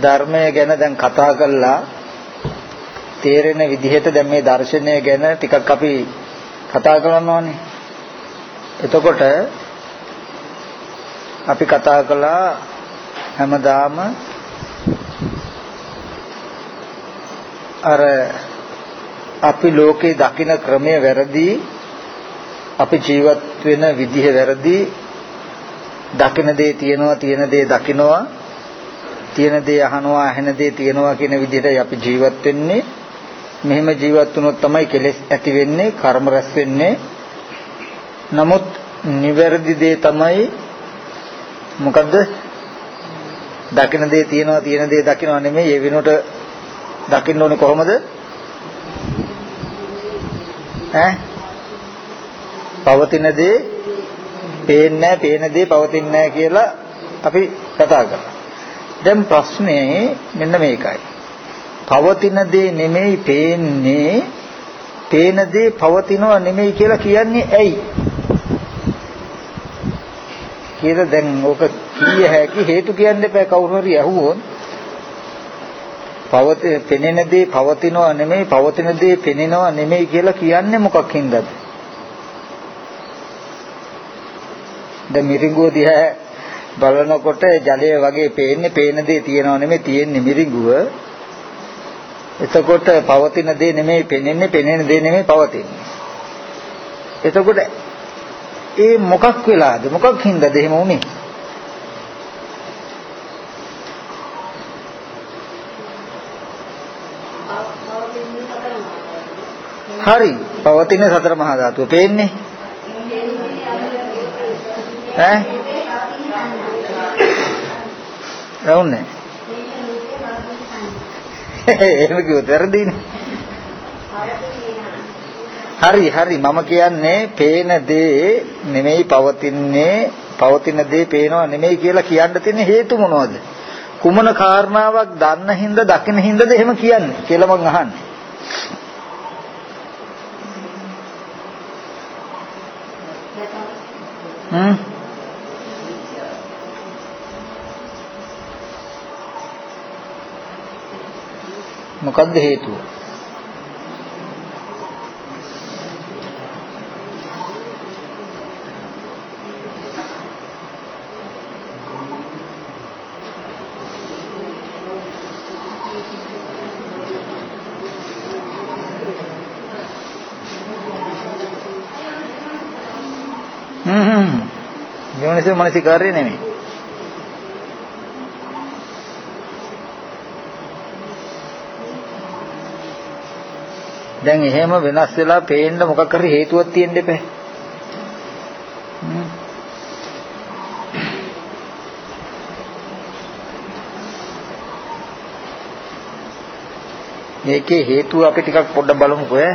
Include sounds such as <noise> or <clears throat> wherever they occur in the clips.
ධර්මය ගැන දැන් කතා කළා තේරෙන විදිහට දැන් මේ දර්ශනය ගැන ටිකක් අපි කතා කරනවානේ. එතකොට අපි කතා කළා හැමදාම අර අපි ලෝකේ දකින ක්‍රමය වැරදි අපි ජීවත් වෙන විදිහ වැරදි දකින දේ තියනවා තියෙන දේ දකිනවා තියෙන දේ අහනවා ඇහෙන දේ තියනවා කියන විදිහටයි අපි ජීවත් වෙන්නේ. මෙහෙම ජීවත් වුණොත් තමයි කෙලෙස් ඇති වෙන්නේ කර්ම රැස් වෙන්නේ. නමුත් නිවැරදි දේ තමයි මොකද්ද? දකින දේ තියනවා තියෙන දේ දකිනවා නෙමෙයි. ඒ වෙනුවට දකින්න ඕනේ කොහොමද? ඈ? පවතින දේ පේන්නේ නැහැ පේන දේ පවතින්නේ නැහැ කියලා අපි කතා කරා දැන් ප්‍රශ්නේ මෙන්න මේකයි. පවතින දේ නෙමෙයි පේන්නේ, පේන දේ පවතිනව නෙමෙයි කියලා කියන්නේ ඇයි? කියලා දැන් ඕක කීය හැකි හේතු කියන්න එපා කවුරු හරි අහුවොත්. පවත පෙනෙන දේ පවතිනව නෙමෙයි, පවතින දේ පෙනෙනව නෙමෙයි කියලා කියන්නේ මොකක් හින්දාද? දැන් මිරිඟුව දිහා බලනකොට ජලය වගේ පේන්නේ පේන දේ තියනව නෙමෙයි තියෙන්නේ මිරිඟුව. එතකොට පවතින දේ නෙමෙයි පෙනෙන්නේ පෙනෙන දේ නෙමෙයි පවතින්නේ. එතකොට ඒ මොකක් වෙලාද මොකක් හින්දාද එහෙම වුනේ? හරි පවතින සතර මහා ධාතුව පේන්නේ ඈ රවුන්නේ <laughs> එහෙම කිව්වොත් වැරදීනේ හරි හරි. මම කියන්නේ පේන දේ නෙමෙයි පවතින්නේ පවතින දේ පේනවා නෙමෙයි කියලා කියන්න තියෙන හේතු මොනවද? කුමන කාරණාවක් දන්න හින්දා දකින හින්දාද එහෙම කියන්නේ කියලා මං අහන්නේ. හ්ම්. මොකද්ද හේතුව? හ්ම් හ්ම්. යෝනිසෝ මනසිකාර්ය නෙමෙයි. දැන් එහෙම වෙනස් වෙලා පේන්න මොකක් හරි හේතුවක් තියෙන්න එපා. මේකේ හේතුව අපි ටිකක් පොඩ්ඩක් බලමුකෝ ඈ.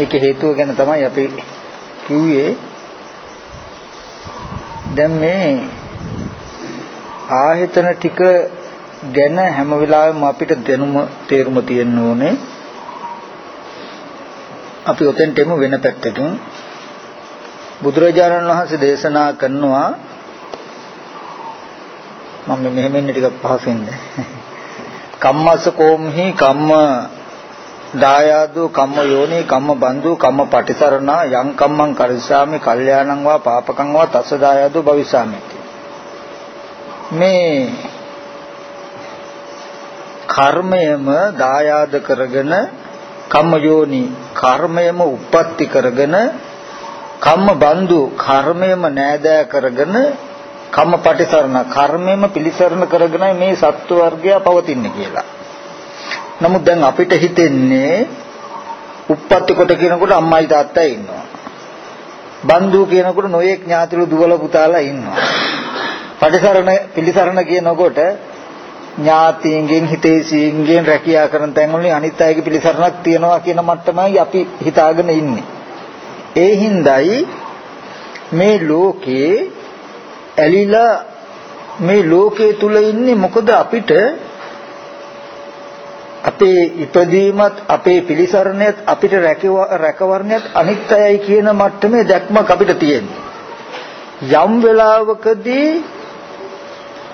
ඒකේ හේතුව ගැන තමයි අපි කිව්වේ. දැන් මේ ආයතන ටික ගැන හැම වෙලාවෙම අපිට දැනුම තේරුම තියෙන්න ඕනේ. අපි ඔතෙන්ට එමු වෙන පැත්තකින්. බුදුරජාණන් වහන්සේ දේශනා කරනවා මම මෙහෙම ඉන්න ටිකක් පහසෙන්ද. කම්මස්ස කෝම්හි කම්ම දායාදෝ කම්ම යෝනේ කම්ම බන්දු කම්ම පටිසරණා යං කම්මං කරිස්සාමි කල්යාණං වා පාපකං වා තස්ස දායාදෝ භවිස්සාමි මේ කර්මයම දායාද කරගෙන කම්ම යෝනි කර්මයම උප්පත්ති කරගෙන කම්ම බන්දු කර්මයම නෑදෑ කරගෙන කම්ම පටිසරණ කර්මයම පිළිසරණ කරගෙන මේ සත්ව වර්ගය පවතින්නේ කියලා. නමුත් දැන් අපිට හිතෙන්නේ උප්පත්ති කොට කියනකොට අම්මයි තාත්තයි ඉන්නවා. බන්දු කියනකොට නොයෙක් ඥාතිලු දුවල පුතාලා ඉන්නවා. පටිසරණ පිළිසරණ කියනකොට ඥාතීන්ගෙන් හිතේසීන්ගෙන් රැකියා කරන තැන්වලින් අනිත් අයගේ පිළිසරණක් තියනවා කියන මට්ටමයි අපි හිතාගෙන ඉන්නේ. ඒ හින්දායි මේ ලෝකේ ඇලිලා මේ ලෝකයේ තුල ඉන්නේ මොකද අපිට අපේ ඉපදීමත් අපේ පිළිසරණයත් අපිට රැකවරණයත් අනිත්‍යයි කියන මට්ටමේ දැක්මක් අපිට තියෙනවා. යම් වෙලාවකදී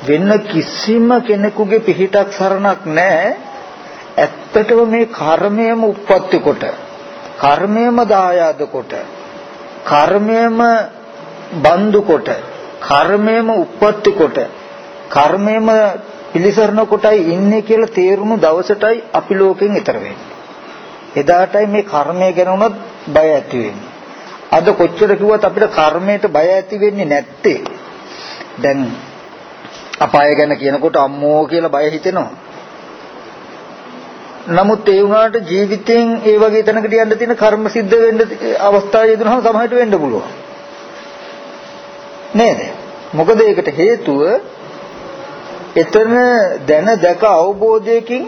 වෙන කිසිම කෙනෙකුගේ පිහිටක් සරණක් නැහැ. ඇත්තටම මේ කර්මයම උප්පත්ති කොට කර්මයම දායාද කොට කර්මයම බන්දු කොට කර්මයම උප්පත්ති කොට කර්මයම පිළිසරණ කොටයි ඉන්නේ කියලා තේරුණු දවසටයි අපි ලෝකෙන් ඈතර වෙන්නේ. එදාටයි මේ කර්මය ගැන උනත් බය ඇති වෙන්නේ. අද කොච්චර කිව්වත් අපිට කර්මයට බය ඇති වෙන්නේ නැත්තේ. දැන් අපාය ගැන කියනකොට අම්මෝ කියලා බය හිතෙනවා. නමුත් ඒ වුණාට ජීවිතෙන් ඒ වගේ තැනකට යන්න තියෙන කර්ම සිද්ධ වෙන්න අවස්ථාව යෙදුනහම සමහරට වෙන්න පුළුවන්. නේද? මොකද ඒකට හේතුව එතන දැන දැක අවබෝධයකින්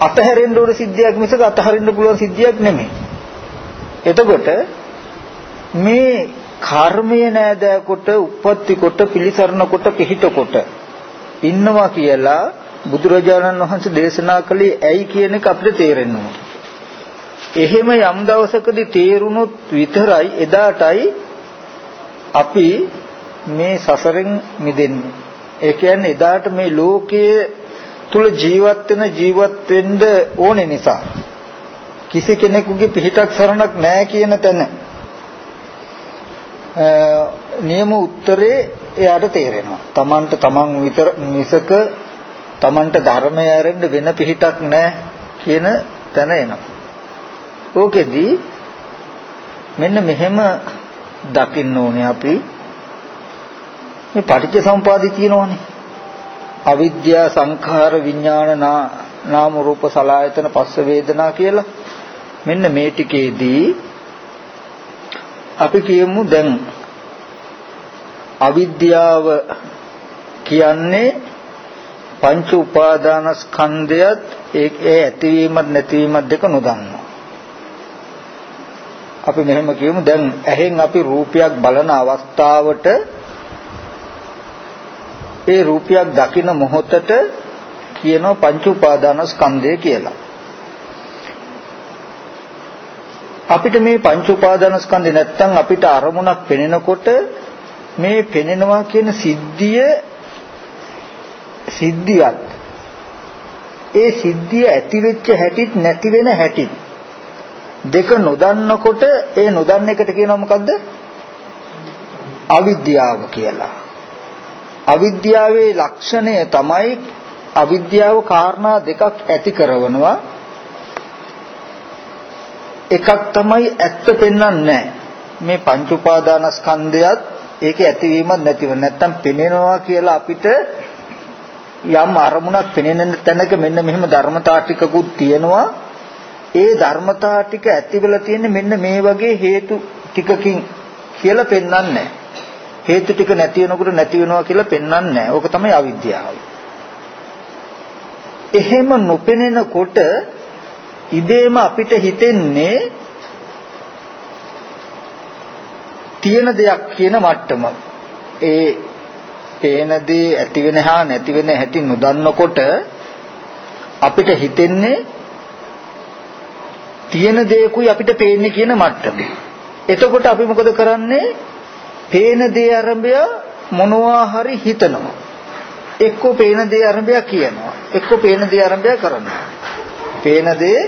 අතහැරෙන්න ඕන සිද්ධියක් මිසක අතහරින්න පුළුවන් සිද්ධියක් නෙමෙයි. එතකොට මේ කර්මය නෑදෑ කොට, උප්පත්ති කොට, පිළිසරණ කොට, පිහිට කොට. ඉන්නවා කියලා බුදුරජාණන් වහන්සේ දේශනා කළේ ඇයි කියන එක අපිට තේරෙන්න එහෙම යම් දවසකදී තේරුණොත් විතරයි එදාටයි අපි මේ සසරෙන් මිදෙන්නේ. ඒ කියන්නේ එදාට මේ ලෝකයේ තුල ජීවත් වෙන ජීවත් වෙන්න ඕනේ නිසා. කිසි කෙනෙකුගේ පිහිටක් සරණක් නැහැ කියන තැන. නියම උත්තරේ එයාට තේරෙනවා. Tamanට Taman විතර මිසක Tamanට ධර්මය ඇරෙන්න වෙන පිහිටක් නැහැ කියන තැන එනවා. ඕකෙදි මෙන්න මෙහෙම දකින්න ඕනේ අපි මේ පටිච්ච සමුපාදේ තියෙනවනේ. අවිද්‍යා සංඛාර විඥාන නාම රූප සලආයතන පස්ස වේදනා කියලා. මෙන්න මේ ටිකේදී අපි කියමු දැන් අවිද්‍යාව කියන්නේ පංච උපාදානස්කන්ධයත් ඒ ඇතිවීමත් නැතිවීමත් දෙක නොදන්නවා. අපි මෙහෙම කියමු දැන් ඇහෙන් අපි රූපයක් බලන අවස්ථාවට ඒ රූපයක් දකින මොහොතට කියනවා පංච උපාදානස්කන්ධය කියලා. අපිට මේ පංච උපාදානස්කන්ධය නැත්තම් අපිට අරමුණක් පෙනෙනකොට මේ පෙනෙනවා කියන සිද්ධිය සිද්ධියක්. ඒ සිද්ධිය ඇති වෙච්ච හැටිත් නැති වෙන හැටිත්. දෙක නොදන්නකොට ඒ නොදන්න එකට කියනවා මොකද්ද? අවිද්‍යාව කියලා. අවිද්‍යාවේ ලක්ෂණය තමයි අවිද්‍යාව කාරණා දෙකක් ඇති කරනවා එකක් තමයි ඇත්ත පෙන්වන්නේ මේ පංච උපාදානස්කන්ධයත් ඒකේ ඇතිවීමක් නැතිව නැත්තම් පෙනෙනවා කියලා අපිට යම් අරමුණක් පෙනෙන තැනක මෙන්න මෙහෙම ධර්මතා ටිකකුත් තියෙනවා ඒ ධර්මතා ටික ඇතිවලා තියෙන්නේ මෙන්න මේ වගේ හේතු ටිකකින් කියලා පෙන්වන්නේ හේතු ටික නැති වෙනකොට නැති වෙනවා කියලා පෙන්වන්නේ නැහැ. ඕක තමයි අවිද්‍යාව. එහෙම නොපෙනෙනකොට ඉබේම අපිට හිතෙන්නේ තියෙන දෙයක් කියන මට්ටම. ඒ පේන දේ ඇති වෙන හා නැති වෙන හැටි නොදන්නකොට අපිට හිතෙන්නේ තියෙන දේකුයි අපිට පේන්නේ කියන මට්ටම. එතකොට අපි මොකද කරන්නේ? පේන දේ අරඹය මොනවා හරි හිතනවා. එක්කෝ පේන දේ අරඹය කියනවා. එක්කෝ පේන දේ අරඹය කරනවා. පේන දේ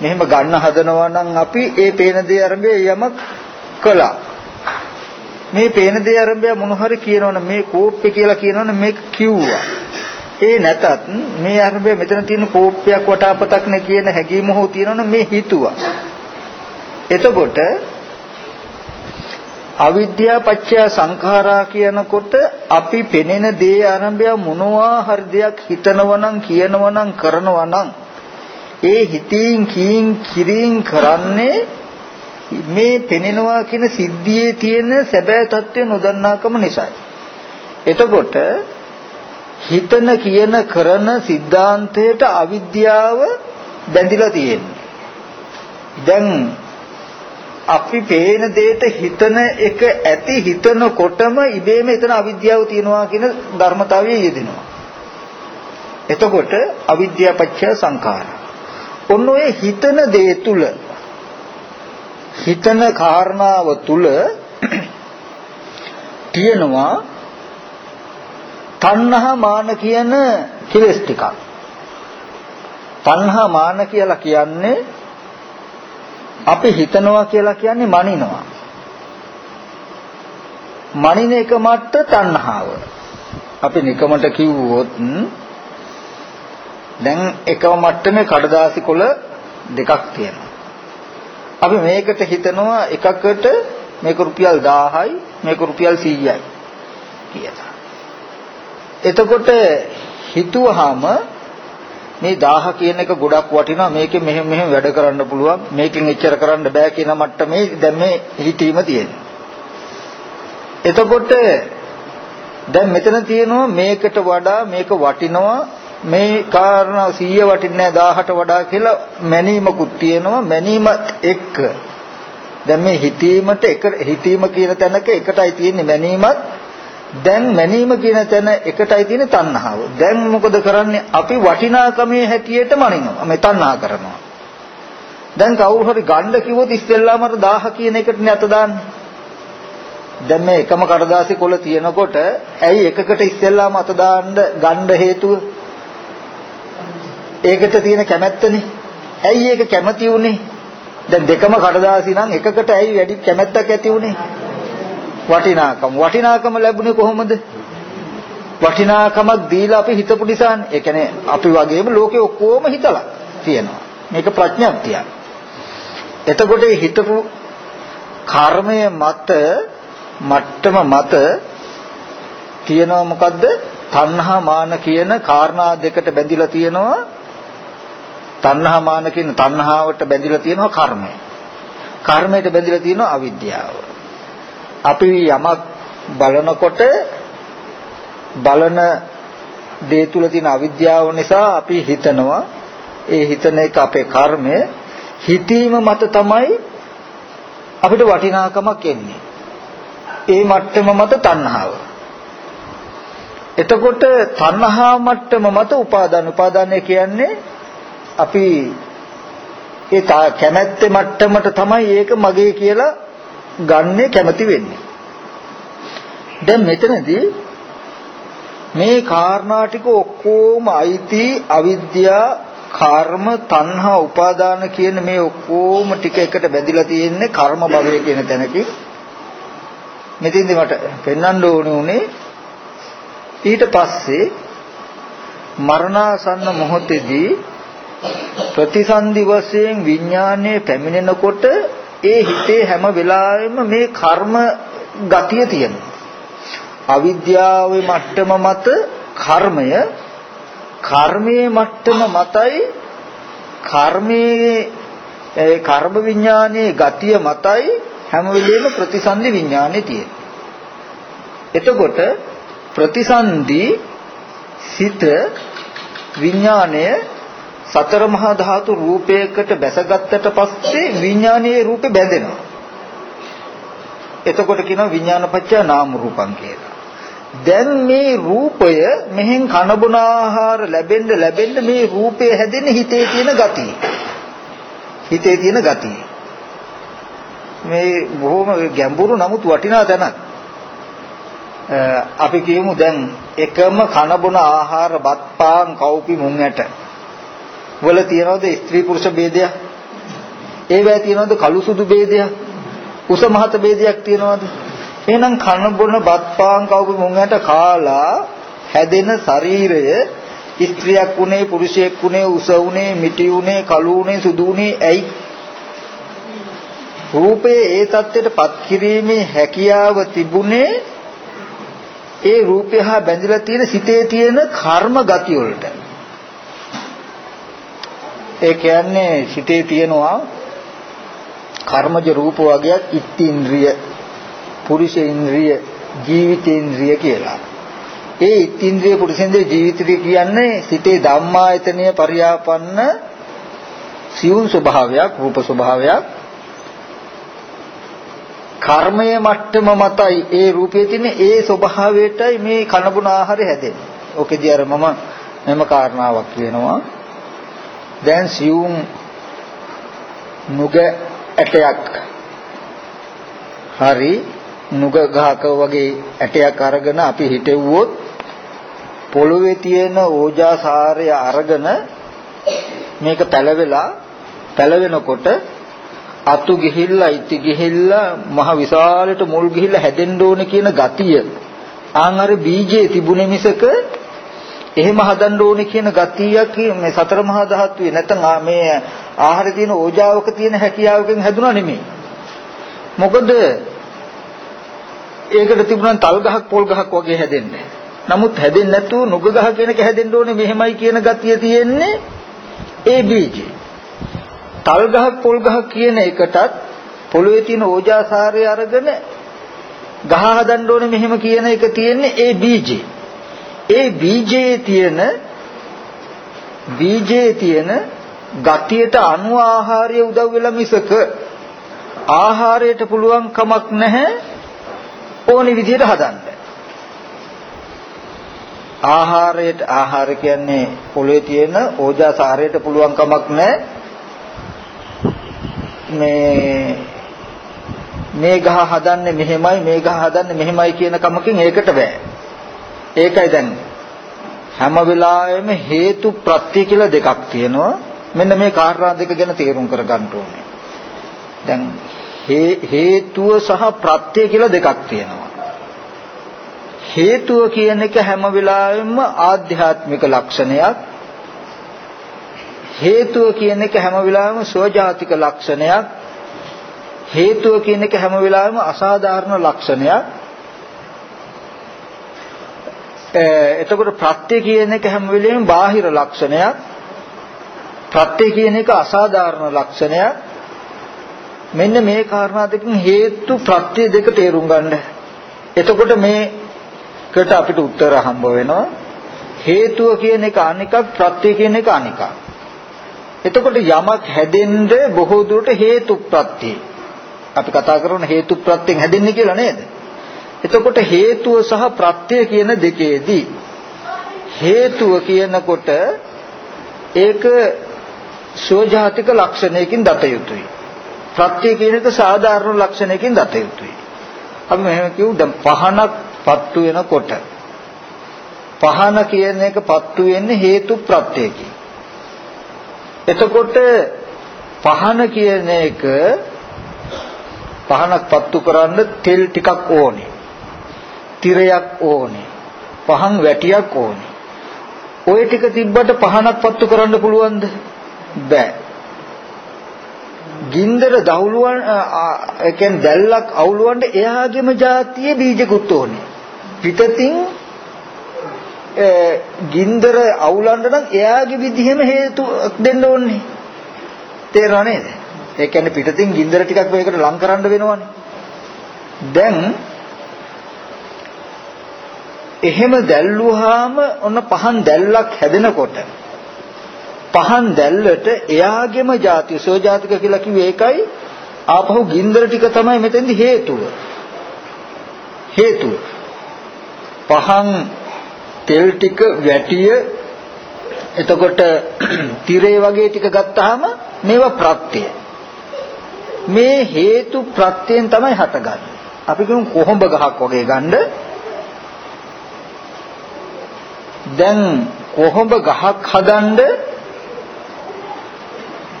මෙහෙම ගන්න හදනවා නම් අපි ඒ පේන දේ අරඹය යමක් කළා. මේ පේන දේ අරඹය මොන හරි කියනවනම් මේ කෝප්පේ කියලා කියනවනම් මේක කිව්වා. ඒ නැතත් මේ අරඹය මෙතන තියෙන කෝප්පයක් වටාපතක් නේ කියන හැඟීම හෝ තියෙනවනම් මේ හිතුවා. එතකොට අවිද්‍යා පත්‍ය සංඛාරා කියනකොට අපි පෙනෙන දේ ආරම්භය මොනවා හරි දෙයක් හිතනවනම් කියනවනම් කරනවනම් ඒ හිතින් කීන් කිරින් කරන්නේ මේ පෙනෙනවා කියන සිද්ධියේ තියෙන සැබෑ తත්වය නොදන්නාකම නිසායි. එතකොට හිතන කියන කරන સિદ્ધාන්තයට අවිද්‍යාව බැඳිලා තියෙන්නේ. දැන් අපි පේන දෙයට හිතන එක ඇති හිතනකොටම ඉබේම එතන අවිද්‍යාව තියෙනවා කියන ධර්මතාවය යෙදෙනවා. එතකොට අවිද්‍යාපච්ච සංඛාර. ඔන්න ඔය හිතන දේ තුල හිතන කාරණාව තුල තියෙනවා තණ්හා මාන කියන කෙලස් ටිකක්. තණ්හා මාන කියලා කියන්නේ අපි හිතනවා කියලා කියන්නේ මනිනවා. මනින එක මට්ට තණ්හාව. අපි නිකමට කිව්වොත් දැන් එකම මට්ටමේ කඩදාසි කොළ දෙකක් තියෙනවා. අපි මේකට හිතනවා එකකට මේක රුපියල් 1000යි මේක රුපියල් 100යි කියලා. එතකොට හිතුවහම මේ 1000 කියන එක ගොඩක් වටිනවා මේකෙන් මෙහෙම මෙහෙම වැඩ කරන්න පුළුවන් මේකෙන් එච්චර කරන්න බෑ කියන මට්ටමේ දැන් මේ හිතීම තියෙනවා. එතකොට දැන් මෙතන තියෙනවා මේකට වඩා මේක වටිනවා මේ කාරණා 100 වටින්නේ 1000ට වඩා කියලා මැනීමකුත් තියෙනවා මැනීමත් එක්ක දැන් මේ හිතීමට එක හිතීම කියන තැනක එකටයි තියෙන්නේ මැනීමත් දැන් මැනීම කියන තැන එකටයි තියෙන්නේ තණ්හාව. දැන් මොකද කරන්නේ? අපි වටිනාකමේ හැටියට මනිනවා. මේ තණ්හා කරනවා. දැන් කවුරු හරි ගණ්ඩ කිව්වොත් ඉස්සෙල්ලාම අර 1000 කියන එකට නේ අත දාන්නේ. දැන් මේ එකම කඩදාසි කොළ තියෙනකොට ඇයි එකකට ඉස්සෙල්ලාම අත දාන්න ගණ්ඩ හේතුව? ඒකට තියෙන කැමැත්තනේ. ඇයි ඒක කැමති උනේ? දැන් දෙකම කඩදාසි නම් එකකට ඇයි වැඩි කැමැත්තක් ඇති උනේ? වටිනාකම. වටිනාකම ලැබුණේ කොහොමද? වටිනාකමක් දීලා අපි හිතපු නිසානේ. ඒ කියන්නේ අපි වගේම ලෝකේ ඔක්කොම හිතලා තියෙනවා. මේක ප්‍රඥාක්තිය. එතකොට හිතපු කර්මය මත මට්ටම මත තියෙනවා මොකද්ද? තණ්හා මාන කියන කාරණා දෙකට බැඳිලා තියෙනවා. තණ්හා මාන කියන තණ්හාවට බැඳිලා තියෙනවා කර්මය. කර්මයට බැඳිලා තියෙනවා අවිද්‍යාව. අපි යමක් බලනකොට බලන දේ තුල තියෙන අවිද්‍යාව නිසා අපි හිතනවා ඒ හිතන එක අපේ කර්මය හිතීම මත තමයි අපිට වටිනාකමක් එන්නේ ඒ මට්ටම මත තණ්හාව එතකොට තණ්හා මට්ටම මත උපාදාන උපාදානය කියන්නේ අපි ඒ කැමැත්තේ මට්ටමට තමයි ඒක මගේ කියලා ගන්නේ කැමති වෙන්නේ. දැන් මෙතනදී මේ කාරණා ටික ඔක්කොම අයිති අවිද්‍යා කර්ම තණ්හා උපාදාන කියන මේ ඔක්කොම ටික එකට බැඳිලා තියෙන්නේ කර්ම භවය කියන තැනකින් මෙතෙන්දි මට පෙන්වන්න ඕනේ උනේ ඊට පස්සේ මරණාසන්න මොහොතේදී ප්‍රතිසන්දි වශයෙන් විඥානයේ පැමිණෙනකොට ඒ හිතේ හැම වෙලාවෙම මේ කර්ම ගතිය තියෙනවා. අවිද්‍යාවේ මට්ටම මත කර්මය කර්මයේ මට්ටම මතයි කර්මයේ ඒ කර්ම විඥානයේ ගතිය මතයි හැම වෙලෙම ප්‍රතිසන්දි විඥානේ තියෙන්නේ. එතකොට ප්‍රතිසන්දි සිත විඥාණය සතර මහා ධාතු රූපයකට බැසගත්තට පස්සේ විඥානීය රූපේ බැඳෙනවා. එතකොට කියනවා විඥානපච්චය නාම රූපං කියලා. දැන් මේ රූපය මෙහෙන් කනබුන ආහාර ලැබෙන්න ලැබෙන්න මේ රූපය හැදෙන්නේ හිතේ තියෙන ගතිය. හිතේ තියෙන ගතිය. මේ බොහොම ගැඹුරු නමුත් වටිනා තැනක්. අපි කියමු දැන් එකම කනබුන ආහාර බත් පාන් කව්පි මුං ඇට වල තියනවද ස්ත්‍රී පුරුෂ ભેදයක්? ඒවැය තියනවද කළු සුදු ભેදයක්? උස මහත ભેදයක් තියනවද? එහෙනම් කන බොන බත් පාන් කවුරු මොංගට කාලා හැදෙන ශරීරය ස්ත්‍රියක් උනේ පුරුෂයෙක් උනේ උස උනේ මිටි උනේ කළු උනේ සුදු උනේ ඇයි රූපයේ ඒ தත්ත්වයට පත් කිරීමේ හැකියාව තිබුණේ ඒ රූපය හා බැඳිලා තියෙන සිතේ තියෙන කර්ම ගති වලට ඒ කියන්නේ සිතේ තියෙනවා කර්මජ රූප වගේක් ඉත්ත්‍ින්ද්‍රිය පුරුෂ ඉන්ද්‍රිය ජීවිතේන්ද්‍රිය කියලා. ඒ ඉත්ත්‍ින්ද්‍රිය පුරුෂේන්ද්‍රිය ජීවිතේ කියන්නේ සිතේ ධම්මායතනය පරියාපන්න සියුම් ස්වභාවයක් රූප ස්වභාවයක් කර්මයේ මට්ටම මතයි ඒ රූපයේ තියෙන ඒ ස්වභාවයටයි මේ කනබුන ආහාරය හැදෙන්නේ. ඕකේදී අර මම මෙම කාරණාවක් කියනවා. දැන් සියුම් නුග ඇටයක්. හරි නුග ගහක වගේ ඇටයක් අරගෙන අපි හිටෙව්වොත් පොළොවේ තියෙන ඕජාසාරය අරගෙන මේක පැලවෙලා පැලවෙනකොට අතු ගිහිල්ලා ඉති ගිහිල්ලා මහ විශාලට මුල් ගිහිල්ලා හැදෙන්න ඕනේ කියන ගතිය. ආන් අර බීජේ තිබුණේ මිසක එහෙම හදන්න ඕනේ කියන ගතියක් මේ සතර මහා ධාතුවේ නැත්නම් මේ ආහාරේ තියෙන ඕජාවක තියෙන හැකියාවකින් හැදුනා නෙමෙයි. මොකද ඒකට තිබුණා තල් ගහක් පොල් ගහක් වගේ හැදෙන්නේ. නමුත් හැදෙන්නේ නැතුව නුග ගහ කෙනක හැදෙන්න ඕනේ මෙහෙමයි කියන ගතිය තියෙන්නේ ඒ බීජේ. තල් ගහක් පොල් ගහක් කියන එකටත් පොළවේ තියෙන ඕජාසාරය අරගෙන ගහ හදන්න ඕනේ මෙහෙම කියන එක තියෙන්නේ ඒ බීජේ. ඒ බීජයේ තියෙන බීජයේ තියෙන ගතියට අනුව ආහාරය උදව් වෙලා මිසක ආහාරයට පුළුවන් කමක් නැහැ ඕනි විදිහට හදන්න. ආහාරයට ආහාර කියන්නේ පොළවේ තියෙන ඕජාසාරයට පුළුවන් කමක් නැහැ. මේ මේ ගහ හදන්නේ මෙහෙමයි මේ ගහ හදන්නේ මෙහෙමයි කියන කමකින් ඒකට බෑ. ඒකයි දැන් හැම වෙලාවෙම හේතු ප්‍රත්‍ය කියලා දෙකක් තියෙනවා. මෙන්න මේ කාරණා දෙක ගැන තේරුම් කරගන්න ඕනේ. දැන් හේතුව සහ ප්‍රත්‍ය කියලා දෙකක් තියෙනවා. හේතුව කියන එක හැම වෙලාවෙම ආධ්‍යාත්මික ලක්ෂණයක්. හේතුව කියන එක හැම වෙලාවෙම ස්වජාතික ලක්ෂණයක්. හේතුව කියන එක හැම වෙලාවෙම අසාධාරණ ලක්ෂණයක්. එතකොට ප්‍රත්‍ය කියන එක හැම වෙලෙම බාහිර ලක්ෂණයක්. ප්‍රත්‍ය කියන එක අසාධාරණ ලක්ෂණයක්. මෙන්න මේ කාරණා දෙකෙන් හේතු ප්‍රත්‍ය දෙක තේරුම් ගන්න. එතකොට මේකට අපිට උත්තර හම්බ වෙනවා. හේතුව කියන එක අනිකක් ප්‍රත්‍ය කියන එක අනිකක්. එතකොට යමක් හැදෙන්න බොහෝ දුරට හේතු ප්‍රත්‍ය. අපි කතා කරන හේතු ප්‍රත්‍යෙන් හැදෙන්නේ කියලා නේද? එතකොට හේතුව සහ ප්‍රත්‍ය කියන දෙකේදී හේතුව කියනකොට ඒක සෝජාතික ලක්ෂණයකින් දත යුතුයි. ප්‍රත්‍ය කියන එක සාධාරණ ලක්ෂණයකින් දත යුතුයි. අපි මෙහෙම කියමු දැන් පහනක් පත්තු වෙනකොට පහන කියන එක පත්තු වෙන්නේ හේතු ප්‍රත්‍යයකින්. එතකොට පහන කියන එක පහනක් පත්තු කරන්න තෙල් ටිකක් ඕනේ. තිරයක් ඕනේ. පහන් වැටියක් ඕනේ. ওই ටික තිබ්බට පහනක් පත්තු කරන්න පුළුවන්ද? බෑ. ගින්දර දවුලුවන් ඒ කියන්නේ දැල්ලක් අවුලුවන්න එයාගේම જાතියේ බීජකුත් ඕනේ. පිටතින් ගින්දර අවුලන්න නම් එයාගේ විදිහෙම හේතු දෙන්න ඕනේ. තේරෙනව නේද? ඒ කියන්නේ පිටතින් ගින්දර ටිකක් මේකට ලං කරන්න වෙනවනේ. දැන් එහෙම දැල්ලුවාම ඔන්න පහන් දැල්ලක් හැදෙනකොට පහන් දැල්ලට එයාගේම ಜಾති සෝජාතික කියලා කිව්වේ ඒකයි. ආපහු ගින්දර ටික තමයි මෙතෙන්දි හේතුව. හේතුව. පහන් තෙල් ටික වැටිය එතකොට <clears throat> tire වගේ ටික ගත්තාම මේවා ප්‍රත්‍ය. මේ හේතු ප්‍රත්‍යයෙන් තමයි හටගන්නේ. අපි කියමු කොහොඹ ගහක් වගේ ගන්න. දැන් කොහොඹ ගහක් හදන්න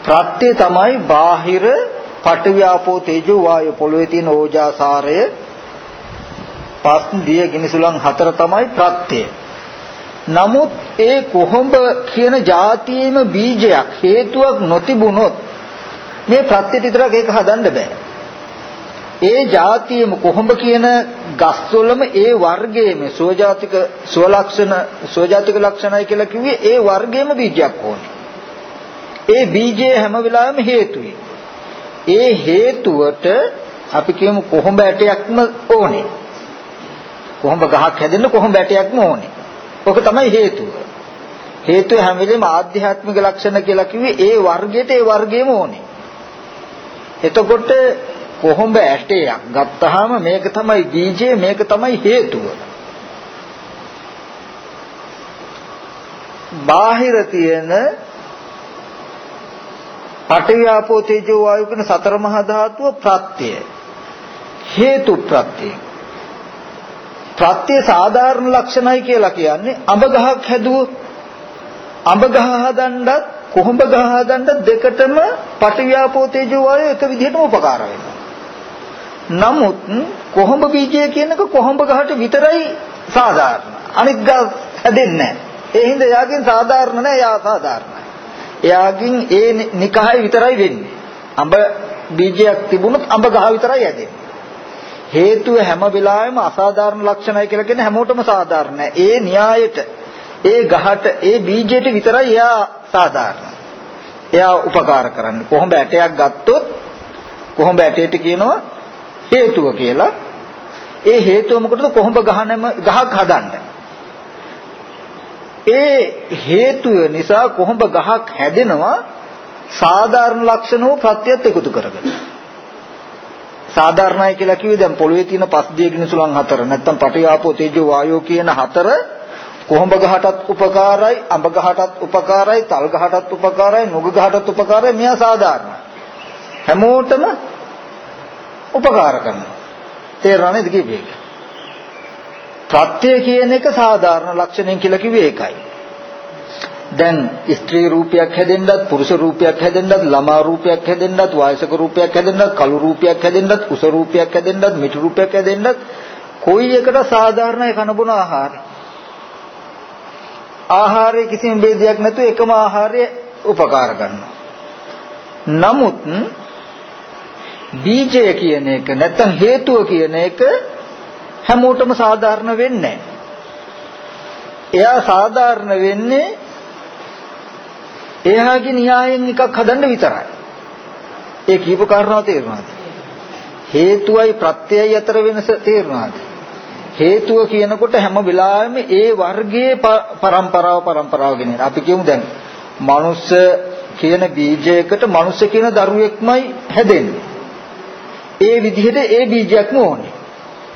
ප්‍රත්‍ය තමයි බාහිර පඨවි ආපෝ තේජෝ වායු පොළවේ තියෙන ඕජාසාරය පස් දිය ගිනිසුලන් හතර තමයි ප්‍රත්‍ය. නමුත් ඒ කොහොඹ කියන જાතියේම බීජයක් හේතුවක් නොතිබුණොත් මේ ප්‍රත්‍ය විතරක් ඒක හදන්න බෑ. ඒ જાතියෙම කොහොඹ කියන ගස්වලම ඒ වර්ගයේම සෝජාතික සුවලක්ෂණ සෝජාතික ලක්ෂණයි කියලා කිව්වේ ඒ වර්ගයේම බීජයක් ඕනේ. ඒ බීජය හැම වෙලාවෙම හේතුයි. ඒ හේතුවට අපි කියමු කොහොඹ ඇටයක්ම ඕනේ. කොහොඹ ගහක් හැදෙන්න කොහොඹ ඇටයක්ම ඕනේ. ඔක තමයි හේතුව. හේතුව හැම වෙලේම ආධ්‍යාත්මික ලක්ෂණ කියලා කිව්වේ ඒ වර්ගයට ඒ වර්ගයම ඕනේ. එතකොට කොහොඹ ඇටයක් ගත්තාම මේක තමයි බීජය මේක තමයි හේතුව. බාහිර තියෙන පඨවියාපෝ තේජෝ වායු කියන සතර මහා ධාතුව ප්‍රත්‍යය. හේතු ප්‍රත්‍යය. ප්‍රත්‍ය සාධාරණ ලක්ෂණයි කියලා කියන්නේ අඹ ගහක් හැදුවොත් අඹ ගහ හදන්නත් කොහොඹ ගහ හදන්නත් දෙකටම පටිව්‍යාපෝ තේජෝ වායෝ එක විදිහටම උපකාර වෙනවා. නමුත් කොහොඹ බීජය කියනක කොහොඹ ගහට විතරයි සාධාරණ. අනිත් ගහ හැදෙන්නේ නැහැ. ඒ හින්දා යාගෙන් සාධාරණ නැහැ යා සාධාරණයි. එයාගෙන් ඒ නිකහයි විතරයි වෙන්නේ. අඹ බීජයක් තිබුණොත් අඹ ගහ විතරයි හැදෙන්නේ. හේතුව හැම වෙලාවෙම අසාධාරණ ලක්ෂණයි කියලා කියන හැමෝටම සාධාරණ ඒ න්‍යායට ඒ ගහට ඒ බීජයට විතරයි එයා සාධාරණ. එයා උපකාර කරන්නේ. කොහොඹ ඇටයක් ගත්තොත් කොහොඹ ඇටයට කියනවා හේතුව කියලා. ඒ හේතුව මොකටද කොහොඹ ගහනම ගහක් හදන්න. ඒ හේතුව නිසා කොහොඹ ගහක් හැදෙනවා සාධාරණ ලක්ෂණ වූ ප්‍රත්‍යත් එකතු කරගෙන. සාධාරණයි කියලා කිව්වේ දැන් පොළවේ තියෙන පස් දියකින් සුලං හතර නැත්තම් පටිආපෝ තේජෝ වායෝ කියන හතර කොහොඹ ගහටත් උපකාරයි අඹ ගහටත් උපකාරයි තල් ගහටත් උපකාරයි නුග ගහටත් උපකාරයි මෙයා සාධාරණයි හැමෝටම උපකාර කරනවා. තේරෙනවද කිව්වේ ප්‍රත්‍ය කියන එක සාධාරණ ලක්ෂණයෙන් කියලා කිව්වේ ඒකයි. දැන් ස්ත්‍රී රූපයක් හැදෙන්නත් පුරුෂ රූපයක් හැදෙන්නත් ළමා රූපයක් හැදෙන්නත් වයසක රූපයක් හැදෙන්නත් කළු රූපයක් හැදෙන්නත් උස රූපයක් හැදෙන්නත් මිටි රූපයක් හැදෙන්නත් කොයි එකට සාධාරණයි කනබුන ආහාරය? ආහාරයේ කිසිම ભેදයක් නැතුව එකම ආහාරය උපකාර කරනවා. නමුත් බීජය කියන එක නැත්තම් හේතුව කියන එක හැමෝටම සාධාරණ වෙන්නේ එයා සාධාරණ වෙන්නේ එයාගේ න්‍යායෙන් එකක් හදන්න විතරයි. ඒ කියපු කාරණාව තේරුණාද? හේතුවයි ප්‍රත්‍යයයි අතර වෙනස තේරුණාද? හේතුව කියනකොට හැම වෙලාවෙම ඒ වර්ගයේ પરම්පරාව પરම්පරාව ගෙනෙන. අපි කියමු දැන් මනුස්ස කියන බීජයකට මනුස්ස කියන දරුවෙක්මයි හැදෙන්නේ. ඒ විදිහට ඒ බීජයක්ම ඕනේ.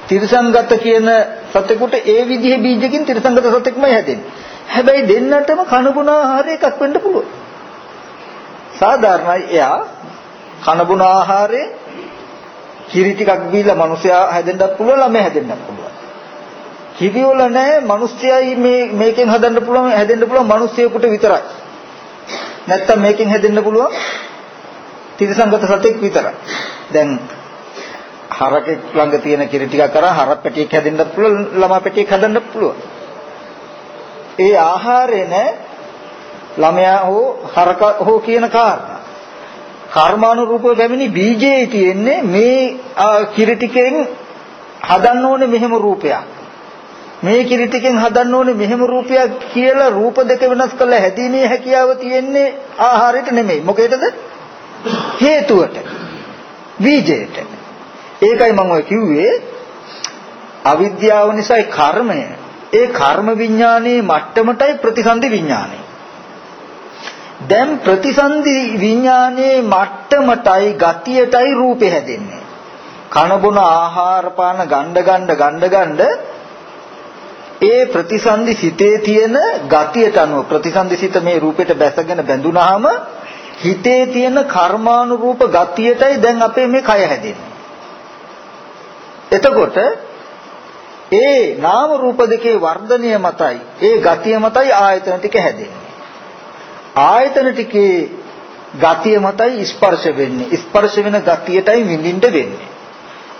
තිරසංගත කියන සතෙකුට ඒ විදිහේ බීජකින් තිරසංගත සතෙක්මයි හැදෙන්නේ. හැබැයි දෙන්නටම කනබුන ආහාර එකක් වෙන්න පුළුවන්. සාධාරණයි එයා කනබුන ආහාරේ කිරි ටිකක් බීලා මිනිසයා හැදෙන්නත් පුළුවන් ළමයා හැදෙන්නත් පුළුවන්. කිරි වල නැහැ මිනිස්සයයි මේ මේකෙන් හදන්න පුළුවන් හැදෙන්න පුළුවන් මිනිස්සෙකුට විතරයි. නැත්තම් මේකෙන් හැදෙන්න පුළුවන් තිරසංගත සතෙක් විතරයි. දැන් හරකෙක් ළඟ තියෙන කිරි ටිකක් අරන් හරක් පැටියෙක් හැදෙන්නත් පුළුවන් ළමා පැටියෙක් හදන්නත් පුළුවන්. ඒ ආහාරය නැ ළමයා හෝ හරක හෝ කියන කාරණා. කර්මානුරූපව පැමිණි බීජයේ තියෙන්නේ මේ කිරි ටිකෙන් හදන්න ඕනේ මෙහෙම රූපයක්. මේ කිරි ටිකෙන් හදන්න ඕනේ මෙහෙම රූපයක් කියලා රූප දෙක වෙනස් කරලා හැදීමේ හැකියාව තියෙන්නේ ආහාරයට නෙමෙයි. මොකේදද? හේතුවට. බීජයට. ඒකයි මම ඔය කිව්වේ අවිද්‍යාව නිසායි කර්මය ඒ කර්ම විඥානයේ මට්ටමටයි ප්‍රතිසන්දි විඥානය. දැන් ප්‍රතිසන්දි විඥානයේ මට්ටමටයි ගතියටයි රූපේ හැදෙන්නේ. කන බොන ආහාර පාන ගණ්ඩ ගණ්ඩ ගණ්ඩ ගණ්ඩ ඒ ප්‍රතිසන්දි සිතේ තියෙන ගතියට අනුව ප්‍රතිසන්දි සිත මේ රූපෙට බැසගෙන බැඳුනහම හිතේ තියෙන කර්මානුරූප ගතියටයි දැන් අපේ මේ කය හැදෙන්නේ. එතකොට ඒ නාම රූප දෙකේ වර්ධනය මතයි ඒ ගතිය මතයි ආයතන ටික හැදෙන්නේ. ආයතන ටිකේ ගතිය මතයි ස්පර්ශ වෙන්නේ. ස්පර්ශ වෙන ගතියටයි විඳින්න වෙන්නේ.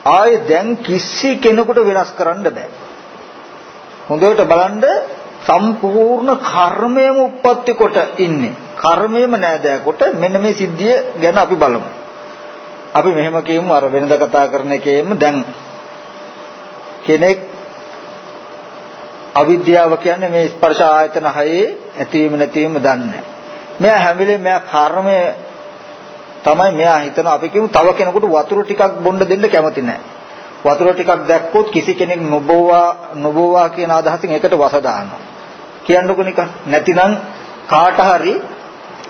ආයේ දැන් කිසි කෙනෙකුට වෙනස් කරන්න බෑ. හොඳට බලන්න සම්පූර්ණ කර්මයම උප්පත්ති කොට ඉන්නේ. කර්මයම නෑදෑ කොට මෙන්න මේ සිද්ධිය ගැන අපි බලමු. අපි මෙහෙම කියමු අර වෙනද කතා කරන එකේම දැන් කෙනෙක් අවිද්‍යාව කියන්නේ මේ ස්පර්ශ ආයතන හයේ ඇතිවීම නැතිවීම දන්නේ මෙයා හැම වෙලේම මෙයා කර්මය තමයි මෙයා හිතන අපි කියමු තව කෙනෙකුට වතුර ටිකක් බොන්න දෙන්න කැමති නැහැ. වතුර ටිකක් දැක්කොත් කිසි කෙනෙක් නොබෝවා නොබෝවා කියන අදහසින් ඒකට වස දානවා. කියන්නකො නිකන් නැතිනම් කාට හරි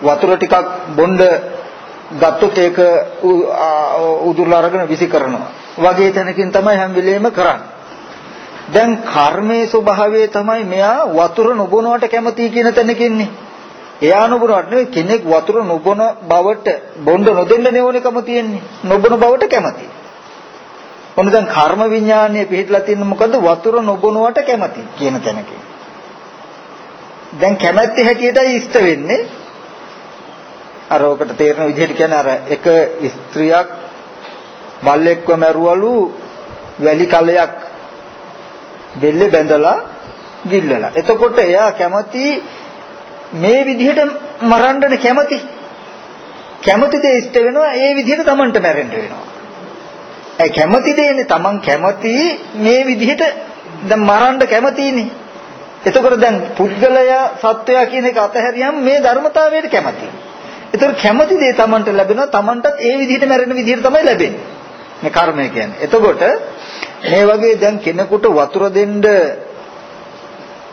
වතුර ටිකක් බොන්න ගත්තොත් ඒක උදුරලා අරගෙන විසි කරනවා. වගේ තැනකින් තමයි හැම වෙලේම කරන්නේ. දැන් කර්මයේ ස්වභාවය තමයි මෙයා වතුර නොබොනවට කැමති කියන තැනක ඉන්නේ. එයා නොබොනවට නෙවෙයි කෙනෙක් වතුර නොබොන බවට බොන්න නොදෙන්න නෙවෙනකම තියෙන්නේ. නොබොන බවට කැමති. ඔන්න දැන් කර්ම විඥානයේ පිළිట్లా තියෙන මොකද වතුර නොබොනුවට කැමති කියන තැනකින්. දැන් කැමැති හැටියටයි ඉෂ්ට වෙන්නේ. අර ඔකට තේරෙන විදිහට කියන්නේ අර එක ස්ත්‍රියක් බල්ලෙක්ව මැරුවලු වැලි කලයක් බෙල්ලේ බැඳලා ගිල්ලලා. එතකොට එයා කැමති මේ විදිහට මරන්න කැමති. කැමති දේ ඉෂ්ට වෙනවා ඒ විදිහට Tamanට මැරෙන්න වෙනවා. ඒ කැමති දේනේ Taman කැමති මේ විදිහට දැන් මරන්න කැමතිනේ. එතකොට දැන් පුද්ගලයා සත්වයා කියන එක අතහැරියම මේ ධර්මතාවයට කැමති. ඒතර කැමති දේ Tamanට ලැබෙනවා Tamanටත් ඒ විදිහට මැරෙන විදිහට තමයි ලැබෙන්නේ. මේ කර්මය කියන්නේ. එතකොට මේ වගේ දැන් කෙනෙකුට වතුර දෙන්න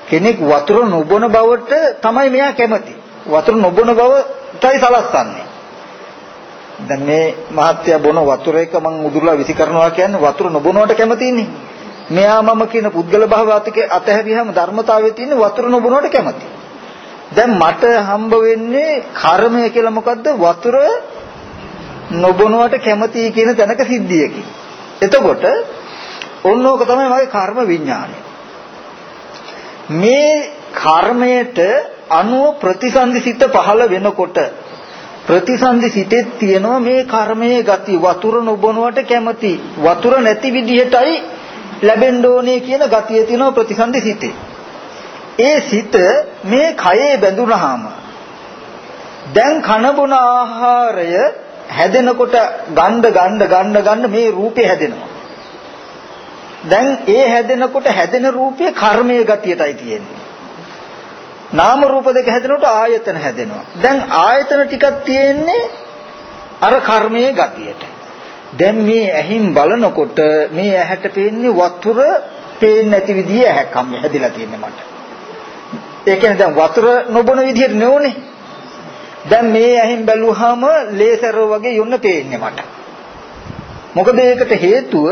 කෙනෙක් වතුර නොබොන බවට තමයි මෙයා කැමති. වතුර නොබොන බවටයි සලස්සන්නේ. දැන් මේ මහත්ය බොන වතුර එක මං උදුරලා විසි කරනවා කියන්නේ වතුර නොබොනවට කැමතිනේ. මෙයා මම කියන පුද්ගල භාව අතහැරියාම ධර්මතාවයේ තියෙන වතුර නොබොනවට කැමති. දැන් මට හම්බ වෙන්නේ කර්මය කියලා මොකද්ද? වතුර නොබොනවට කැමති කියන තැනක සිද්ධියකින්. එතකොට ඕනෝක තමයි මගේ කර්ම විඥානය. මේ කර්මයට අනුව ප්‍රතිසන්දි සිත පහළ වෙනකොට ප්‍රතිසන්දි සිතේ තියෙනවා මේ කර්මයේ ගති වතුර නොබොනවට කැමති. වතුර නැති විදිහටයි ලැබෙන්න ඕනේ කියන ගතිය තියෙනවා ප්‍රතිසන්දි සිතේ. ඒ සිත මේ කයේ බැඳුනහම දැන් කන බොන ආහාරය හැදෙනකොට ගණ්ඩ ගණ්ඩ ගණ්ඩ ගණ්ඩ මේ රූපේ හැදෙනවා. දැන් ඒ හැදෙනකොට හැදෙන රූපයේ කර්මයේ ගතියටයි තියෙන්නේ. නාම රූප දෙක හැදෙනකොට ආයතන හැදෙනවා. දැන් ආයතන ටිකක් තියෙන්නේ අර කර්මයේ ගතියට. දැන් මේ ඇහින් බලනකොට මේ ඇහැට පේන්නේ වතුර පේන්නේ නැති විදිහ ඇහැක් හම් හැදිලා තියෙන්නේ මට. ඒ කියන්නේ දැන් වතුර නොබොන විදිහට නෙවුනේ. දැන් මේ ඇහින් බැලුවාම ලේසර් වගේ යොන්න පේන්නේ මට. මොකද ඒකට හේතුව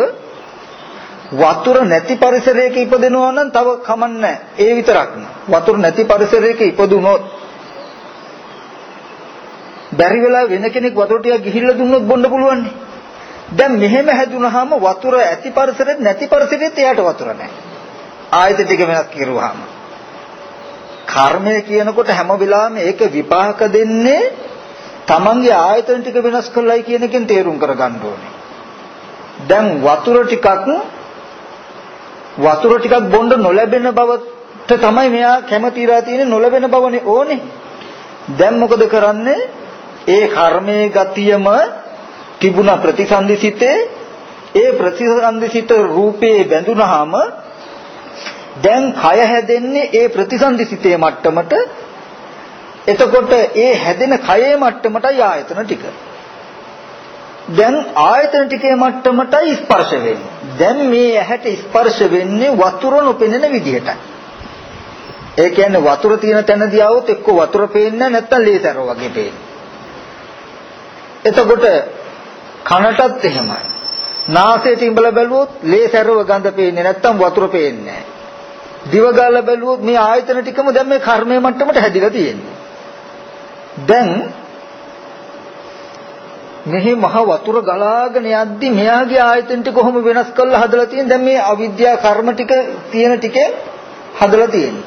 වතුර නැති පරිසරයක ඉපදෙනවා නම් තව කමන්නේ ඒ විතරක් වතුර නැති පරිසරයක ඉපදුනොත් බැරි වෙලා වෙන කෙනෙක් වතුර ටිකක් ගිහිල්ලා දුන්නොත් බොන්න පුළුවන් දැන් මෙහෙම හැදුනහම වතුර ඇති පරිසරෙත් නැති පරිසරෙත් එයාට වතුර නැහැ. ආයත ටික වෙනස් කරුවාම. කර්මය කියනකොට හැම වෙලාවෙම ඒක විපාක දෙන්නේ තමන්ගේ ආයතන ටික වෙනස් කළයි කියන එකෙන් තේරුම් කරගන්න ඕනේ. දැන් වතුර ටිකක් වතුර ටිකක් බොන්න නොලැබෙන බවට තමයි මෙයා කැමතිලා තියෙන්නේ නොලැබෙන බවනේ ඕනේ. දැන් මොකද කරන්නේ? ඒ කර්මයේ ගතියම තිබුණ ප්‍රතිසන්දිසිතේ ඒ ප්‍රතිසන්දිසිත රූපේ බැඳුනහම දැන් කය හැදෙන්නේ ඒ ප්‍රතිසන්දිසිතේ මට්ටමට එතකොට ඒ හැදෙන කයේ මට්ටමටයි ආයතන ටික. දැන් ආයතන ටිකේ මට්ටමටයි ස්පර්ශ වෙන්නේ. දැන් මේ ඇහැට ස්පර්ශ වෙන්නේ වතුර නොපෙනෙන විදිහටයි. ඒ කියන්නේ වතුර තියෙන තැනදී આવොත් එක්ක වතුර පේන්නේ නැත්නම් ලේසර වගේ පේන්නේ. එතකොට කනටත් එහෙමයි. නාසයට ඉඹල බැලුවොත් ලේසරව ගඳ පේන්නේ නැත්නම් වතුර පේන්නේ නැහැ. දිව ගාලා බැලුවොත් මේ ආයතන ටිකම දැන් මේ කර්මයේ මට්ටමට හැදිලා තියෙන්නේ. දැන් මෙහි මහ වතුර ගලාගෙන යද්දි මෙයාගේ ආයතන ටික කොහොම වෙනස් කරලා හදලා තියෙන දැන් මේ අවිද්‍යා කර්ම ටික තියෙන ටිකේ හදලා තියෙන්නේ.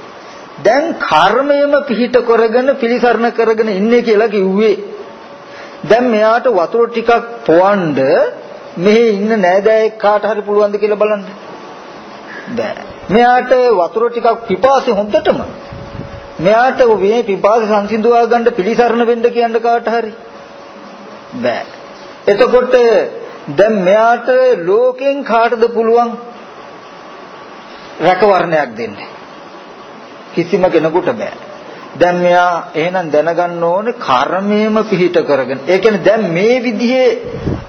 දැන් කර්මයම පිහිට කරගෙන පිළිසරණ කරගෙන ඉන්නේ කියලා කිව්වේ. දැන් මෙයාට වතුර ටිකක් පොවන්න මෙහි ඉන්න නෑදෑයෙක් කාට හරි පුළුවන්ද කියලා බලන්න. බෑ. මෙයාට වතුර ටිකක් පිපාසෙ හොඳටම. මෙයාට මේ පිපාසෙ සංසිඳුවා ගන්න පිළිසරණ වෙන්න කියන්න කාට හරි. බෑ. එතකොට දැන් මෙයාට ලෝකෙන් කාටද පුළුවන් රැකවරණයක් දෙන්න? කිසිම කෙනෙකුට බෑ. දැන් මෙයා එහෙනම් දැනගන්න ඕනේ කර්මයේම පිහිට කරගෙන. ඒ කියන්නේ දැන් මේ විදිහේ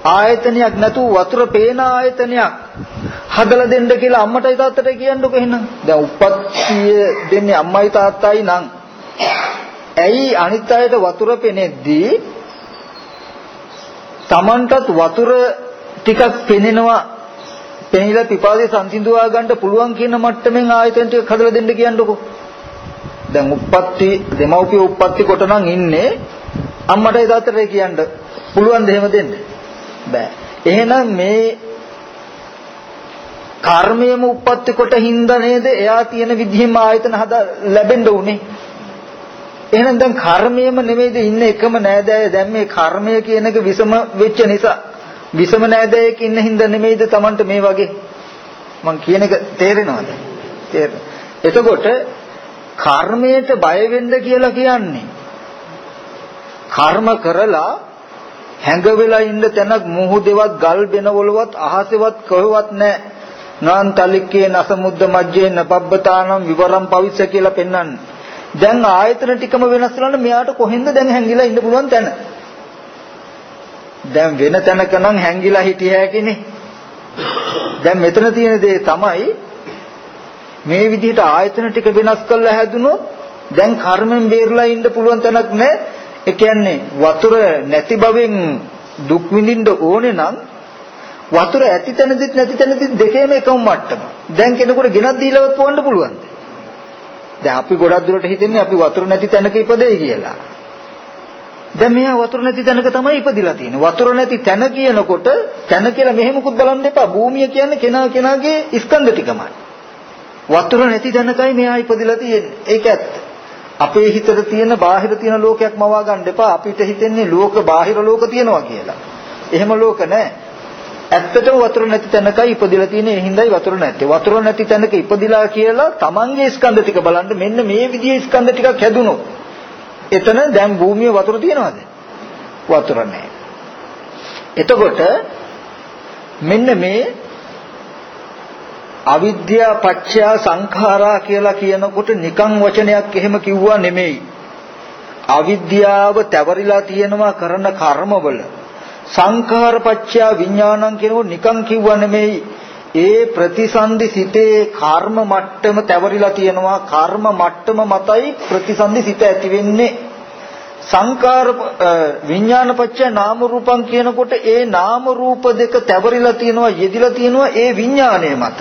ආයතනයක් නැතුව වතුර පේන ආයතනයක් හදලා දෙන්න කියලා අම්මටයි තාත්තටයි කියන්නකො එහෙනම්. දැන් උප්පත්තිය දෙන්නේ අම්මයි තාත්තයි නම් ඇයි අනිත් අයට වතුර පෙනෙද්දී Tamanටත් වතුර ටිකක් පෙනෙනවා පෙනිලා පිපාසය සංසිඳුවා ගන්න පුළුවන් කියන මට්ටමින් ආයතන ටික හදලා දෙන්න කියන්නකෝ. දැන් උප්පත්ති දෙමව්පිය උප්පත්ති කොට නම් ඉන්නේ අම්මටයි තාත්තටයි කියන්න පුළුවන් ද එහෙම දෙන්න? බෑ. එහෙනම් මේ කර්මයේම උප්පත්ති කොට හින්දා නේද එයා තියෙන විදිහෙම ආයතන හදා ලැබෙන්න උනේ. එහෙනම් දැන් කර්මයේම නෙමෙයිද ඉන්න එකම නෑදෑය දැන් මේ කර්මය කියන එක විසම වෙච්ච නිසා විසම නෑදෑයෙක් ඉන්න හින්දා නෙමෙයිද Tamanට මේ වගේ මං කියන එක තේරෙනවද? එතකොට කර්මයට බය වෙන්න කියලා කියන්නේ කර්ම කරලා හැඟ වෙලා ඉන්න තැනක් මුහුදේවත් ගල් බෙනවලවත් අහසෙවත් කොහෙවත් නැහැ. නාන්තලිකේ නසමුද්ද මජ්ජේ නපබ්බතානම් විවරම් පවිස්ස කියලා පෙන්වන්නේ. දැන් ආයතන ටිකම වෙනස් කරලා මෙයාට කොහෙන්ද දැන් හැංගිලා ඉන්න පුළුවන් තැන? දැන් වෙන තැනක නම් හැංගිලා හිටිය හැකිනේ. දැන් මෙතන තියෙන දේ තමයි මේ විදිහට ආයතන ටික වෙනස් කරලා හැදුනොත් දැන් කර්මෙන් බේරලා ඉන්න පුළුවන් තැනක් නැහැ. ඒ කියන්නේ වතුර නැති බවෙන් දුක් විඳින්න ඕනේ නම් වතුර ඇති තැනදිත් නැති තැනදිත් දෙකේම එකම මට්ටම. දැන් කෙනෙකුට ගෙනත් දීලවත් පොවන්න පුළුවන්ද? දැන් අපි ගොඩක් දුරට හිතන්නේ අපි වතුර නැති තැනක ඉපදෙයි කියලා. දැන් මෙයා වතුර නැති තැනක තමයි ඉපදිලා තියෙන්නේ. වතුර නැති තැන කියනකොට තැන කියලා මෙහෙමකුත් බලන්න එපා. භූමිය කියන්නේ කෙනා කෙනාගේ ස්කන්ධ ටිකමයි. වතුර නැති තැනකයි මෙයා ඉපදිලා තියෙන්නේ. ඒක ඇත්ත. අපේ හිතට තියෙන බාහිර තියෙන ලෝකයක් මවා ගන්න එපා. අපිට හිතෙන්නේ ලෝක බාහිර ලෝක තියෙනවා කියලා. එහෙම ලෝක නැහැ. ඇත්තටම වතුර නැති තැනකයි ඉපදිලා තියෙන්නේ. ඒ හින්දායි වතුර නැත්තේ. වතුර නැති තැනක ඉපදිලා කියලා තමන්ගේ ස්කන්ධ ටික බලන්න මෙන්න මේ විදිහේ ස්කන්ධ ටිකක් හැදුනොත් එතන දැන් භූමියේ වතුර තියෙනවද? වතුර නැහැ. එතකොට මෙන්න මේ අවිද්‍යා පත්‍ය සංඛාරා කියලා කියනකොට නිකං වචනයක් එහෙම කිව්වා නෙමෙයි. අවිද්‍යාව තැවරිලා තියෙනවා කරන කර්මවල සංඛාර පත්‍ය විඥානං කියනකොට නිකං කිව්වා නෙමෙයි. ඒ ප්‍රතිසන්දි සිතේ කර්ම මට්ටම තැවරිලා තියෙනවා කර්ම මට්ටම මතයි ප්‍රතිසන්දි සිත ඇති වෙන්නේ සංකාර විඥාන පත්‍ය නාම රූපං කියනකොට ඒ නාම රූප දෙක තැවරිලා තියෙනවා යෙදිලා තියෙනවා ඒ විඥාණය මත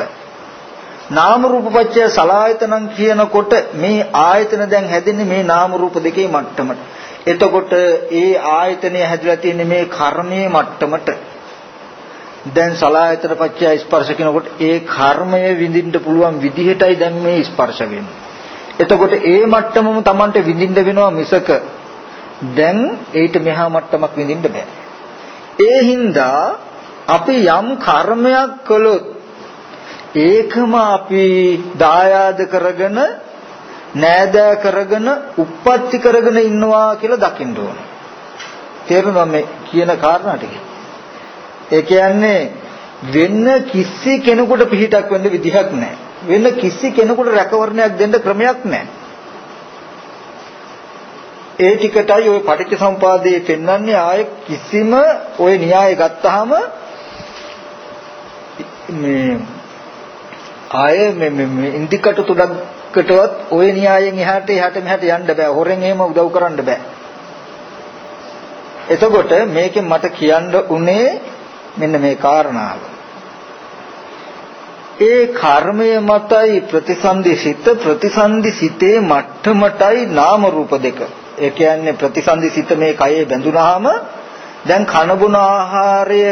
නාම රූප පත්‍ය සලායතනං කියනකොට මේ ආයතන දැන් හැදෙන්නේ මේ නාම රූප දෙකේ මට්ටමට. එතකොට ඒ ආයතනය හැදිලා තියෙන්නේ මේ කර්මයේ මට්ටමට. දැන් සලායතන පත්‍ය ස්පර්ශ කියනකොට ඒ කර්මය විඳින්න පුළුවන් විදිහටයි දැන් මේ ස්පර්ශ වෙන්නේ. එතකොට ඒ මට්ටමම Tamanට විඳින්න වෙනවා මිසක දැන් ඊට මෙහා මට්ටමක් විඳින්න බෑ. ඒ හින්දා අපි යම් කර්මයක් කළොත් ඒකම අපි දායාද කරගෙන නෑදෑ කරගෙන උප්පත්ති කරගෙන ඉන්නවා කියලා දකින්න ඕනේ. තේරුණා මේ කියන කාරණා ටික. ඒ කියන්නේ වෙන කිසි කෙනෙකුට පිහිටක් වෙන්න විදිහක් නැහැ. වෙන කිසි කෙනෙකුට රැකවරණයක් දෙන්න ක්‍රමයක් නැහැ. ඒ ටිකටයි ওই පටිච්චසමුපාදයේ පෙන්වන්නේ ආයේ කිසිම ওই න්‍යාය ගත්තාම මේ ආයේ මේ මේ ඉන්දිකටු තුඩක්කටවත් ওই න්‍යායෙන් එහාට එහාට මෙහාට යන්න බෑ. හොරෙන් එහෙම උදව් කරන්න බෑ. එතකොට මේකෙන් මට කියන්න උනේ මෙන්න මේ කාරණාව. ඒ කර්මය මතයි ප්‍රතිසන්දි සිත ප්‍රතිසන්දි සිතේ මට්ටමටයි නාම රූප දෙක. ඒ කියන්නේ ප්‍රතිසන්දි සිත මේ කයේ බැඳුනහම දැන් කනබුන ආහාරය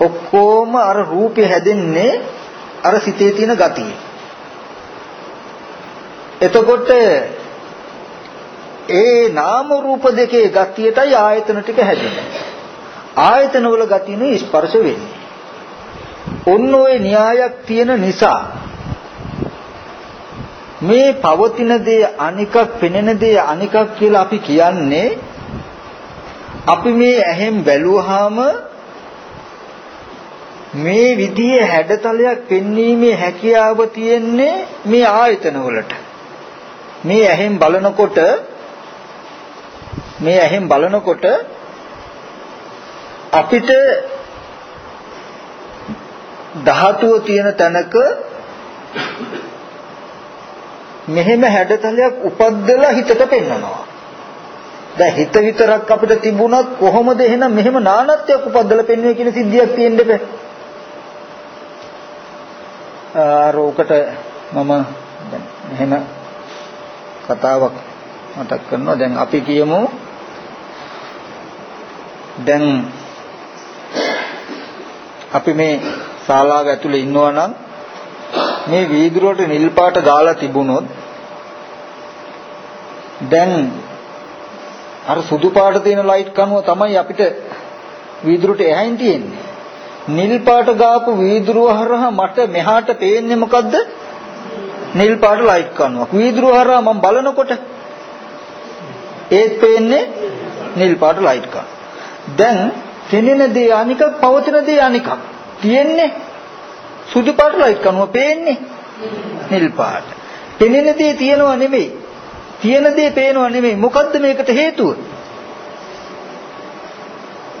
ඔක්කොම අර රූපේ හැදෙන්නේ අර සිතේ තියෙන ගතිය. එතකොට ඒ නාම රූප දෙකේ ගතියටයි ආයතන ටික හැදෙන්නේ. ආයතන වල ගතියනේ ස්පර්ශ වෙන්නේ. ඔන්න ඔය න්‍යායක් තියෙන නිසා මේ පවතින දේ අනිකක් පෙනෙන දේ අනිකක් කියලා අපි කියන්නේ අපි මේ ඇහෙන් බැලුවාම මේ විදිහේ හැඩතලයක් පෙන්වීමේ හැකියාව තියෙන්නේ මේ ආයතන වලට. මේ ඇහෙන් බලනකොට මේ ඇහෙන් බලනකොට අපිට ධාතුව තියෙන තැනක මෙහෙම හැඩතලයක් උපද්දලා හිතට පෙන්නනවා. දැන් හිත විතරක් අපිට තිබුණත් කොහොමද එහෙනම් මෙහෙම නානත්වයක් උපද්දලා පෙන්වන්නේ කියන සිද්ධියක් තියෙන්න බෑ. රෝකට මම එහෙම කතාවක් මතක් කරනවා දැන් අපි කියමු දැන් අපි මේ ශාලාව ඇතුලේ ඉන්නවා නම් මේ වීදුරුවට නිල් පාට ගාලා තිබුණොත් දැන් අර සුදු පාට තියෙන ලයිට් කනුව තමයි අපිට වීදුරුවට එහයින් තියෙන්නේ. නිල් පාට ගාපු වීදුරුව හරහා මට මෙහාට පේන්නේ මොකද්ද? නිල් පාට ලයිට් කනුවක්. වීදුරුව හරහා මම බලනකොට ඒත් පේන්නේ නිල් පාට ලයිට් කනුව. දැන් පෙනෙන දේ අනිකක් පවතින දේ අනිකක්. තියෙන්නේ සුදු පාට ලයිට් කනුව පේන්නේ නිල් පාට. පෙනෙන දේ තියෙනව නෙමෙයි. තියෙන දේ පේනව නෙමෙයි. මොකද්ද මේකට හේතුව?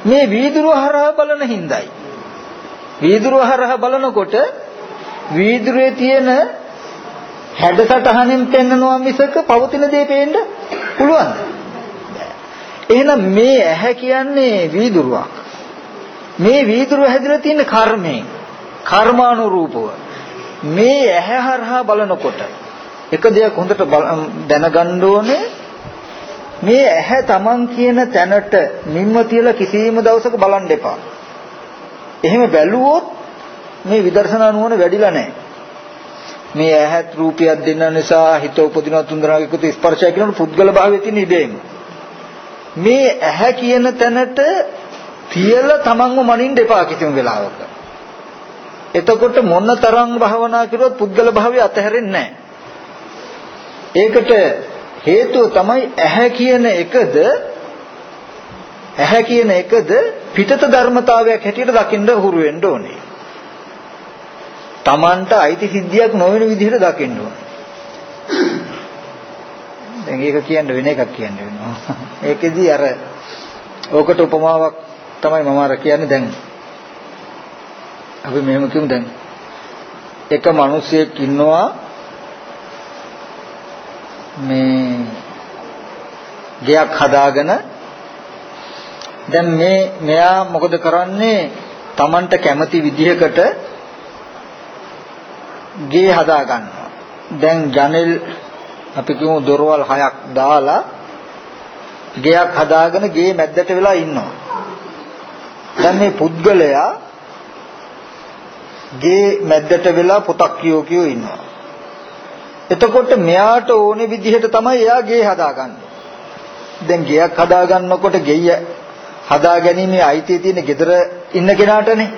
මේ වීදුරුව හරහා බලන හිඳයි. වීදුරුව හරහා බලනකොට වීදුරුවේ තියෙන හැඩසටහනින් පෙන්වනවා මිසක පවතින දේ පේන්න පුළුවන්ද? එහෙනම් මේ ඇහැ කියන්නේ වීදුරුවක්. මේ වීදුරුව හැදිලා තියෙන කර්මයෙන් කර්මානුරූපව මේ ඇහැ හරහා බලනකොට එක දෙයක් හොඳට දැනගන්න ඕනේ මේ ඇහැ Taman කියන තැනට මිම්ම තියලා කිසිම දවසක බලන්න එපා. එහෙම බැලුවොත් මේ විදර්ශනා නුවණ වැඩිලා නැහැ. මේ ඇහත් රූපයක් දෙන්න නිසා හිත උපදින තුන්දරාගේ කුත ස්පර්ශය කියනකොට පුද්ගල භාවයේ තියෙන ඉබේම. මේ ඇහැ කියන තැනට තියලා තමන්ව මනින්න එපා කිසිම වෙලාවක. එතකොට මොන තරම් භවනා කරුවත් පුද්ගල භාවය අතහැරෙන්නේ නැහැ. ඒකට හේතුව තමයි ඇහැ කියන එකද ඇහැ කියන එකද පිටත ධර්මතාවයක් හැටියට දකින්න හුරු වෙන්න ඕනේ. Tamanට අයිති සිද්ධියක් නොවන විදිහට දකින්න ඕනේ. දැන් ඒක කියන්න වෙන එකක් කියන්න වෙනවා. ඒකෙදි අර ඕකට උපමාවක් තමයි මම අර කියන්නේ දැන්. අපි මෙහෙම කියමු දැන්. එක මිනිහෙක් ඉන්නවා මේ ගයක් හදාගෙන දැන් මේ මෙයා මොකද කරන්නේ Tamanට කැමති විදිහකට ගේ හදා ගන්නවා. දැන් ජනෙල් අපි කියමු දොරවල් හයක් දාලා ගෙයක් හදාගෙන ගේ මැද්දට වෙලා ඉන්නවා. දැන් මේ පුද්ගලයා ගේ මැද්දට වෙලා පොතක් කියෝ කියෝ ඉන්නවා. එතකොට මෙයාට ඕනේ විදිහට තමයි එයා ගේ හදාගන්නේ. දැන් ගෙයක් හදාගන්නකොට ගෙය හදා ගැනීමේ අයිතිය තියෙන gedara ඉන්න කෙනාටනේ.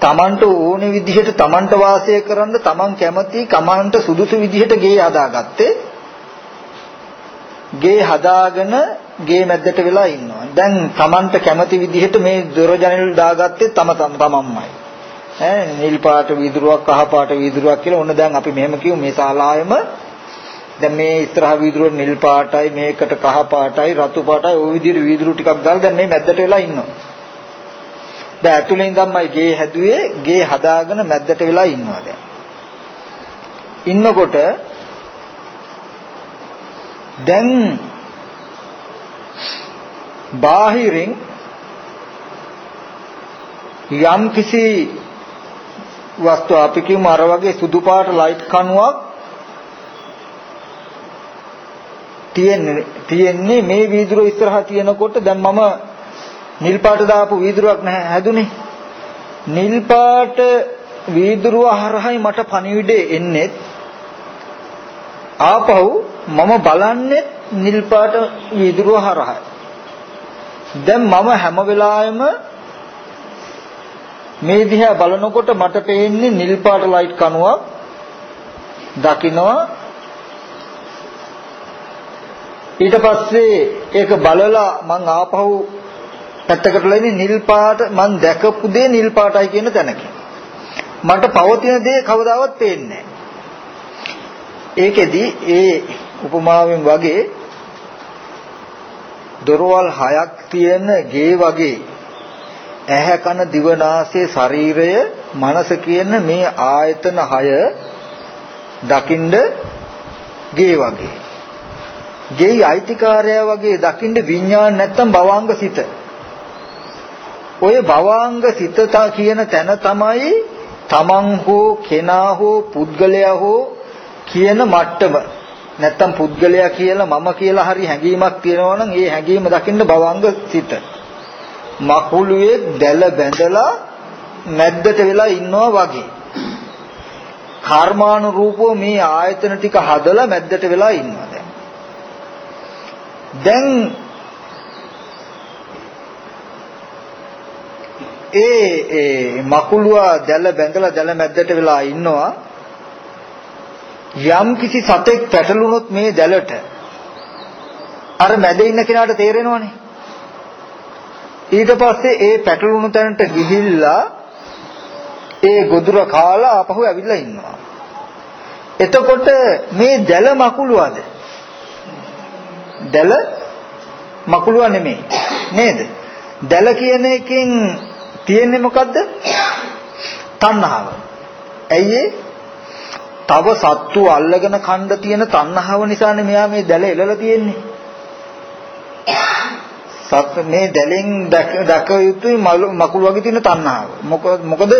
Tamanට ඕනේ විදිහට Tamanට වාසය කරන්න Taman කැමති කමන්ට සුදුසු විදිහට ගේ හදාගත්තේ. ගේ හදාගෙන ගේ මැද්දට වෙලා ඉන්නවා. දැන් Tamanට කැමති විදිහට මේ දොර ජනෙල් දාගත්තේ තම තමන්මයි. ඈ නිල් පාට වීදුරුවක් කහ පාට වීදුරුවක් කියලා ඔන්න දැන් අපි මෙහෙම කියමු මේ ශාලාවෙම දැන් මේ ඉස්සරහ වීදුරුව නිල් පාටයි මේකට කහ පාටයි රතු පාටයි ওই විදිහට වීදුරු ටිකක් දාලා දැන් මේ මැද්දට වෙලා ඉන්නවා. දැන් ඇතුලෙන් ධම්මයි ගේ හැදුවේ ගේ හදාගෙන මැද්දට වෙලා ඉන්නවා දැන්. ඉන්නකොට දැන් බාහිරින් යම් කිසි වස්තු අපි කියමු අර වගේ සුදු පාට ලයිට් කණුවක් තියෙන්නේ තියෙන්නේ මේ වීදුරුව ඉස්සරහා තියෙනකොට දැන් මම නිල් පාට දාපු වීදුරුවක් නැහැ. හැදුනේ. නිල් පාට වීදුරුව හරහායි මට පණිවිඩේ එන්නේ ආපහු මම බලන්නේ නිල් පාට වීදුරුව හරහා දැන් මම හැම වෙලාවෙම මේ දිහා බලනකොට මට පේන්නේ නිල් පාට ලයිට් කණුවක් දකින්නවා ඊට පස්සේ ඒක බලලා මං ආපහු පැත්තකට ලයිනේ නිල් පාට. මං දැකපු දේ නිල් පාටයි කියන තැනක. මට පවතින දේ කවදාවත් පේන්නේ ඒකෙදි ඒ උපමාවෙන් වගේ දොරවල් හයක් තියෙන ගේ වගේ ඇහැ කන දිව නාසය ශරීරය මනස කියන මේ ආයතන හය දකින්ද ගේ වගේ. ගෙයි අයිතිකාරයා වගේ දකින්න විඥාන නැත්තම් භවංග සිත. ඔය භවංග සිත කියන තැන තමයි තමන් හෝ කෙනා හෝ පුද්ගලයා හෝ කියන මට්ටම. නැත්තම් පුද්ගලයා කියලා මම කියලා හරි හැඟීමක් තියෙනවා නම් ඒ හැඟීම දකින්න භවංග සිත. මකුළුවේ දැල බැඳලා මැද්දට වෙලා ඉන්නවා වගේ. කර්මානුරූපව මේ ආයතන ටික හදලා මැද්දට වෙලා ඉන්නවා දැන්. දැන් ඒ ඒ මකුලුවා දැල බැඳලා දැල මැද්දට වෙලා ඉන්නවා. යම් කිසි සතෙක් පැටලුනොත් මේ දැලට. අර මැද ඉන්න කෙනාට තේරෙනවනේ. ඊට පස්සේ ඒ පැටලුණු තැනට ගිහිල්ලා ඒ ගොදුර කාලා ආපහු ඇවිල්ලා ඉන්නවා. එතකොට මේ දැල මකුලුවද දැල මකුලුව නෙමෙයි. නේද? දැල කියන එකෙන් තියෙන්නේ මොකද්ද? තණ්හාව. ඇයි තව සත්තු අල්ලගෙන කණ්ඩ තියෙන තණ්හාව නිසානේ මෙයා මේ දැල එලලා තියෙන්නේ. සත් මේ දැලෙන් දැක යුතුයි මකුළු වගේ තියෙන තණ්හාව. මොකද මොකද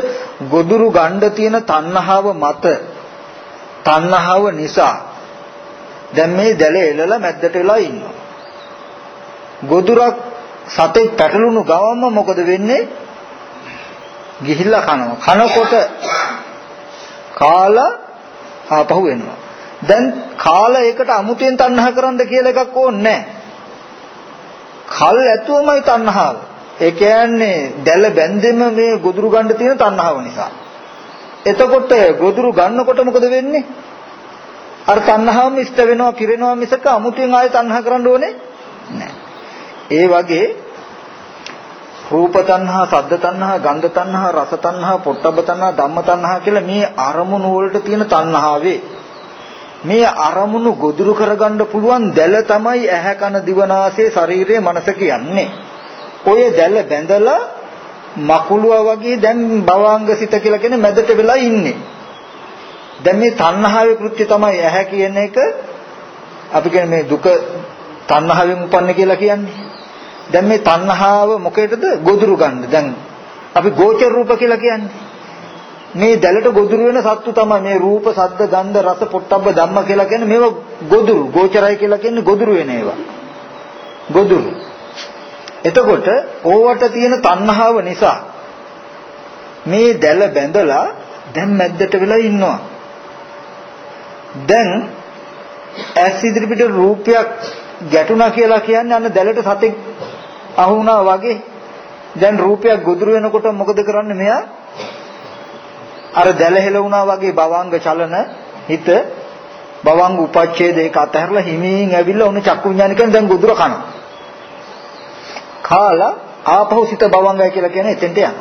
ගොදුරු ගණ්ඩ තියෙන තණ්හාව මත තණ්හාව නිසා දැන් මේ දැල එලලා මැද්දට වෙලා ඉන්නවා. ගොදුරක් සතෙක් පැටලුණු ගමන්ම මොකද වෙන්නේ? ගිහිල්ලා කනවා. කනකොට කාලා ආපහු එනවා. දැන් කාලා ඒකට අමුතෙන් තණ්හා කරන්න කියලා එකක් ඕනේ නැහැ. කල් ඇතුවමයි තණ්හාව. ඒ කියන්නේ දැල බැන්දෙම මේ ගොදුරු ගන්න තියෙන තණ්හාව නිසා. එතකොට ගොදුරු ගන්නකොට මොකද වෙන්නේ? අර තණ්හාවම ඉෂ්ට වෙනවා, පිරෙනවා මිසක අමුතෙන් ආයෙ තණ්හා කරන්න ඕනේ නැහැ. ඒ වගේ රූප තණ්හා, සද්ද තණ්හා, ගන්ධ තණ්හා, රස තණ්හා, පොට්ටබ්බ තණ්හා, ධම්ම තණ්හා කියලා මේ අරමුණු වලට තියෙන තණ්හාවේ මේ අරමුණු ගොදුරු කරගන්න පුළුවන් දැල තමයි ඇහැ කන දිවනාසය ශරීරය මනස කියන්නේ. ඔය දැල බැඳලා මකුලුවා වගේ දැන් භවංග සිත කියලා කියන මැදට වෙලා ඉන්නේ. දැන් මේ තණ්හාවේ කෘත්‍ය තමයි ඇහැ කියන එක අපි කියන්නේ මේ දුක තණ්හාවෙන් උපන්න කියලා කියන්නේ. දැන් මේ තණ්හාව මොකේදද ගොදුරු ගන්න. දැන් අපි ගෝචර රූප කියලා කියන්නේ. මේ දැලට ගොදුරු වෙන සත්තු තමයි මේ රූප, සද්ද, ගන්ධ, රස, පොට්ටබ්බ ධම්ම කියලා කියන්නේ මේවා ගොදුරු. ගෝචරයි කියලා කියන්නේ ගොදුරු වෙන ඒවා. ගොදුරු. එතකොට ඕවට තියෙන තණ්හාව නිසා මේ දැල බැඳලා දැන් මැද්දට වෙලා ඉන්නවා. දැන් ඇස් ඉදිරිපිට රූපයක් ගැටුණා කියලා කියන්නේ අන්න දැලට සතෙක් අහු වුණා වගේ දැන් රූපයක් ගොදුරු වෙනකොට මොකද කරන්නේ මෙයා? අර දැලහෙල වුණා වගේ භවංග චලන හිත භවංග උපච්ඡේද ඒක අතහැරලා හිමින් ඇවිල්ලා උන චක්කු විඥානිකෙන් දැන් ගොදුර කනවා කාලා ආපහු සිත භවංගය කියලා කියන්නේ එතෙන්ට යනවා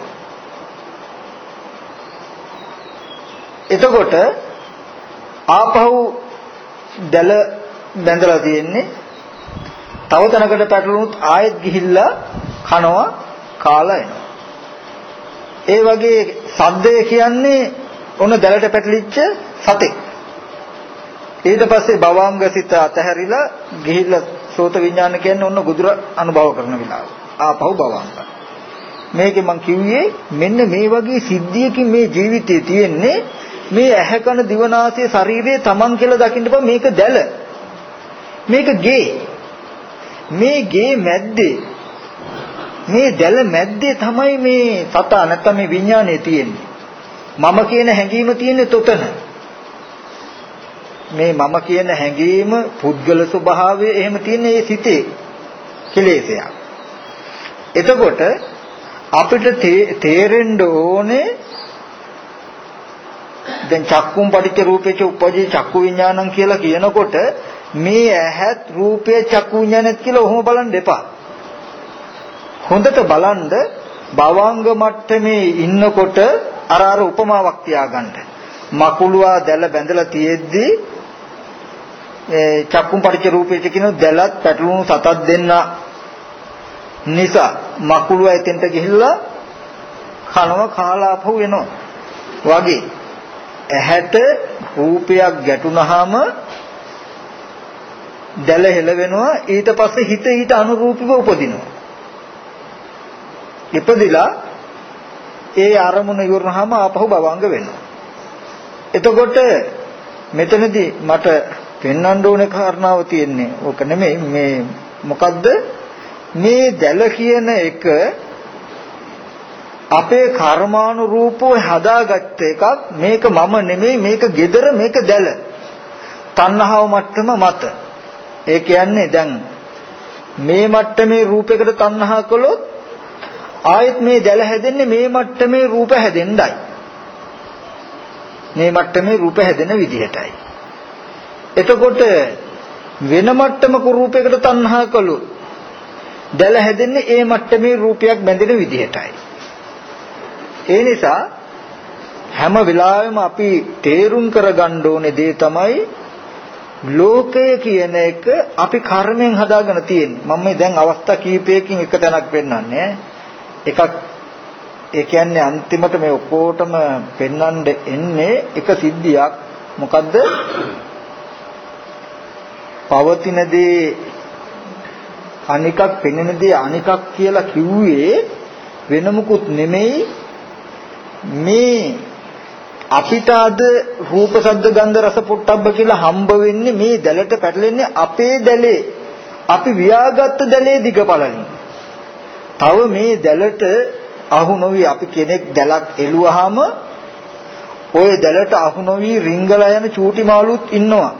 එතකොට ආපහු දැල බැඳලා තියෙන්නේ තව තැනකට පැටලුණොත් ආයෙත් ගිහිල්ලා කනවා කාලා එනවා. ඒ වගේ සද්දය කියන්නේ ඔන්න දැලට පැටලිච්ච සතෙක්. ඊට පස්සේ භවංග සිත අතහැරිලා ගිහිල්ලා සෝත විඥාන කියන්නේ ඔන්න ගුදුර අනුභව කරන වෙලාව. ආපහු භවංග. මේකේ මම කිව්වේ මෙන්න මේ වගේ සිද්ධියකින් මේ ජීවිතේ තියෙන්නේ මේ ඇහැ කන දිවනාසය ශරීරයේ Taman කියලා දකින්න බෑ මේක දැල. මේක ගේ. මේ ගේ මැද්දේ මේ දැල මැද්දේ තමයි මේ සතා නැත්නම් මේ විඥානය තියෙන්නේ. මම කියන හැඟීම තියෙන්නේ තොතන. මේ මම කියන හැඟීම පුද්ගල ස්වභාවය එහෙම තියෙන්නේ ඒ සිතේ කෙලෙසයක්. එතකොට අපිට තේරෙන්න ඕනේ දැන් චක්කුම් පටිච්ච රූපේච උපජේ චක්කු විඥානං කියලා කියනකොට මේ ඇහත් රූපය චක්කු විඥානත් කියලා ඔහොම බලන්න එපා. හොඳට බලන්න භවංග මට්ටමේ ඉන්නකොට අර අර උපමාවක් තියාගන්න. මකුලුවා දැල බැඳලා තියෙද්දි ඒ චක්කුම් පටිච්ච රූපේච කියන දැලත් පැටලුණු සතක් දෙන්න නිසා මකුලුවා එතෙන්ට ගිහිල්ලා කනව කාලාපහුව වෙනවා. වගේ ඇහැට රූපයක් ගැටුනහම දැල හෙල වෙනවා ඊට පස්සේ හිත ඊට අනුරූපීව උපදිනවා. ඉපදිලා ඒ අරමුණ ඉවරනහම ආපහු භවංග වෙනවා. එතකොට මෙතනදී මට පෙන්වන්න ඕනේ කාරණාව තියෙන්නේ ඕක නෙමෙයි. මේ මොකද්ද? මේ දැල කියන එක අපේ කර්මානුරූපව හදාගත්ත එකක්. මේක මම නෙමෙයි මේක gedara මේක දැල. තණ්හාව මට්ටම මත. ඒ කියන්නේ දැන් මේ මට්ටමේ රූපයකට තණ්හා කළොත් ආයෙත් මේ දැල හැදෙන්නේ මේ මට්ටමේ රූප හැදෙන්නයි. මේ මට්ටමේ රූප හැදෙන විදිහටයි. එතකොට වෙන මට්ටමක රූපයකට තණ්හා කළොත් දැල හැදෙන්නේ ඒ මට්ටමේ රූපයක් බැඳෙන විදිහටයි. ඒ නිසා හැම වෙලාවෙම අපි තේරුම් කරගන්න ඕනේ දේ තමයි ලෝකය කියන එක අපි කර්මයෙන් හදාගෙන තියෙන්නේ. මම මේ දැන් අවස්ථා කීපයකින් එක තැනක් පෙන්වන්නේ. එකක් ඒ කියන්නේ අන්තිමට මේ ඔක්කොටම පෙන්වන්න එන්නේ එක සිද්ධියක්. මොකද්ද? පවතින දේ අනිකක් පෙනෙන දේ අනිකක් කියලා කිව්වේ වෙන මුකුත් නෙමෙයි මේ අපිට අද රූප ශබ්ද ගන්ධ රස පොට්ටබ්බ කියලා හම්බ වෙන්නේ මේ දැලට පැටලෙන්නේ අපේ දැලේ අපි වියාගත්ත දැලේ දිගපළලින්. තව මේ දැලට අහු නොවි අපි කෙනෙක් දැලක් එළුවාම ওই දැලට අහු නොවි රිංගලා යන චූටි මාළුත් ඉන්නවා.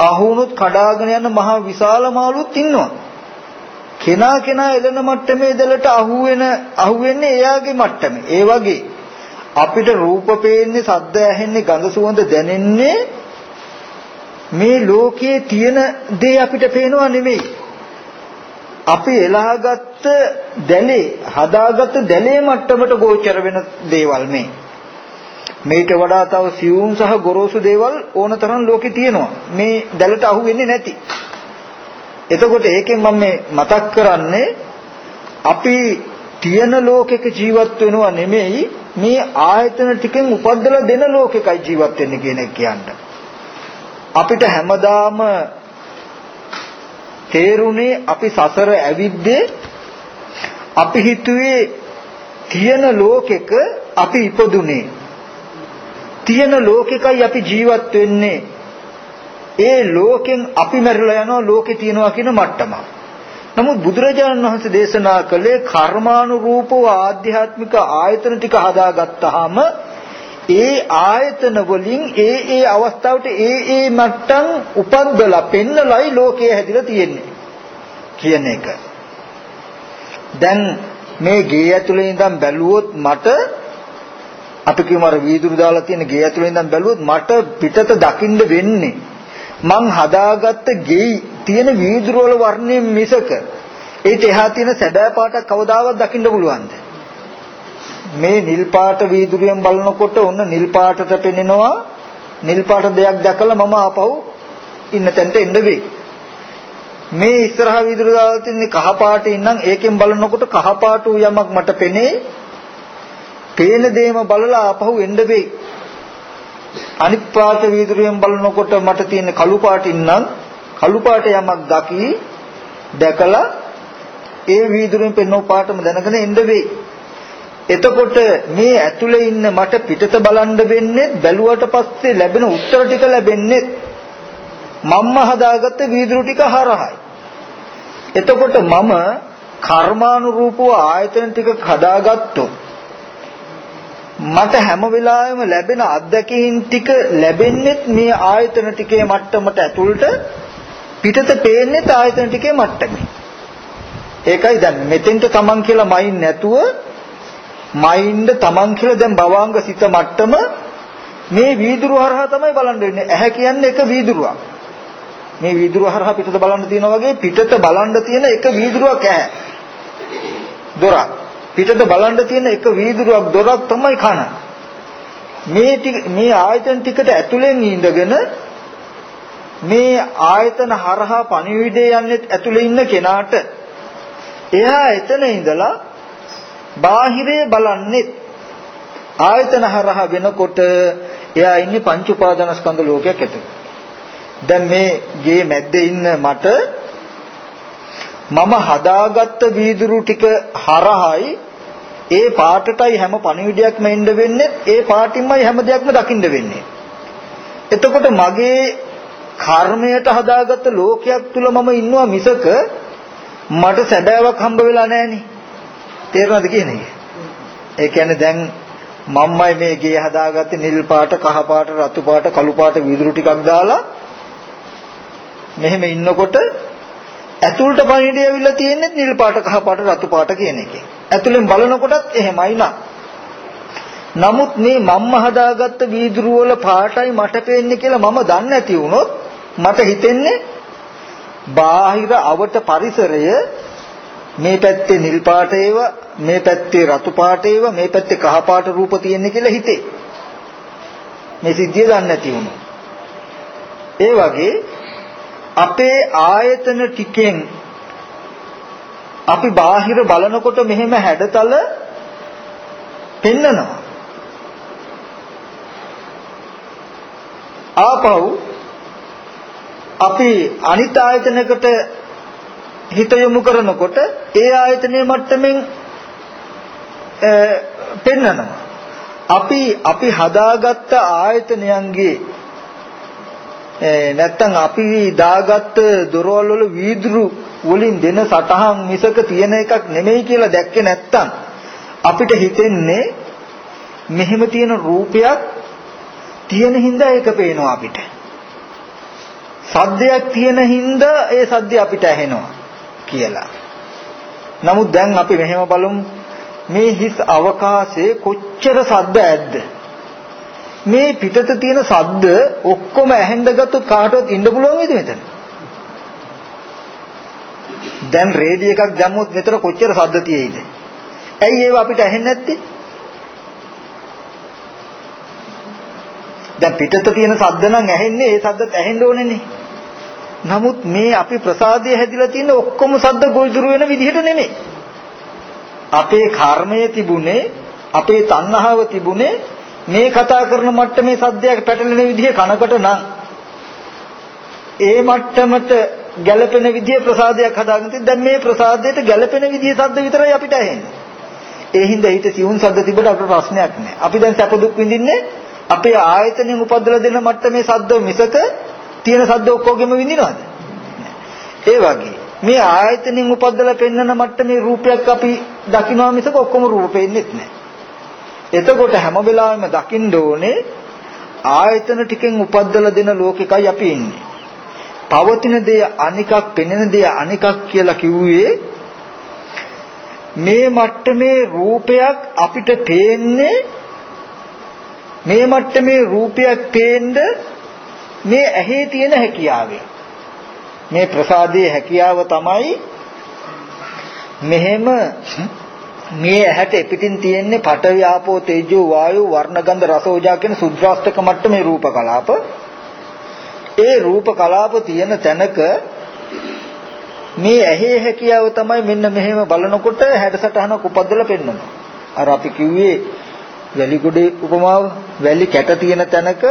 අහුනොත් කඩාගෙන යන මහා විශාල මාළුත් ඉන්නවා. කෙනා කෙනා එළන මට්ටමේ දැලට අහු වෙන අහු වෙන්නේ එයාගේ මට්ටමේ. ඒ වගේ අපිට රූප පේන්නේ සද්ද ඇහෙන්නේ ගඳ සුවඳ දැනෙන්නේ මේ ලෝකයේ තියෙන දේ අපිට පේනවා නෙමෙයි. අපි එලාගත්ත දැලේ හදාගත්ත දැලේ මට්ටමට ගෝචර වෙන දේවල් මේ මේට වඩා තව සියුම් සහ ගොරෝසු දේවල් ඕනතරම් ලෝකේ තියෙනවා. මේ දැලට අහු වෙන්නේ නැති. එතකොට ඒකෙන් මම මේ මතක් කරන්නේ අපි තියෙන ලෝකෙක ජීවත් වෙනවා නෙමෙයි මේ ආයතන ටිකෙන් උපද්දලා දෙන ලෝකෙකයි ජීවත් වෙන්නේ කියන එක කියන්නේ. අපිට හැමදාම තේරුනේ අපි සසර ඇවිද්දේ අපි හිතුවේ තියෙන ලෝකෙක අපි ඉපදුනේ. තියෙන ලෝකෙකයි අපි ජීවත් වෙන්නේ. ඒ ලෝකෙන් අපි මැරිලා යනවා ලෝකේ තියනවා කියන මට්ටමක්. නමුත් බුදුරජාණන් වහන්සේ දේශනා කළේ කර්මානුරූපව ආධ්‍යාත්මික ආයතන ටික හදාගත්තාම ඒ ආයතන වලින් ඒ ඒ අවස්ථාවට ඒ ඒ මට්ටම් උපද්දලා පෙන්නලයි ලෝකය හැදිලා තියෙන්නේ කියන එක. දැන් මේ ගේ ඇතුලේ ඉඳන් බැලුවොත් මට අපි කියමු අර වීදුරු දාලා තියෙන ගේ ඇතුලේ ඉඳන් බැලුවොත් මට පිටත දකින්න වෙන්නේ මං හදාගත්ත ගෙයි තියෙන වීදුරු වල වර්ණය මිසක ඒට එහා තියෙන සැබෑ පාටක් කවදාවත් දකින්න පුළුවන්ද? මේ නිල් පාට වීදුරුවෙන් බලනකොට ඔන්න නිල් පාටට පෙනෙනවා. නිල් පාට දෙයක් දැකලා මම ආපහු ඉන්න තැනට එන්න වෙයි. මේ ඉස්සරහා වීදුරු දාලා තියෙන කහ පාටින් නම් ඒකෙන් බලනකොට කහ පාට යමක් මට පෙනේ. පේන දේම බලලා ආපහු එන්න වෙයි. අනිත් පාට වීදුරුවෙන් බලනකොට මට තියෙන කළු පාටින් නම් කළු පාට යමක් දකි දැකලා ඒ වීදුරුවෙන් පෙන්වන පාටම දැනගෙන එන්න වෙයි. එතකොට මේ ඇතුලේ ඉන්න මට පිටත බලන්න වෙන්නේ බැලුවට පස්සේ ලැබෙන උත්තර ටික ලැබෙන්නේ මම්ම හදාගත්ත වීදුරු ටික හරහායි. එතකොට මම කර්මානුරූපව ආයතන ටික හදාගත්තොත් මට හැම වෙලාවෙම ලැබෙන අත්දැකීම් ටික ලැබෙන්නේත් මේ ආයතන ටිකේ මට්ටමට ඇතුළට පිටත පේන්නේ ආයතන ටිකේ මට්ටමේ. ඒකයි දැන් මෙතෙන්ට තමන් කියලා මයින් නැතුව මයින්ද තමන් කියලා දැන් භවංග සිත මට්ටම මේ වීදුරු හරහා තමයි බලන්න වෙන්නේ. ඇහැ කියන්නේ එක වීදුරුවක්. මේ වීදුරුව හරහා පිටත බලන්න තියෙනවා වගේ පිටත බලන්න තියෙන එක වීදුරුවක් ඇහැ. දොරක්. පිටත බලන්න තියෙන එක වීදුරුවක් දොරක් තමයි කන. මේ මේ ආයතන ටිකට ඇතුලෙන් ඉඳගෙන මේ ආයතන හරහා පණිවිඩය යන්නේ ඇතුලේ ඉන්න කෙනාට එයා එතන ඉඳලා බාහිරේ බලන්නේ ආයතන හරහා වෙනකොට එයා ඉන්නේ පංච උපාදානස්කන්ධ ලෝකයක් ඇතුළේ. දැන් මේ ගේ මැද්දේ ඉන්න මට මම හදාගත්ත වීදුරු ටික හරහායි ඒ පාටටයි හැම පණිවිඩයක්ම එන්න වෙන්නේ ඒ පාටින්මයි හැම දෙයක්ම දකින්න වෙන්නේ. එතකොට මගේ කර්මයට හදාගත්ත ලෝකයක් තුල මම ඉන්නවා මිසක මට සැබෑවක් හම්බ වෙලා නැහෙනේ. තේරෙනවද කියන්නේ? ඒ කියන්නේ දැන් මම්මයි මේ ගේ හදාගත්තේ නිල් පාට, කහ පාට, රතු පාට, කළු පාට විදුරු ටිකක් දාලා මෙහෙම ඉන්නකොට ඇතුළට පණිවිඩය ඇවිල්ලා තියෙන්නේ නිල් පාට, කහ පාට, රතු පාට කියන එකේ. ඇතුළෙන් බලනකොටත් එහෙමයි නා. නමුත් මේ මම්ම හදාගත්ත වීදුරු වල පාටයි මට පේන්නේ කියලා මම දන්නේ නැති වුණොත් මට හිතෙන්නේ බාහිර අවට පරිසරය මේ පැත්තේ නිල් පාට ඒවා මේ පැත්තේ රතු පාට ඒවා මේ පැත්තේ කහ පාට රූප තියෙන්නේ කියලා හිතේ මේ සිද්ධිය දන්නේ නැති වුණා ඒ වගේ අපේ ආයතන ටිකෙන් අපි බාහිර බලනකොට මෙහෙම හැඩතල පෙන්නනවා ආපහු අපි අනිත් ආයතනයකට හිත යොමු කරනකොට ඒ ආයතනයේ මට්ටමින් පෙන්නනවා. අපි අපි හදාගත්ත ආයතනයන්ගේ නැත්තම් අපි දාගත්ත දොරවල් වල වීදුරු වලින් දෙන සටහන් මිසක තියෙන එකක් නෙමෙයි කියලා දැක්කේ නැත්තම් අපිට හිතෙන්නේ මෙහෙම තියෙන රූපයක් තියෙන හින්දා ඒක පේනවා අපිට. සද්දයක් තියෙන හින්දා ඒ සද්දය අපිට ඇහෙනවා කියලා. නමුත් දැන් අපි මෙහෙම බලමු මේ හිස් අවකාශයේ කොච්චර සද්ද ඇද්ද? මේ පිටත තියෙන සද්ද ඔක්කොම ඇහෙන්න ගත්තොත් කාටවත් ඉන්න පුළුවන් වේද මෙතන? දැන් රේඩියෝ එකක් දැම්මොත් මෙතන කොච්චර සද්ද තියෙයිද? ඇයි ඒව අපිට ඇහෙන්නේ නැත්තේ? දැන් පිටත තියෙන සද්ද නම් ඇහෙන්නේ ඒ සද්දත් ඇහෙන්න ඕනේනේ. නමුත් මේ අපි ප්‍රසාදය හැදිලා තියෙන ඔක්කොම සද්ද ගොවිදුරු වෙන විදිහට නෙමෙයි. අපේ කර්මය තිබුණේ අපේ තණ්හාව තිබුණේ මේ කතා කරන මට්ටමේ සද්දයක් පැටලෙන විදිහ කනකට නම් ඒ මට්ටමට ගැළපෙන විදිහේ ප්‍රසාදයක් හදාගෙන තියෙන දැන් මේ ප්‍රසාදයට ගැළපෙන විදිහේ සද්ද විතරයි අපිට ඇහෙන්නේ. ඒ හින්දා හිත සිවුන් සද්ද තිබුණ අපිට ප්‍රශ්නයක් නැහැ. අපි දැන් සැප දුක් විඳින්නේ අපේ ආයතනෙන් උපදලා දෙන මට්ටමේ සද්ද මිසක තියෙන සද්ද ඔක්කොගෙම විඳිනවද? ඒ වගේ මේ ආයතනෙන් උපදලා පෙන්වන මට්ටමේ රූපයක් අපි දකිනවා මිසක ඔක්කොම රූප පෙන්නේ නැහැ. එතකොට හැම වෙලාවෙම දකින්න ඕනේ ආයතන ටිකෙන් උපදලා දෙන ලෝකෙකයි අපි ඉන්නේ. පවතින දේ අනිකක් පෙනෙන දේ අනිකක් කියලා කිව්වේ මේ මට්ටමේ රූපයක් අපිට පේන්නේ මේ මට්ටමේ රූපයක් පේන්න මේ ඇහි තියෙන හැකියාවෙන් මේ ප්‍රසාදයේ හැකියාව තමයි මෙහෙම මේ ඇහැට පිටින් තියෙන්නේ පඨවි ආපෝ තේජෝ වායෝ වර්ණ ගන්ධ රස ඕජා කියන සුද්‍රාස්තක මට්ටමේ රූප කලාප ඒ රූප කලාප තියෙන තැනක මේ ඇහි හැකියාව තමයි මෙන්න මෙහෙම බලනකොට හැඩසටහනක් උපදලා පෙන්වනවා අර අපි කිව්වේ වැලි ගොඩේ උපමාව වැලි කැට තියෙන තැනක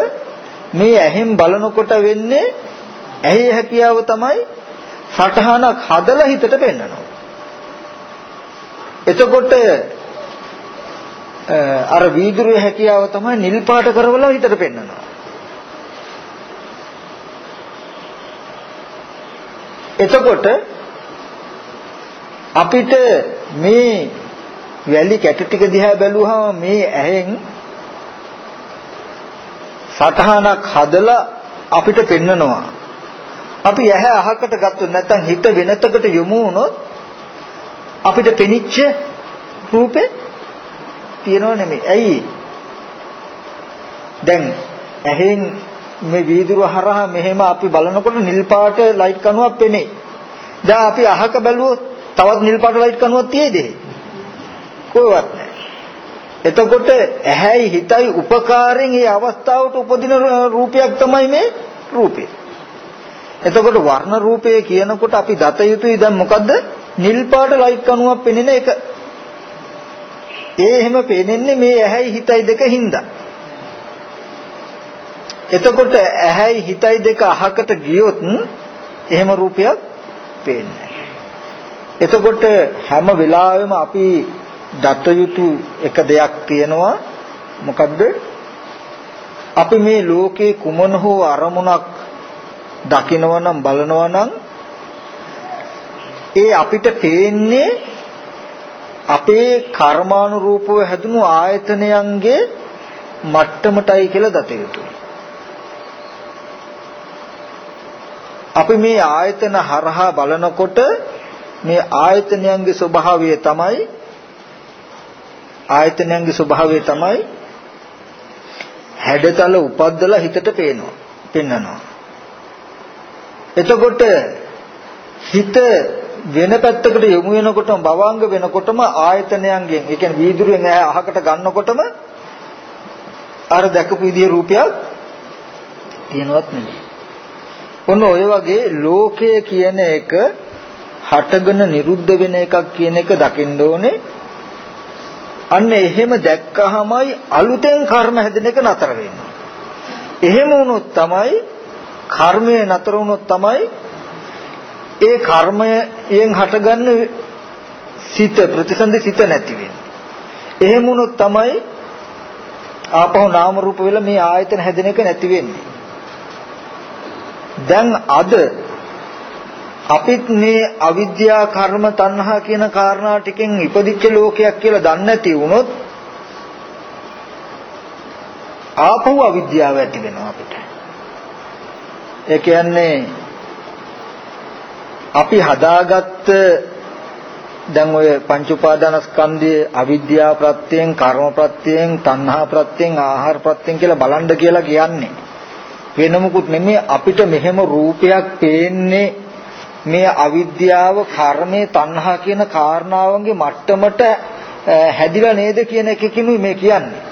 මේ ඇහෙන් බලනකොට වෙන්නේ ඇහි හැකියාව තමයි සටහනක් හදලා හිතට පෙන්වනවා. එතකොට අර වීදුරුවේ හැකියාව තමයි නිල් පාට කරවලා හිතට පෙන්වනවා. එතකොට අපිට මේ වැලි කැට ටික දිහා බැලුවහම මේ ඇහෙන් සටහනක් හදලා අපිට පෙන්නනවා. අපි ඇහැ අහකට ගත්තොත් නැත්නම් හිත වෙනතකට යොමු වුණොත් අපිට පෙනිච්ච රූපේ තියෙනව නෙමෙයි. ඇයි? දැන් ඇහෙන් මේ වීදුරු හරහා මෙහෙම අපි බලනකොට නිල් පාට ලයිට් කණුවක් පෙනේ. දැන් අපි අහක බැලුවොත් තවත් නිල් පාට ලයිට් කණුවක් තියේද? කොහොවත් නැහැ. එතකොට ඇහැයි හිතයි උපකාරයෙන් මේ අවස්ථාවට උපදින රූපයක් තමයි මේ රූපය. එතකොට වර්ණ රූපය කියනකොට අපි දත යුතුයි දැන් මොකද්ද? නිල් පාට ලයිට් කණුවක් පෙනෙන එක. ඒ එහෙම පෙනෙන්නේ මේ ඇහැයි හිතයි දෙක හින්දා. එතකොට ඇහැයි හිතයි දෙක අහකට ගියොත් එහෙම රූපයක් පේන්නේ එතකොට හැම වෙලාවෙම අපි දත යුතු එක දෙයක් තියෙනවා මොකද්ද අපි මේ ලෝකේ කුමන හෝ අරමුණක් දකිනවා නම් බලනවා නම් ඒ අපිට පේන්නේ අපේ කර්මානුරූපව හැදුණු ආයතනයන්ගේ මට්ටමටයි කියලා දත යුතුයි. අපි මේ ආයතන හරහා බලනකොට මේ ආයතනයන්ගේ ස්වභාවය තමයි ආයතනයන්ගේ ස්වභාවය තමයි හැඩතල උපද්දලා හිතට පේනවා පෙන්නනවා එතකොට හිත වෙන පැත්තකට යොමු වෙනකොටම භවංග වෙනකොටම ආයතනයන්ගෙන් ඒ කියන්නේ වීදුරුවෙන් ඈ අහකට ගන්නකොටම අර දැකපු විදිහේ රූපයක් තියෙනවත් නෙමෙයි. ඔන්න ඔය වගේ ලෝකය කියන එක හටගෙන නිරුද්ධ වෙන එකක් කියන එක දකින්න ඕනේ. අන්න එහෙම දැක්කහමයි අලුතෙන් කර්ම හැදෙන එක නතර වෙන්නේ. එහෙම වුණොත් තමයි කර්මය නතර වුණොත් තමයි ඒ කර්මයෙන් හටගන්න සිත ප්‍රතිසන්දි සිත නැති වෙන්නේ. එහෙම වුණොත් තමයි ආපහු නාම රූප වෙලා මේ ආයතන හැදෙන එක නැති වෙන්නේ. දැන් අද අපිත් මේ අවිද්‍යා කර්ම තණ්හා කියන කාරණා ටිකෙන් ඉපදිච්ච ලෝකයක් කියලා දන්නේ නැති වුණොත් ආපහු අවිද්‍යාව ඇති වෙනවා අපිට. ඒ කියන්නේ අපි හදාගත්ත දැන් ඔය පංච උපාදානස්කන්ධයේ අවිද්‍යාව ප්‍රත්‍යයෙන් කර්ම ප්‍රත්‍යයෙන් තණ්හා ප්‍රත්‍යයෙන් ආහාර ප්‍රත්‍යයෙන් කියලා බලන්න කියලා කියන්නේ. වෙන මොකුත් නෙමෙයි අපිට මෙහෙම රූපයක් පේන්නේ මේ අවිද්‍යාව කර්මයේ තණ්හා කියන කාරණාවන්ගේ මට්ටමට හැදිලා නේද කියන එකකිනුයි මේ කියන්නේ.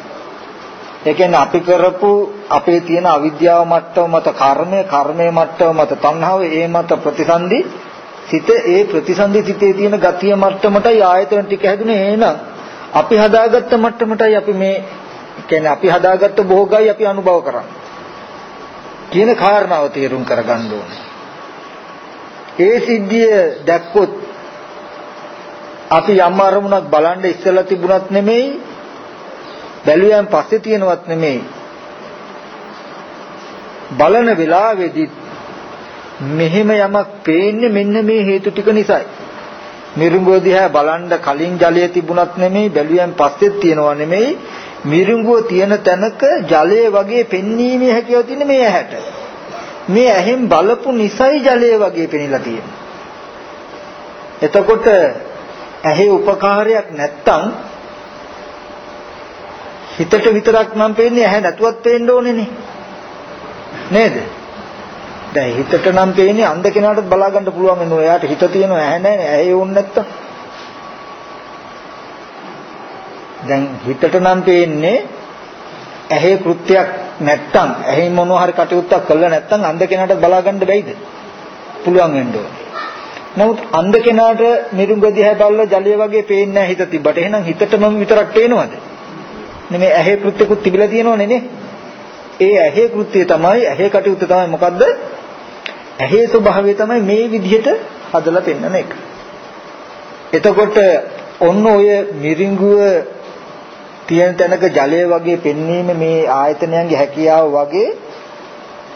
ඒ කියන්නේ අපි කරපු අපේ තියෙන අවිද්‍යාව මට්ටම මත කර්මය කර්මයේ මට්ටම මත තණ්හාව ඒ මත ප්‍රතිසන්දි සිත ඒ ප්‍රතිසන්දි සිතේ තියෙන ගතිය මට්ටමටයි ආයතන ටික හැදුනේ. එහෙනම් අපි හදාගත්ත මට්ටමටයි අපි මේ කියන්නේ අපි හදාගත්ත භෝගයි අපි අනුභව කරන්නේ. කියන කාරණාව තේරුම් කරගන්න ඕනේ. ඒ සිද්ධිය දැක්කොත් අපි යම් අරමුණක් බලන්න ඉස්සලා තිබුණත් නෙමෙයි බැලුවෙන් පස්සේ තියෙනවත් නෙමෙයි බලන වෙලාවේදී මෙහෙම යමක් පේන්නේ මෙන්න මේ හේතු ටික නිසායි. මිරිඟුව දිහා බලන්න කලින් ජලය තිබුණත් නෙමෙයි බැලුවෙන් පස්සෙත් තියෙනවා නෙමෙයි මිරිඟුව තියෙන තැනක ජලය වගේ පෙන්වීමේ හැකියාව තියෙන මේ ඇහැට. මේ ඇහෙන් බලපු නිසයි ජලය වගේ පෙනිලා තියෙන්නේ. එතකොට ඇහි උපකාරයක් නැත්තම් හිතට විතරක් නම් පේන්නේ ඇහැ නැතුවත් පේන්න ඕනේනේ. නේද? දැන් හිතට නම් පේන්නේ අන්ධ කෙනාටත් බලා ගන්න පුළුවන් වෙනවා. එයාට හිත තියෙනවා ඇහැ නැහැ. ඇහි ඕනේ නැත්තම්. දැන් හිතට නම් පේන්නේ ඇහි කෘත්‍යයක් නැත්තම් ඇහි මොනවා හරි කටයුත්තක් කළා නැත්තම් අන්ධ කෙනාට බලා ගන්න බැයිද? පුළුවන් වෙන්න ඕනේ. නමුත් අන්ධ කෙනාට මිරිඟ දිහා බලලා ජලය වගේ පේන්නේ නැහැ හිත තිබ්බට. එහෙනම් හිතටම විතරක් පේනවද? නෙමෙයි ඇහි කෘත්‍යකුත් තිබිලා තියෙනවනේ නේ. ඒ ඇහි කෘත්‍යය තමයි ඇහි කටයුත්ත තමයි මොකද්ද? ඇහි ස්වභාවය තමයි මේ විදිහට හදලා පෙන්වන එක. එතකොට ඔන්න ඔය මිරිඟුව තියෙන තැනක ජලය වගේ පෙන්වීම මේ ආයතනයන්ගේ හැකියාව වගේ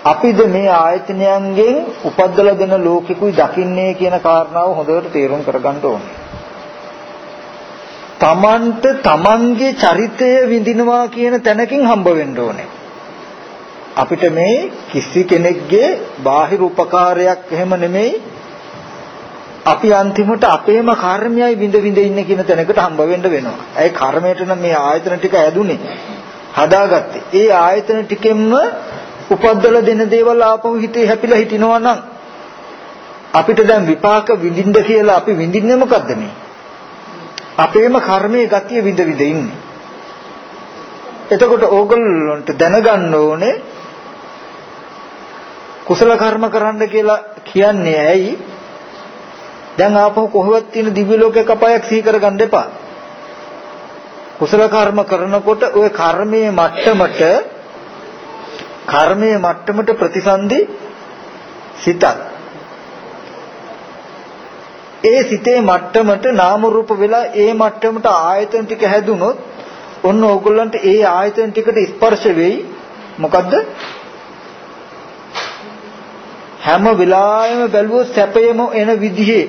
අපිද මේ ආයතනයන්ගෙන් උපද්දලා දෙන ලෝකිකුයි දකින්නේ කියන කාරණාව හොඳට තේරුම් කරගන්න ඕනේ. තමන්ට තමන්ගේ චරිතය විඳිනවා කියන තැනකින් හම්බ වෙන්න ඕනේ. අපිට මේ කිසි කෙනෙක්ගේ බාහිර උපකාරයක් එහෙම නෙමෙයි අපි අන්තිමට අපේම කර්මයයි විඳ විඳ ඉන්නේ කියන තැනකට හම්බ වෙන්න වෙනවා. ඒ කර්මයට නම් මේ ආයතන ටික ඇදුනේ හදාගත්තේ. ඒ ආයතන ටිකෙන්ම උපද්දලා දෙන දේවල් ආපහු හිතේ හැපිලා හිටිනවා නම් අපිට දැන් විපාක විඳින්න කියලා අපි විඳින්නේ මොකද්ද මේ? අපේම කර්මයේ ගතිය විඳ විඳ ඉන්නේ. එතකොට ඕගොල්ලන්ට දැනගන්න ඕනේ කුසල කර්ම කරන්න කියලා කියන්නේ ඇයි? දැන් ආපහු කොහෙවත් තියෙන දිව්‍ය ලෝකයක අපායක් සිහි කරගන්න එපා. කුසල කර්ම කරනකොට ওই කර්මයේ මට්ටමට කර්මයේ මට්ටමට ප්‍රතිසන්දි සිතක් ඒ සිතේ මට්ටමට නාම රූප වෙලා ඒ මට්ටමට ආයතන ටික හැදුනොත් ඔන්න ඕගොල්ලන්ට ඒ ආයතන ටිකට ස්පර්ශ වෙයි. මොකද්ද? හැම වෙලාවෙම බැලුවොත් සැපයම එන විදිහේ.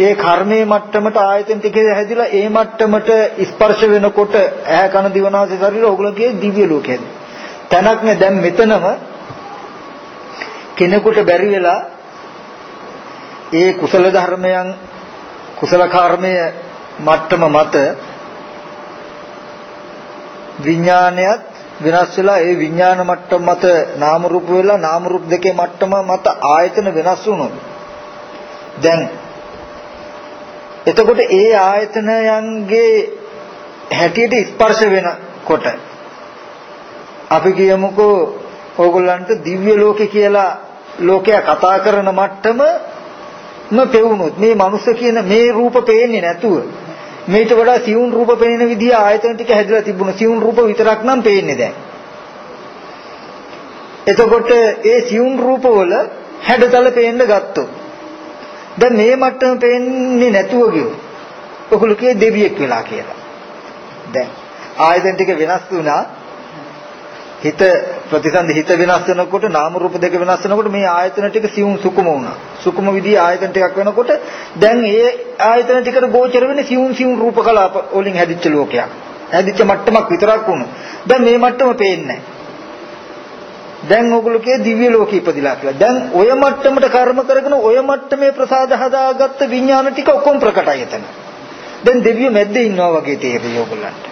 ඒ කර්මයේ මට්ටමට ආයතන ටික හැදිලා ඒ මට්ටමට ස්පර්ශ වෙනකොට ඇහැ කන දිවනාසය ශරීර ඕගොල්ලෝ කියේ දිව්‍ය ලෝකයේද. තැනක් නේ දැන් මෙතනම කෙනෙකුට බැරි වෙලා ඒ කුසල ධර්මයන් කුසල කර්මය මට්ටම මත විඥානයත් වෙනස් වෙලා ඒ විඥාන මට්ටම මත නාම රූප වෙලා නාම රූප දෙකේ මට්ටම මත ආයතන වෙනස් වුණොත් දැන් එතකොට ඒ ආයතනයන්ගේ හැටියට ස්පර්ශ වෙනකොට අපි කියමුකෝ ඕගොල්ලන්ට දිව්‍ය ලෝකේ කියලා ලෝකයා කතා කරන මට්ටම ම පෙවුනොත් මේ මනුස්ස කියන මේ රූප පේන්නේ නැතුව මේට වඩා සියුම් රූප පේන විදිහ ආයතන ටික හැදලා තිබුණා සියුම් රූප විතරක් නම් පේන්නේ දැන් එතකොට ඒ සියුම් රූපවල හැඩතල පේන්න ගත්තොත් දැන් මේ මට්ටම පේන්නේ නැතුව ගියෝ ඔකුළු කියේ දෙවියෙක් වෙලා කියලා. දැන් ආයතන ටික වෙනස් වුණා. හිත ප්‍රතිසන්දි හිත වෙනස් වෙනකොට නාම රූප දෙක වෙනස් වෙනකොට මේ ආයතන ටික සියුම් සුකුම වුණා. සුකුම විදිහේ ආයතන ටිකක් වෙනකොට දැන් ඒ ආයතන ටිකට ගෝචර වෙන්නේ සියුම් සියුම් රූප කලාප වලින් හැදිච්ච ලෝකයක්. හැදිච්ච මට්ටමක් විතරක් වුණා. දැන් මේ මට්ටම පේන්නේ දැන් ඕගොල්ලෝ කියේ දිව්‍ය ලෝකෙ ඉපදිලා කියලා. දැන් ඔය මට්ටමට කර්ම කරගෙන ඔය මට්ටමේ ප්‍රසාද හදාගත්ත විඥාන ටික ඔක්කොම ප්‍රකටයි එතන. දැන් දෙවියෝ මැද්දේ ඉන්නවා වගේ තේරෙයි ඕගොල්ලන්ට.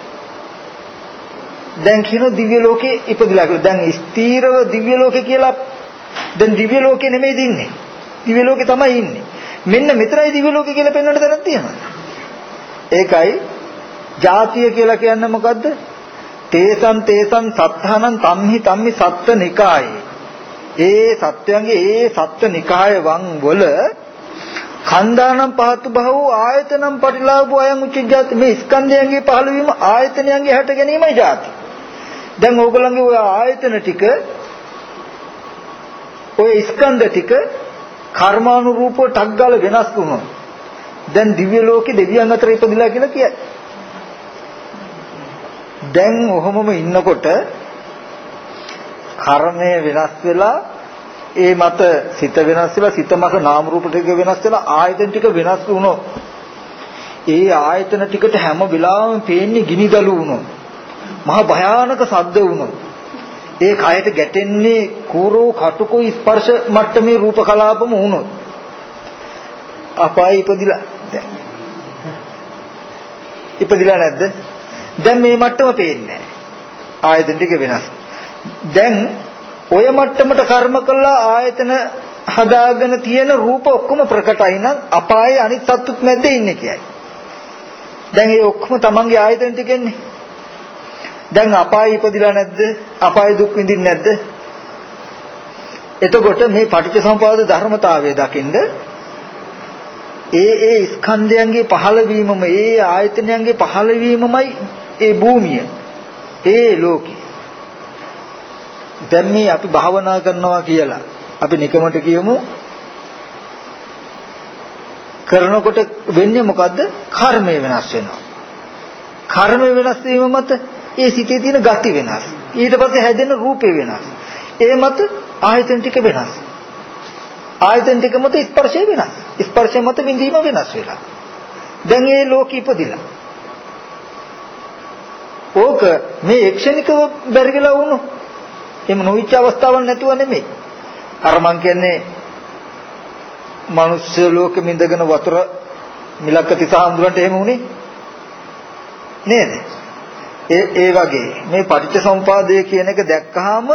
දැන් කියන දිව්‍ය ලෝකේ ඉපදිලා කියලා. දැන් ස්ථීරව දිව්‍ය ලෝකේ කියලා දැන් දිව්‍ය ලෝකේ නෙමෙයි දින්නේ. දිව්‍ය ලෝකේ තමයි ඉන්නේ. මෙන්න මෙතරයි දිව්‍ය ලෝකේ කියලා පෙන්වන්න තැනක් තියෙනවා. ඒකයි ජාතිය කියලා කියන්නේ මොකද්ද? තේසං තේසං සත්තානං තම්හි තම්හි සත්ත්ව නිකායේ. ඒ සත්‍යයන්ගේ ඒ සත්ත්ව නිකාය වන් වල කන්දානම් පහතු බහව ආයතනම් පටිලාභෝ අයං උච්චජාති මේ ස්කන්ධයන්ගේ පහළවීම ආයතනයන්ගේ හැට ගැනීමයි ජාති. දැන් ඕගොල්ලන්ගේ ওই ආයතන ටික ඔය ස්කන්ධ ටික කර්මානුරූපව ටක් ගාලා වෙනස් වුණා. දැන් දිව්‍ය ලෝකේ දෙවියන් අතර ඉපදිලා කියලා කියයි. දැන් ඔහොමම ඉන්නකොට කර්මය වෙනස් වෙලා ඒ මත සිත වෙනස් වෙලා සිත මත නාම රූප ටික වෙනස් වෙලා ආයතන ටික වෙනස් වුණොත් ඒ ආයතන ටිකට හැම වෙලාවෙම පේන්නේ ගිනිදළු වුණොත් මහා භයානක සද්ද වුණොත් ඒ කයට ගැටෙන්නේ කෝරෝ කටුකෝ ස්පර්ශ මට්ටමේ රූප කලාපම වුණොත්. අපාය ඉපදිලා ඉපදිලා නැද්ද? දැන් මේ මට්ටම පේන්නේ ආයතන ටික වෙනස්. දැන් ඔය මට්ටමට කර්ම කළා ආයතන හදාගෙන තියෙන රූප ඔක්කොම ප්‍රකටයි නම් අපායේ අනිත් සත්තුත් නැද්ද ඉන්නේ කියයි. දැන් මේ ඔක්කොම තමන්ගේ ආයතන ටිකන්නේ. දැන් අපායේ ඉපදිලා නැද්ද? අපායේ දුක් විඳින්නේ නැද්ද? එතකොට මේ පටිච්චසමුපාද ධර්මතාවය දකින්ද ඒ ඒ ස්කන්ධයන්ගේ පහළවීමම ඒ ආයතනයන්ගේ පහළවීමමයි ඒ භූමිය. ඒ ලෝකේ. දැන් මේ අපි භාවනා කරනවා කියලා අපි නිකමට කියමු කරනකොට වෙන්නේ මොකද්ද? කර්මය වෙනස් වෙනවා. කර්මය වෙනස් වීම මත ඒ සිතේ තියෙන ගති වෙනස්. ඊට පස්සේ හැදෙන රූපේ වෙනස්. ඒ මත ආයතන ටික වෙනස්. ආයතන ටික මත ස්පර්ශය වෙනස්. ස්පර්ශය මත විඳීම වෙනස් වෙලා. දැන් ඒ ලෝකෙ ඉපදිලා. ඕක මේ එක්ෂණිකව බැරි වෙලා වුණොත් එහෙම නොවිච්ච අවස්ථාවක් නැතුව නෙමෙයි. අර මං කියන්නේ මනුෂ්‍ය ලෝකෙ මිඳගෙන වතුර මිලක්ක තිසහඳුරන්ට එහෙම උනේ නේද? ඒ ඒ වගේ මේ පටිච්චසමුපාදය කියන එක දැක්කහම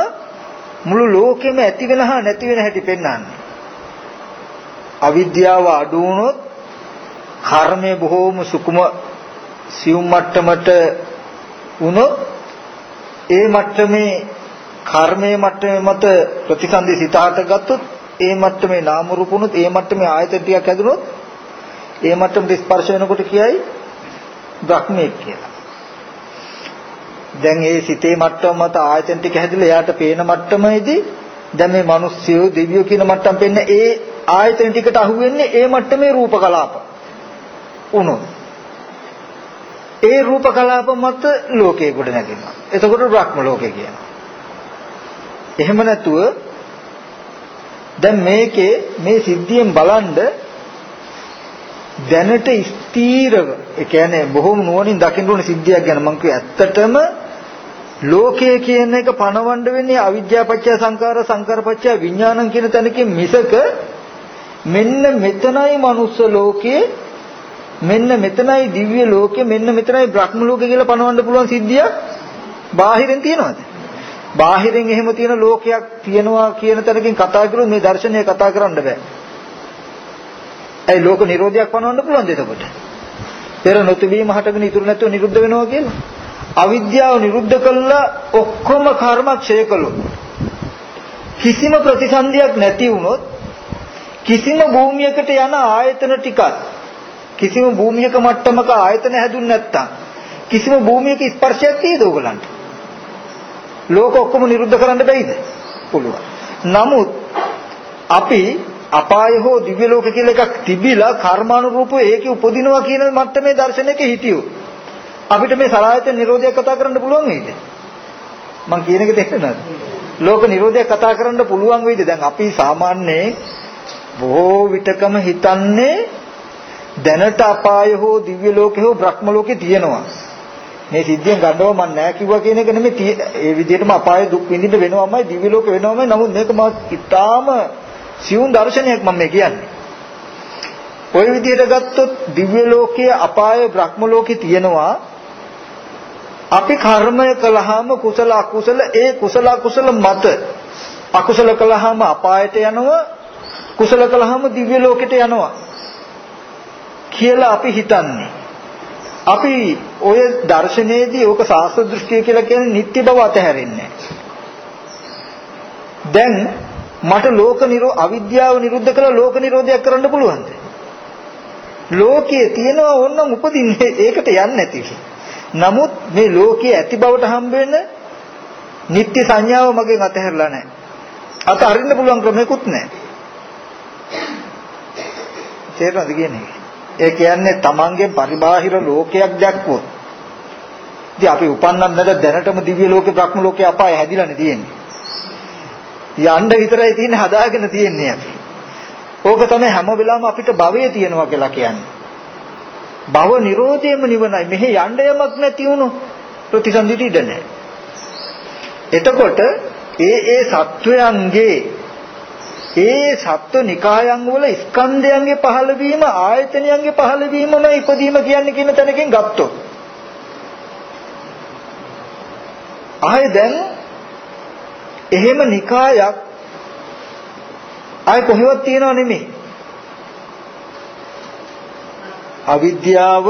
මුළු ලෝකෙම ඇති වෙන හා නැති වෙන හැටි පෙන්වන්නේ. අවිද්‍යාව අඩු වුණොත් කර්මය බොහෝම සුකුම සියුම් මට්ටමට වුණොත් ඒ මට්ටමේ කර්මයේ මට්ටමේ මත ප්‍රතිසන්දි සිත හටගත්තොත් ඒ මට්ටමේ නාම රූප උනොත් ඒ මට්ටමේ ආයතන ටිකක් හැදුනොත් ඒ මට්ටමට ස්පර්ශ වෙනකොට කියයි බ්‍රහ්මෙක් කියලා. දැන් ඒ සිතේ මට්ටම මත ආයතන ටික හැදිලා එයාට පේන මට්ටමේදී දැන් මේ මිනිස්සුયો දෙවියෝ කියන මට්ටම් පෙන්න ඒ ආයතන ටිකට අහු වෙන්නේ ඒ මට්ටමේ රූප කලාප. උනොත් ඒ රූප කලාප මත ලෝකේ ගොඩ නැගෙනවා. එතකොට බ්‍රහ්ම ලෝකේ කියනවා. එහෙම නැතුව දැන් මේකේ මේ සිද්ධියෙන් බලන්ද දැනට ස්ථීරව ඒ කියන්නේ බොහොම නුවණින් දකින්න ඕන සිද්ධියක් ගැන මම කිය ඇත්තටම ලෝකය කියන එක පණවන්න වෙන්නේ අවිද්‍යාපච්චය සංකාර සංකාරපච්චය විඥානං කියන තැනකින් මිසක මෙන්න මෙතනයි මනුස්ස ලෝකයේ මෙන්න මෙතනයි දිව්‍ය ලෝකේ මෙන්න මෙතනයි බ්‍රහ්ම ලෝකේ කියලා පණවන්න පුළුවන් සිද්ධියක් බාහිරින් තියනවද? බාහිරින් එහෙම තියෙන ලෝකයක් තියනවා කියන තැනකින් කතා කරුවොත් මේ දර්ශනය කතා කරන්න බෑ. ඒ ලෝක නිරෝධයක් පනවන්න පුළුවන්ද එතකොට? පෙර නොතිබීම හටගෙන ඉතුරු නැතුව නිරුද්ධ වෙනවා කියලා. අවිද්‍යාව නිරුද්ධ කළා ඔක්කොම කර්ම ක්ෂය කළොත් කිසිම ප්‍රතිසන්දියක් නැති වුණොත් කිසිම භූමියකට යන ආයතන ටිකක් කිසිම භූමියක මට්ටමක ආයතන හැදුන්නේ නැත්තම් කිසිම භූමියක ස්පර්ශයක් තියෙද ඕගලන්ට? ලෝක ඔක්කොම නිරුද්ධ කරන්න බැයිද? පුළුවන්. නමුත් අපි අපාය හෝ දිව්‍ය ලෝක කියලා එකක් තිබිලා කර්මානුරූපව ඒකේ උපදිනවා කියන මට්ටමේ දර්ශනයක හිටියෝ. අපිට මේ සලායතන නිරෝධය කතා කරන්න පුළුවන් වෙයිද? මම කියන එක තේරෙනවද? ලෝක නිරෝධය කතා කරන්න පුළුවන් වෙයිද? දැන් අපි සාමාන්‍යයෙන් බොහෝ විටකම හිතන්නේ දැනට අපාය හෝ දිව්‍ය ලෝකේ හෝ බ්‍රහ්ම ලෝකේ තියෙනවා. මේ සිද්ධියෙන් ගන්නව මම නෑ කිව්වා කියන එක නෙමෙයි ඒ විදිහටම අපාය දුක් විඳින්න වෙනවමයි දිව්‍ය ලෝක වෙනවමයි නමුත් මේක මා ඉතාම සියුම් දර්ශනයක් මම මේ කියන්නේ. ওই විදිහට ගත්තොත් දිව්‍ය ලෝකයේ අපාය බ්‍රහ්ම ලෝකේ තියෙනවා අපි කර්මය කළාම කුසල අකුසල ඒ කුසල අකුසල මත අකුසල කළාම අපායට යනවා කුසල කළාම දිව්‍ය ලෝකෙට යනවා කියලා අපි හිතන්නේ අපි ඔය දර්ශනයේදී ඕක සාස්ත්‍ර දෘෂ්ටිය කියලා කියන්නේ නිත්‍ය බව අතහැරෙන්නේ දැන් මට ලෝක නිරෝ අවිද්‍යාව නිරුද්ධ කරලා ලෝක නිරෝධයක් කරන්න පුළුවන්ද? ලෝකයේ තියෙනවා ඕනනම් උපදින්නේ ඒකට යන්නේ නැති. නමුත් මේ ලෝකයේ ඇති බවට හම්බ වෙන නිත්‍ය සංඥාව මගෙන් අතහැරලා නැහැ. අත අරින්න පුළුවන් ක්‍රමයක්වත් නැහැ. තේරෙනවද කියන්නේ? ඒ කියන්නේ තමන්ගේ පරිබාහිර ලෝකයක් දැක්කොත් ඉතින් අපි උපන්නත් නැද දැනටම දිව්‍ය ලෝකේ බ්‍රහ්ම ලෝකේ අපාය හැදිලානේ තියෙන්නේ. යන්න විතරයි තියෙන්නේ හදාගෙන තියෙන්නේ අපි. ඕක තමයි හැම වෙලාවෙම අපිට භවයේ තියෙනවා කියලා කියන්නේ. භව නිරෝධයම නිවනයි. මෙහි යන්න යමක් නැති වුණු ප්‍රතිසන්දිට ඉඩ නැහැ. එතකොට ඒ ඒ සත්වයන්ගේ ඒ සත්ව නිකායන් වල ස්කන්ධයන්ගේ පහළවීම ආයතනයන්ගේ පහළවීමම ඉපදීම කියන්නේ කියන තැනකින් ගත්තොත් ආයේ දැන් එහෙම නිකායක් ආයේ කොහෙවත් තියෙනව නෙමෙයි අවිද්‍යාව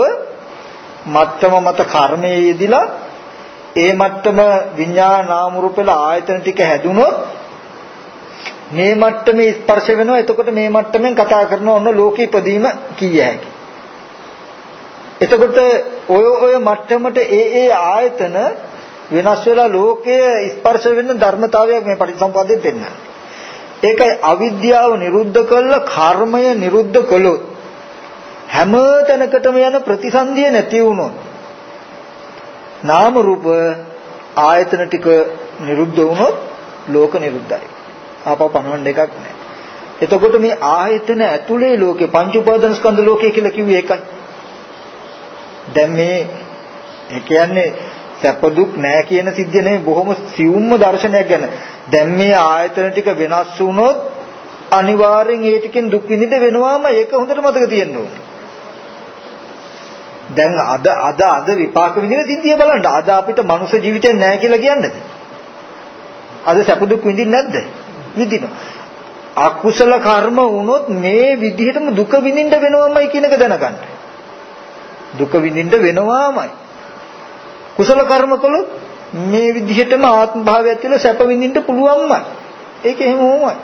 මත්තම මත කර්මයේ යෙදිලා ඒ මත්තම විඤ්ඤාණ නාම රූප වල ආයතන ටික හැදුනොත් මේ මට්ටමේ ස්පර්ශ වෙනවා එතකොට මේ මට්ටමෙන් කතා කරන ඔන්න ලෝක ඉපදීම කිය හැකි. එතකොට ඔය ඔය මට්ටමට ඒ ඒ ආයතන වෙනස් වෙලා ලෝකයේ ස්පර්ශ වෙන ධර්මතාවයක් මේ පටිච්චසමුප්පාදයෙන් දෙන්නා. ඒකයි අවිද්‍යාව නිරුද්ධ කළ කර්මය නිරුද්ධ කළොත් හැම තැනකටම යන ප්‍රතිසන්දිය නැති වුණොත් නාම රූප ආයතන ටික නිරුද්ධ වුණොත් ලෝක නිරුද්ධයි. ආපහු පණවන්න එකක් නැහැ. එතකොට මේ ආයතන ඇතුලේ ලෝකේ පංච උපාදාන ස්කන්ධ ලෝකය කියලා කිව්වේ ඒකයි. දැන් මේ ඒ කියන්නේ සැප දුක් නැහැ කියන සිද්ධිය නෙමෙයි බොහොම සියුම්ම දර්ශනයක් ගැන. දැන් මේ ආයතන ටික වෙනස් වුණොත් අනිවාර්යෙන් ඒ ටිකෙන් දුක් විඳින්න වෙනවාම ඒක හොඳට මතක තියෙන්න ඕනේ. දැන් අද අද අද විපාක විඳින සිද්ධිය බලන්න. අද අපිට මනුෂ්‍ය ජීවිතයක් නැහැ කියලා කියන්නේ. අද සැප දුක් විඳින්නේ නැද්ද? විඳිනවා. අකුසල කර්ම වුණොත් මේ විදිහටම දුක විඳින්න වෙනවමයි කියන එක දැනගන්න. දුක විඳින්න වෙනවාමයි. කුසල කර්ම කළොත් මේ විදිහටම ආත්ම භාවයක් කියලා සැප විඳින්න පුළුවන්මයි. ඒක එහෙම වුමයි.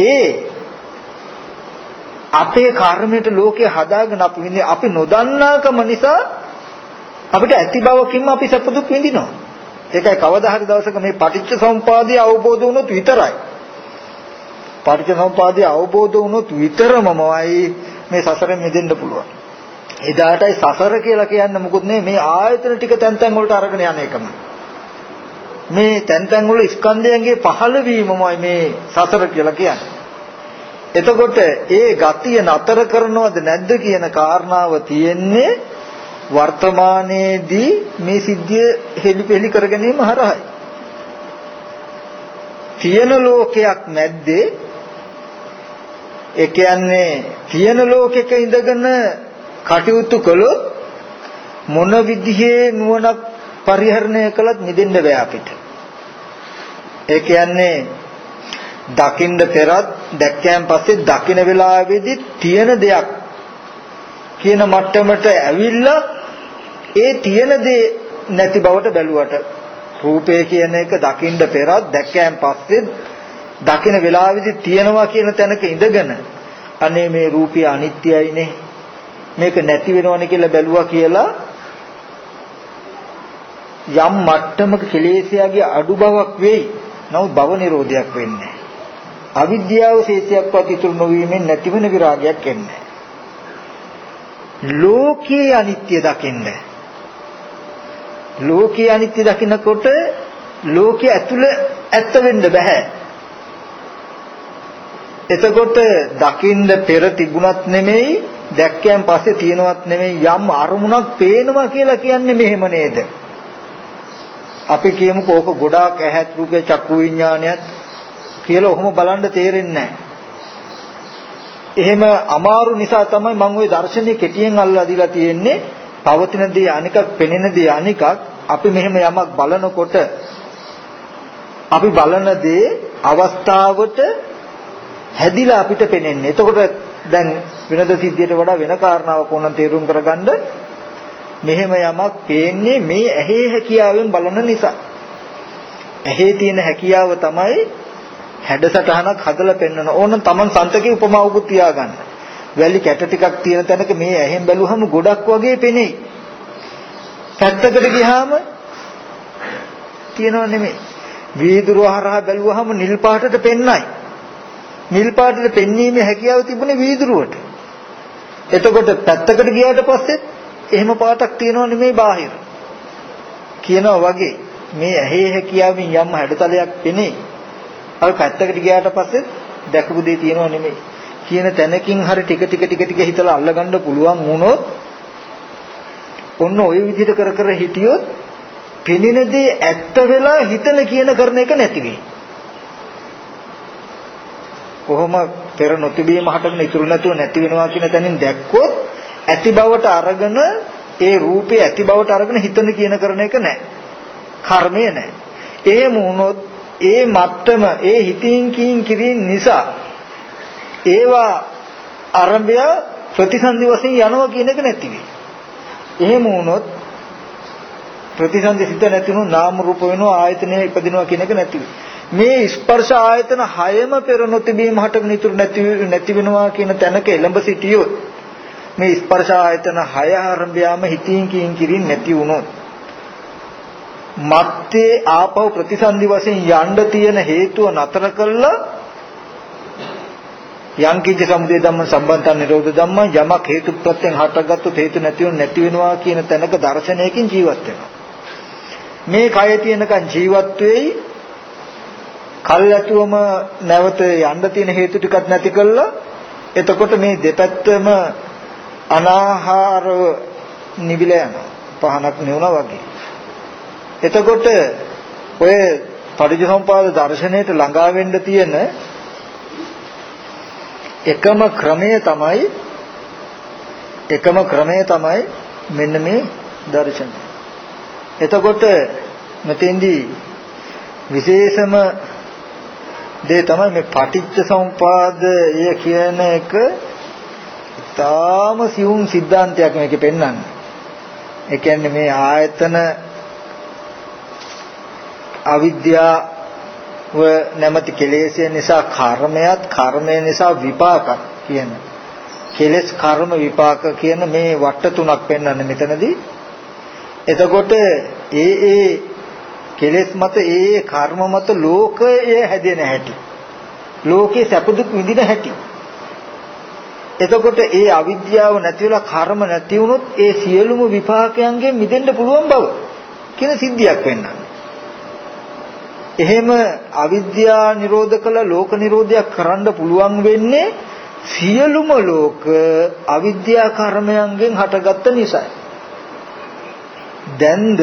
ඒ අපේ කර්මයට ලෝකේ හදාගෙන අපි විඳින අපි නොදන්නාකම නිසා අපිට ඇති බවකින්ම අපි සැප දුක් විඳිනවා. ඒකයි කවදා හරි දවසක මේ පටිච්ච සමුපාදය අවබෝධ වුණොත් විතරයි. පටිච්ච සමුපාදය අවබෝධ වුණොත් විතරමමයි මේ සසරෙන් මිදෙන්න පුළුවන්. එදාටයි සසර කියලා කියන්නේ මොකුත් නෙමෙයි මේ ආයතන ටික තැන් තැන් වලට අරගෙන යන එකම. මේ තැන් තැන් වල ස්කන්ධයන්ගේ පහළ වීමමයි මේ සසර කියලා කියන්නේ. එතකොට ඒ ගතිය නතර කරනවද නැද්ද කියන කාරණාව තියෙන්නේ වර්තමානයේදී මේ සිද්ධිය හෙලිපෙලි කර ගැනීම හරහායි. තියෙන ලෝකයක් නැද්දේ ඒ කියන්නේ තියෙන ලෝකෙක ඉඳගෙන කටයුතු කළොත් මොන විදිහේ නුවණක් පරිහරණය කළත් මිදෙන්න බෑ අපිට. ඒ කියන්නේ දකින්න පෙරත් දැක්කයන් පස්සේ දකින වෙලාවේදී තියෙන දෙයක් කියන මට්ටමට ඇවිල්ලා ඒ තියෙන දේ නැති බවට බැලුවට රූපය කියන එක දකින්න පෙරත් දැක්කයන් පස්සේ දකින වෙලාවේදී තියෙනවා කියන තැනක ඉඳගෙන අනේ මේ රූපය අනිත්‍යයිනේ මේක නැති වෙනවනේ කියලා බැලුවා කියලා යම් මට්ටමක කෙලෙසයාගේ අඩු බවක් වෙයි. නමුත් භව නිරෝධයක් වෙන්නේ අවිද්‍යාව ශේෂයක්වත් ඉතුරු නොවීමෙන් නැතිවෙන විරාගයක් එන්නේ ලෝකයේ අනිත්‍ය දකින්න ලෝකයේ අනිත්‍ය දකින්නකොට ලෝකයේ ඇතුළ ඇත්ත වෙන්න බෑ. එතකොට දකින්න පෙර තිබුණත් නෙමෙයි දැක්කයන් පස්සේ තියෙනවත් නෙමෙයි යම් අරමුණක් පේනවා කියලා කියන්නේ මෙහෙම නේද? අපි කියමුකෝ ඕක ගොඩාක් ඇහත් රූපේ චක්කු විඥානයත් කියලා ඔහොම බලන්න තේරෙන්නේ එහෙම අමාරු නිසා තමයි මම ওই දර්ශනය කෙටියෙන් අල්ලලා දීලා තියෙන්නේ. පවතින දේ අනිකක්, පෙනෙන දේ අනිකක්. අපි මෙහෙම යමක් බලනකොට අපි බලන දේ අවස්ථාවට හැදිලා අපිට පෙනෙන්නේ. එතකොට දැන් වෙනද සිද්ධියට වඩා වෙන කාරණාවක් ඕනනම් තේරුම් කරගන්න මෙහෙම යමක් පේන්නේ මේ ඇහි හැකියාවෙන් බලන නිසා. ඇහි තියෙන හැකියාව තමයි හැඩසටහනක් හදලා පෙන්වන ඕන තමන් සන්තකේ උපමාවකුත් තියාගන්න. වැලි කැට ටිකක් තියෙන තැනක මේ ඇහෙන් බැලුවහම ගොඩක් වගේ පෙනෙයි. පැත්තකට ගියාම තියෙනව නෙමෙයි. වීදුරුව හරහා බැලුවහම නිල් පාටට පෙන්නයි. නිල් පාටට පෙන්වීමේ හැකියාව තිබුණේ වීදුරුවට. එතකොට පැත්තකට ගියාට පස්සේ එහෙම පාටක් තියෙනව නෙමෙයි බාහිර. කියනවා වගේ මේ ඇහි හැකියාවෙන් යම් හැඩතලයක් පෙනේ. අපි පැත්තකට ගියාට පස්සේ දැකපු දේ තියෙනව නෙමෙයි. කියන තැනකින් හරි ටික ටික ටික ටික හිතලා අල්ලගන්න පුළුවන් වුණොත් ඔන්න ওই විදිහට කර කර හිටියොත් පෙනෙන දේ ඇත්ත වෙලා හිතන කියන කරන එක නැති වෙයි. කොහොම පෙර නොතිබීම හටගෙන ඉතුරු නැතුව නැති වෙනවා කියන තැනින් දැක්කොත් ඇති බවට අරගෙන ඒ රූපේ ඇති බවට අරගෙන හිතන කියන කරන එක නැහැ. කර්මය නැහැ. එහෙම වුණොත් ඒ මත්තම ඒ හිතින් කියින් කිරීම නිසා ඒවා ආරම්භය ප්‍රතිසන්දි වශයෙන් යනවා කියන එක නැති වෙයි. එහෙම වුණොත් ප්‍රතිසන්දි සිත නැතිනු නාම රූප වෙනවා ආයතනය ඉපදිනවා කියන එක නැති මේ ස්පර්ශ ආයතන හයම පෙර නොතිබීම හට නිතුරු නැති නැති වෙනවා කියන තැනක එළඹ සිටියොත් මේ ස්පර්ශ ආයතන හය ආරම්භයම හිතින් කියින් කිරින් නැති වුණොත් මත්තේ ආපහු ප්‍රතිසන්දි වශයෙන් යන්න තියෙන හේතුව නතර කළා. යම් කිච්ච සමුදය ධම්ම සම්බන්තන් නිරෝධ ධම්ම යමක් හේතු ප්‍රත්‍යයෙන් හටගත්තු හේතු නැතිව නැති වෙනවා කියන තැනක දර්ශනයකින් ජීවත් වෙනවා. මේ කය තියෙනකන් ජීවත් වෙයි. කල්ැතුවම නැවත යන්න තියෙන හේතු ටිකක් නැති කළා. එතකොට මේ දෙපැත්තම අනාහාර නිවිල යනවා. පහනක් නෙවුණා වගේ. එතකොට ඔය පටිච්චසමුපාද දර්ශනයට ළඟා වෙන්න තියෙන එකම ක්‍රමය තමයි එකම ක්‍රමය තමයි මෙන්න මේ දර්ශනය. එතකොට මෙතෙන්දී විශේෂම දේ තමයි මේ පටිච්ච සමුපාදය කියන එක ඊටාම සියුම් સિદ્ધාන්තයක් මේකේ පෙන්වන්නේ. ඒ කියන්නේ මේ ආයතන අවිද්‍යාව නැමැති කෙලෙස්ය නිසා කර්මයක් කර්මය නිසා විපාකක් කියන. කෙලෙස් කර්ම විපාක කියන මේ වට තුනක් පෙන්වන්නේ මෙතනදී. එතකොට ඒ ඒ කෙලෙස් මත ඒ ඒ කර්ම මත ලෝකය හැදෙන හැටි. ලෝකේ සැප දුක් විඳින හැටි. එතකොට ඒ අවිද්‍යාව නැති වෙලා කර්ම නැති වුණොත් ඒ සියලුම විපාකයන්ගෙන් මිදෙන්න පුළුවන් බව කියන සිද්ධියක් වෙන්නා. එහෙම අවිද්‍යාව නිරෝධ කළ ලෝක නිරෝධයක් කරන්න පුළුවන් වෙන්නේ සියලුම ලෝක අවිද්‍යා කර්මයන්ගෙන් හටගත්ත නිසායි. දැන්ද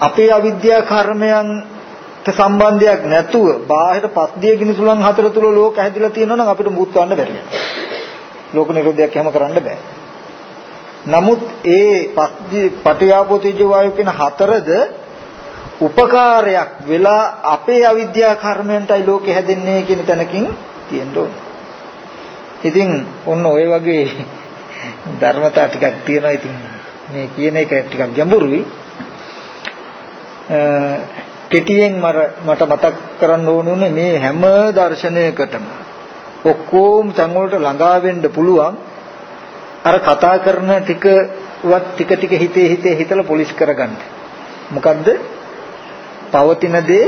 අපේ අවිද්‍යා කර්මයන්ට සම්බන්ධයක් නැතුව බාහිර පස්දිය ගිනිසුලන් හතර තුල ලෝක හැදිලා තියෙනවා නම් අපිට මුත් ගන්න බැරි ලෝක නිරෝධයක් හැම කරන්න බෑ. නමුත් ඒ පස්දිය පටිආපෝ තේජෝ වායු කියන හතරද උපකාරයක් වෙලා අපේ අවිද්‍යා කර්මයන්ටයි ලෝකෙ හැදෙන්නේ කියන තැනකින් තියෙන්න ඕනේ. ඉතින් ඔන්න ඔය වගේ <laughs> ධර්මතා ටිකක් තියෙනවා ඉතින් මේ කියන එක ටිකක් ගැඹුරුයි. කෙටියෙන් මට මතක් කරන්න ඕනුනේ මේ හැම දර්ශනයකටම ඔක්කොම තන් වලට ළඟා වෙන්න පුළුවන් අර කතා කරන ටිකවත් ටික ටික හිතේ හිතේ හිතලා පොලිස් කරගන්න. මොකද්ද? පවතින දේ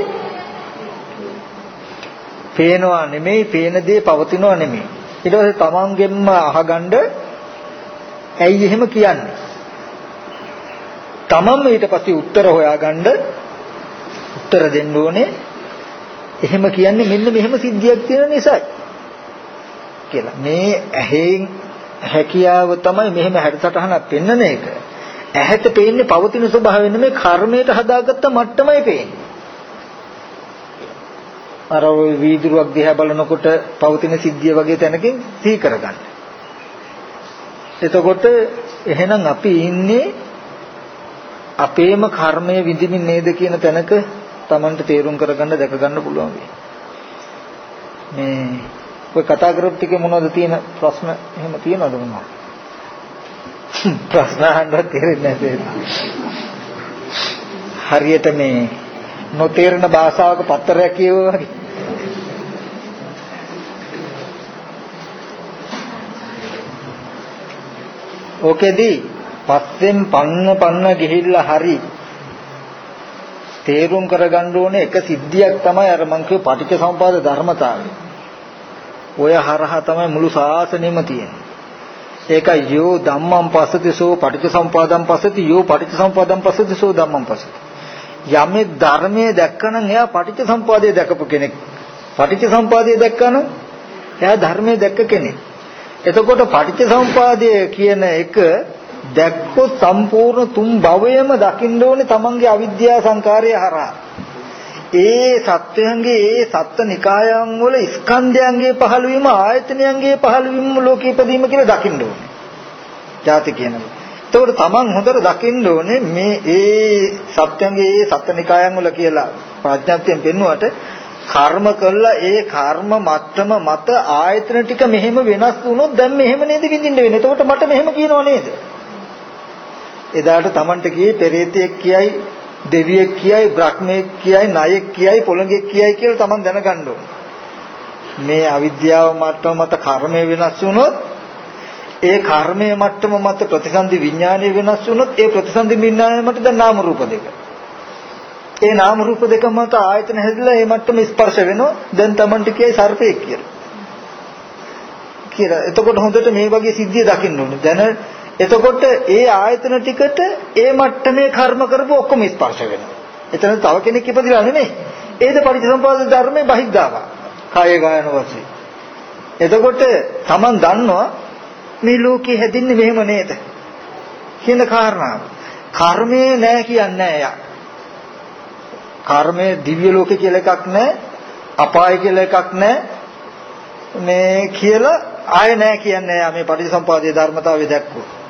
පේනවා නෙමෙයි, පේන දේ පවතිනවා නෙමෙයි. ඊට පස්සේ තමන්ගෙන්ම අහගන්න ඇයි එහෙම කියන්නේ? තමන්ම ඊට පස්සේ උත්තර හොයාගන්න උත්තර දෙන්න ඕනේ. එහෙම කියන්නේ මෙන්න මෙහෙම සිද්ධියක් තියෙන නිසායි. කියලා. මේ ඇහෙන් හැකියාව තමයි මෙහෙම හැඩසටහනක් පෙන්වන එක. ඇහැට පේන්නේ පවතින ස්වභාවය නෙමෙයි කර්මයට හදාගත්ත මට්ටමයි පේන්නේ. අර වීදුරුවක් දිහා බලනකොට පවතින සිද්ධිය වගේ තැනකින් සිහි කරගන්න. එතකොට එහෙනම් අපි ඉන්නේ අපේම කර්මය විඳින්න නේද කියන තැනක Tamanට තේරුම් කරගන්න දැක ගන්න පුළුවන් මේ ඔය කතා කරපු ටිකේ මොනවද තියෙන ප්‍රශ්න එහෙම තියෙනවද මොනවද? ප්‍රශ්න අහන්න තේරෙන්නේ නැහැ. හරියට මේ නොතේරෙන භාෂාවක පත්‍රයක් කියවුවා වගේ. ඕකෙදී පස්සෙන් පන්න පන්න ගිහිල්ලා හරි තේරුම් කරගන්න ඕනේ එක සිද්ධියක් තමයි අර මං කියපු පටිච්ච සමුපාද ධර්මතාවය. ඔය හරහා තමයි මුළු ශාසනයම තියෙන්නේ. ඒකයි යෝ ධම්මං පස්සති සෝ පටිච්ච සමුපාදං පස්සති යෝ පටිච්ච සමුපාදං පස්සති සෝ ධම්මං පස්සති. යමෙක් ධර්මයේ දැක්කනම් එයා පටිච්ච සමුපාදය දැකපු කෙනෙක්. පටිච්ච සමුපාදය දැක්කනම් එයා ධර්මයේ දැක්ක කෙනෙක්. එතකොට පටිච්ච සමුපාදය කියන එක දැක්කොත් සම්පූර්ණ තුන් භවයම දකින්න ඕනේ තමන්ගේ අවිද්‍යා සංකාරය හරහා. ඒ සත්වයන්ගේ ඒ සත්ත්ව නිකායන් වල ස්කන්ධයන්ගේ පහළවීම ආයතනයන්ගේ පහළවීම ලෝකේ ඉදීම කියලා දකින්න ඕනේ. ජාති කියනවා. එතකොට තමන් හොඳට දකින්න ඕනේ මේ ඒ සත්‍යංගේ ඒ සත්ත්ව නිකායන් වල කියලා ප්‍රඥාත්යෙන් පෙන්වුවට කර්ම කළා ඒ කර්ම මත්තම මත ආයතන ටික මෙහෙම වෙනස් වුණොත් දැන් මෙහෙම නේද විඳින්න වෙන්නේ. එතකොට මට මෙහෙම කියනව නේද? එදාට Tamanට කියේ පෙරේතෙක් කියයි දෙවියෙක් කියයි බ්‍රහ්මෙක් කියයි ණයෙක් කියයි පොළඟෙක් කියයි කියලා Taman දැනගන්න මේ අවිද්‍යාව මට්ටම මත කර්මය වෙනස් වුණොත් ඒ කර්මයේ මට්ටම මත ප්‍රතිසන්දි විඥානය වෙනස් වුණොත් ඒ ප්‍රතිසන්දි විඥානය මත දැන් නාම රූප දෙක. ඒ නාම රූප දෙක මත ආයතන හැදිලා ඒ මට්ටම ස්පර්ශ වෙනවා. දැන් Tamanට කියයි සර්පෙක් කියලා. කියලා. එතකොට හොඳට මේ වගේ සිද්ධිය දකින්න ඕනේ. දැන එතකොට ඒ ආයතන ටිකට ඒ මට්ටමේ කර්ම කරපු ඔක්කොම ස්පර්ශ වෙනවා. එතන තව කෙනෙක් ඉපදිලා නෙමෙයි. ඒද පරිසම්පාද ධර්මයේ බහිද්ධාව. කාය ගායන වශයෙන්. එතකොට Taman දන්නවා මේ ලෝකේ හැදින්නේ මෙහෙම නේද? කියන කාරණාව. කර්මයේ නෑ කියන්නේ නෑ යා. කර්මයේ දිව්‍ය ලෝකේ කියලා එකක් නෑ. අපාය කියලා එකක් නෑ. මේ කියලා ආය නෑ කියන්නේ යා මේ පටිච්චසමුපාදයේ ධර්මතාවය දැක්කුවා.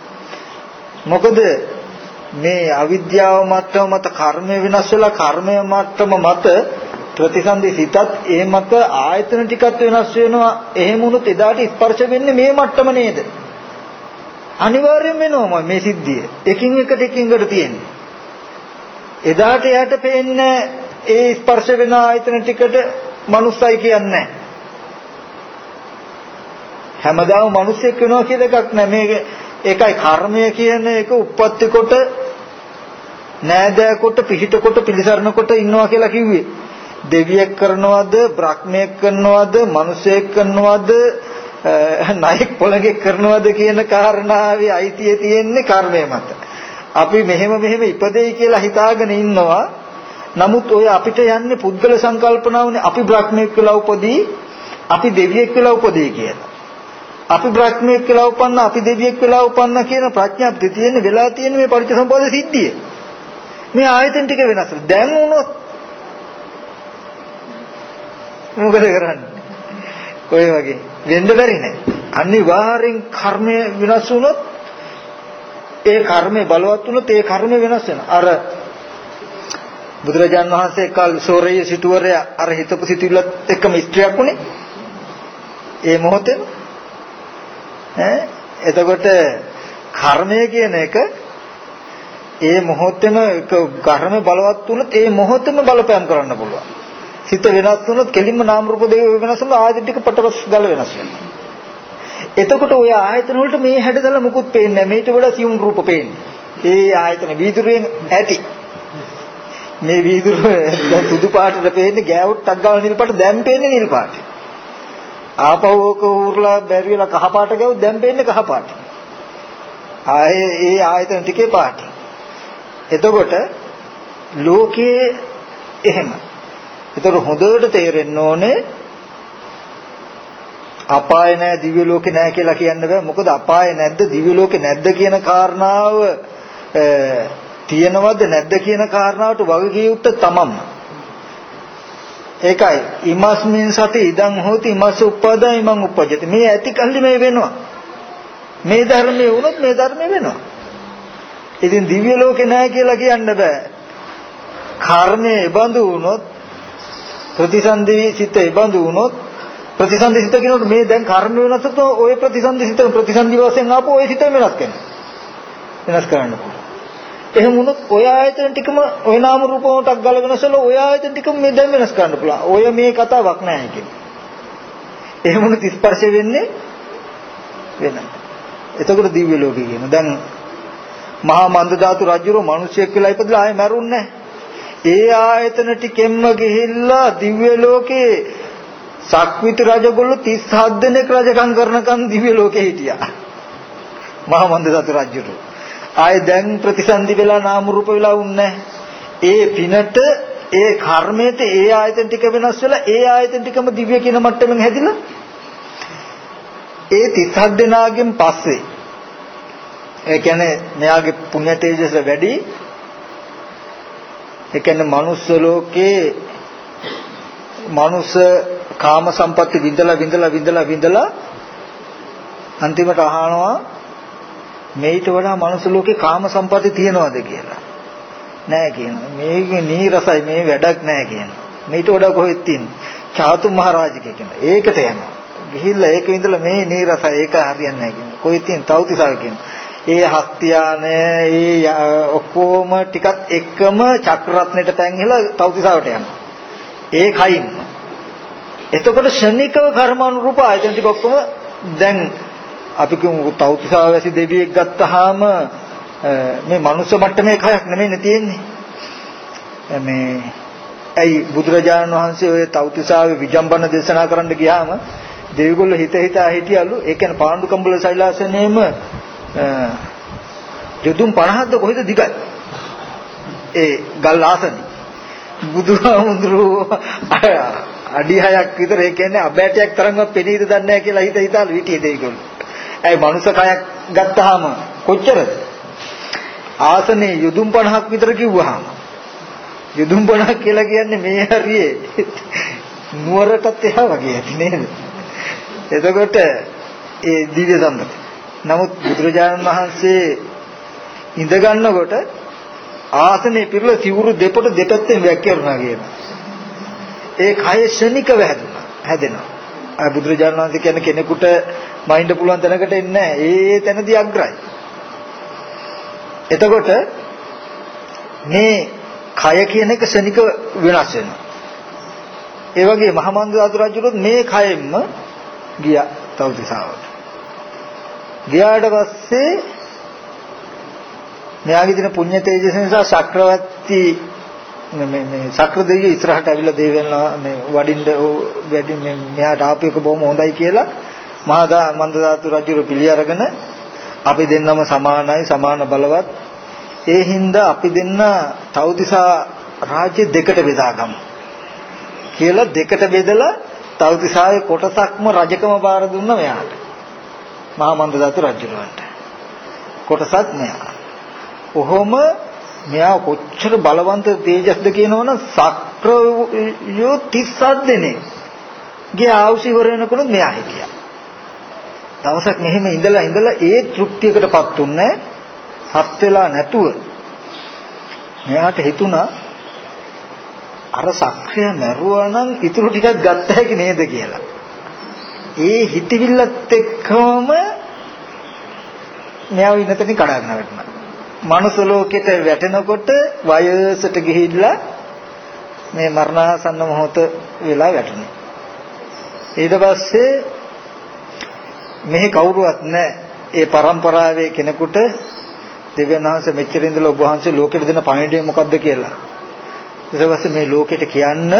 මොකද මේ අවිද්‍යාව මට්ටම මත කර්මය වෙනස් වෙලා කර්මය මට්ටම මත ප්‍රතිසන්දි සිතත් ඒ මත ආයතන ටිකත් වෙනස් වෙනවා. එහෙම වුණොත් එදාට ස්පර්ශ වෙන්නේ මේ මට්ටම නේද? අනිවාර්යෙන් වෙනවා මේ සිද්ධිය. එකින් එකට එකින් එකට තියෙන්නේ. එදාට එයාට පේන්නේ ඒ ස්පර්ශ වෙන ආයතන ටිකට මනුස්සයි කියන්නේ. හැමදාම මිනිස්සෙක් වෙනවා කියලා එකක් නෑ මේක ඒකයි කර්මය කියන එක උප්පත්ති කොට නෑදෑ කොට පිහිට කොට පිළිසරණ කොට ඉන්නවා කියලා කිව්වේ. දෙවියෙක් කරනවද, බ්‍රහ්මයෙක් කරනවද, මිනිසෙක් කරනවද, නායක පොළගෙක් කරනවද කියන කාරණාවේ අයිතිය තියෙන්නේ කර්මය මත. අපි මෙහෙම මෙහෙම ඉපදෙයි කියලා හිතාගෙන ඉන්නවා. නමුත් ඔය අපිට යන්නේ පුද්ගල සංකල්පනාවනේ අපි බ්‍රහ්මෙක් කියලා උපදී අපි දෙවියෙක් කියලා උපදී කියලා. අපි බ්‍රහ්මෙක් කියලා උපන්න අපි දෙවියෙක් කියලා උපන්න කියන ප්‍රඥාප්තිය තියෙන වෙලා තියෙන මේ පරිච්ඡසම්පාද සිද්ධිය. මේ ආයතන ටික වෙනස්. දැන් වුණොත් මොකද කරන්නේ? ඔය වගේ වෙන්න බැරි නෑ. අනිවාර්යෙන් කර්මය වෙනස් වුණොත් ඒ කර්මය බලවත් වුණොත් ඒ කර්මය වෙනස් වෙනවා. අර බුදුරජාන් වහන්සේ කල් සෝරේ සිටුවරයා අර හිතපු සිටිල්ලත් එක්කම ස්ත්‍රියක් උනේ. ඒ මොහොතේ ඈ එතකොට කර්මය කියන එක ඒ මොහොතේම කර්ම බලවත් වුණොත් ඒ මොහොතේම බලපෑම් කරන්න පුළුවන්. සිත වෙනස් වුණොත් කෙලින්ම නාම රූප දෙක වෙනස් වුණොත් ආයතන ටික පටවස් ගල වෙනස් වෙනවා. එතකොට ওই ආයතන වලට මේ හැඩතල මුකුත් පේන්නේ නැහැ. මේට වඩා සියුම් රූප පේන්නේ. ඒ ආයතන වීදුරුවෙන් ඇති. මේ වීදුරුව <laughs> දැන් සුදු පාටට පේන්නේ ගෑවුට්ටක් ගාන නිල් පාට දැන් පේන්නේ නිල් පාට. ආපහු ඕක ඌර්ලා බැරි වෙලා කහ පාට ගාව දැන් පේන්නේ කහ පාට. ආයේ ඒ ආයතන ටිකේ පාට. එතකොට ලෝකයේ එහෙම. ඒතර හොඳට තේරෙන්න ඕනේ අපාය නැහැ දිව්‍ය ලෝකේ නැහැ කියලා කියන්න බෑ. මොකද අපාය නැද්ද දිව්‍ය ලෝකේ නැද්ද කියන කාරණාව තියෙනවද නැද්ද කියන කාරණාවට වගකිය යුත්තේ තමන්ම. ඒකයි ඉමස්මින් සති ඉදං හෝති ඉමස් උප්පදා ඉමං උපජ්ජති. මේ ඇති කල්ලි මේ වෙනවා. මේ ධර්මයේ වුණොත් මේ ධර්මයේ වෙනවා. ඉතින් දිව්‍ය ලෝකේ නැහැ කියලා කියන්න බෑ. කර්මයේ බඳු වුණොත් ප්‍රතිසන්දි සිත ඉබඳු වුණොත් ප්‍රතිසන්දි සිත කියනකොට මේ දැන් කර්ම වෙනසට ඔය ප්‍රතිසන්දි සිත ප්‍රතිසන්දි වශයෙන් ආපු ඔය සිත වෙනස් කරනවා. වෙනස් කරන්න පුළුවන්. එහෙම වුණොත් ඔය ආයතන ටිකම ඔය නාම රූප වලට ගලගෙනසල ඔය ආයතන ටිකම මේ දැන් වෙනස් කරන්න පුළුවන්. ඔය මේ කතාවක් නෑ කියන්නේ. එහෙම වුණොත් ස්පර්ශ වෙන්නේ වෙනවා. එතකොට දිව්‍ය ලෝකේ කියන. දැන් මහා මන්ද ධාතු රජුරෝ මිනිසෙක් කියලා ඉපදලා ආයෙ මැරුන්නේ නැහැ. ඒ ආයතන ටිකෙන්ම ගිහිල්ලා දිව්‍ය ලෝකේ සක්විති රජගොල්ලෝ 37 දෙනෙක් රජකම් කරනකන් දිව්‍ය ලෝකේ හිටියා. මහා මන්දසතු රජුට. ආයේ දැන් ප්‍රතිසන්දි වෙලා නාම රූප වෙලා උන්නේ ඒ පිනට ඒ කර්මයට ඒ ආයතන ටික වෙනස් වෙලා ඒ ආයතන ටිකම දිව්‍ය කියන මට්ටමින් හැදිලා. ඒ 37 දෙනාගෙන් පස්සේ ඒ කියන්නේ මෙයාගේ පුණ්‍ය තේජස වැඩි. ඒ කියන්නේ manuss ලෝකේ manuss කාම සම්පatti විඳලා විඳලා විඳලා විඳලා අන්තිමට අහනවා මේිට වඩා manuss ලෝකේ කාම සම්පatti තියනවද කියලා. නෑ කියනවා මේකේ නීරසයි මේ වැඩක් නෑ කියනවා මේිට වඩා කොහෙද තියෙන්නේ චාතු මහරජකේ කියන. ඒකට යනවා. ගිහිල්ලා ඒක විඳලා මේ නීරසයි ඒක හරියන්නේ නෑ කියනවා කොහෙද තියෙන්නේ තවතිසාව කියනවා ඒ හස්තියානය ඒ ඔක්කොම ටිකත් එක්කම චක්‍රරත්නෙට පැන්හිලා තවතිසාවට යනවා. ඒ කයින්. එතකොට ශනිකව කර්මානුරූප ආයතන ටික ඔක්කොම දැන් අපි කියමු තවතිසාව වැසි දෙවියෙක් ගත්තාම මේ මනුස්ස මට්ටමේ කයක් නෙමෙයි තියෙන්නේ. මේ ඇයි බුදුරජාණන් වහන්සේ ඔය තවතිසාවේ විජම්බන දේශනා කරන්න ගියාම දෙවිගොල්ලෝ හිත හිතා හිටියලු ඒ කියන්නේ පාණ්ඩු කම්බල සෛලාසනයේම යොදුම් 50ක්ද කොහෙද දිගයි? ඒ ගල් ආසනේ. බුදුහාමුදුරුවෝ අඩි 6ක් විතර ඒ කියන්නේ අබෑටයක් තරම්වත් පෙනීද දන්නේ නැහැ කියලා හිත හිතාලු හිටියේ ඒගොල්ලෝ. ඇයි මනුස්ස කයක් ගත්තාම කොච්චරද? ආසනේ යොදුම් 50ක් විතර කිව්වහම යොදුම් 50ක් කියලා කියන්නේ මේ හරියේ නුවරටත් එහා වගේ ඇති නේද? එතකොට ඒ දිව්‍ය සම්පත නමුත් බුදුරජාණන් වහන්සේ ඉඳ ගන්නකොට ආසනේ පිරලා සිවුරු දෙපොට දෙපැත්තෙන් වැක්කිරුණා කියනවා. ඒ කය ශනිකව හැදුනා. හැදෙනවා. අය බුදුරජාණන් වහන්සේ කියන්නේ කෙනෙකුට මයින්ඩ් පුළුවන් තැනකට එන්නේ ඒ තැනදී අග්‍රයි. එතකොට මේ කය කියන එක ශනික වෙනස් වෙනවා. ඒ වගේ මහමන්ද රජුරුත් මේ කයෙන්ම ගියා තවතිසාවට. ගියාට පස්සේ මෙයාගේ දින පුණ්‍ය තේජස නිසා ශක්‍රවර්ති මේ මේ ශක්‍ර දෙවියෝ ඉස්සරහට ඇවිල්ලා දේවයන්ලා මේ වඩින්න වැඩි මේ මෙයාට ආපු එක බොහොම හොඳයි කියලා මහා මන්දදාතු රජු පිළි අරගෙන අපි දෙන්නම සමානයි සමාන බලවත් ඒ හින්දා අපි දෙන්න තවතිසා රාජ්‍ය දෙකට බෙදාගමු කියලා දෙකට බෙදලා තවතිසාවේ කොටසක්ම රජකම බාර දුන්නා මෙයාට. මහා මන්දදාතු රජුලන්ට. කොටසක් මෙයා. කොහොම මෙයා කොච්චර බලවන්ත තේජස්ද කියනවනම් සක්‍රයෝ 37 දෙනෙක්. ගේ ආවුසි ඉවර වෙනකොට මෙයා හිටියා. දවසක් මෙහෙම ඉඳලා ඉඳලා ඒ තෘප්තියකටපත් උන්නේ හත් වෙලා නැතුව මෙයාට හිතුණා අර සක්‍රිය මැරුවා නම් ඉතුරු ටිකක් ගත්ත හැකි නේද කියලා. ඒ හිතවිල්ලත් එක්කම මෙයාව ඉන්නතනින් කඩාගෙන වැටුණා. මනුස්ස ලෝකෙට වැටෙනකොට වයසට ගිහිල්ලා මේ මරණාසන්න මොහොත වෙලා වැටුණා. ඊට පස්සේ මෙහි කවුරුවත් නැහැ. ඒ પરම්පරාවේ කෙනෙකුට දෙවියන් වහන්සේ මෙච්චර ඉඳලා ඔබ වහන්සේ ලෝකෙට දෙන පණිවිඩය මොකද්ද කියලා. ඊට පස්සේ මේ ලෝකෙට කියන්න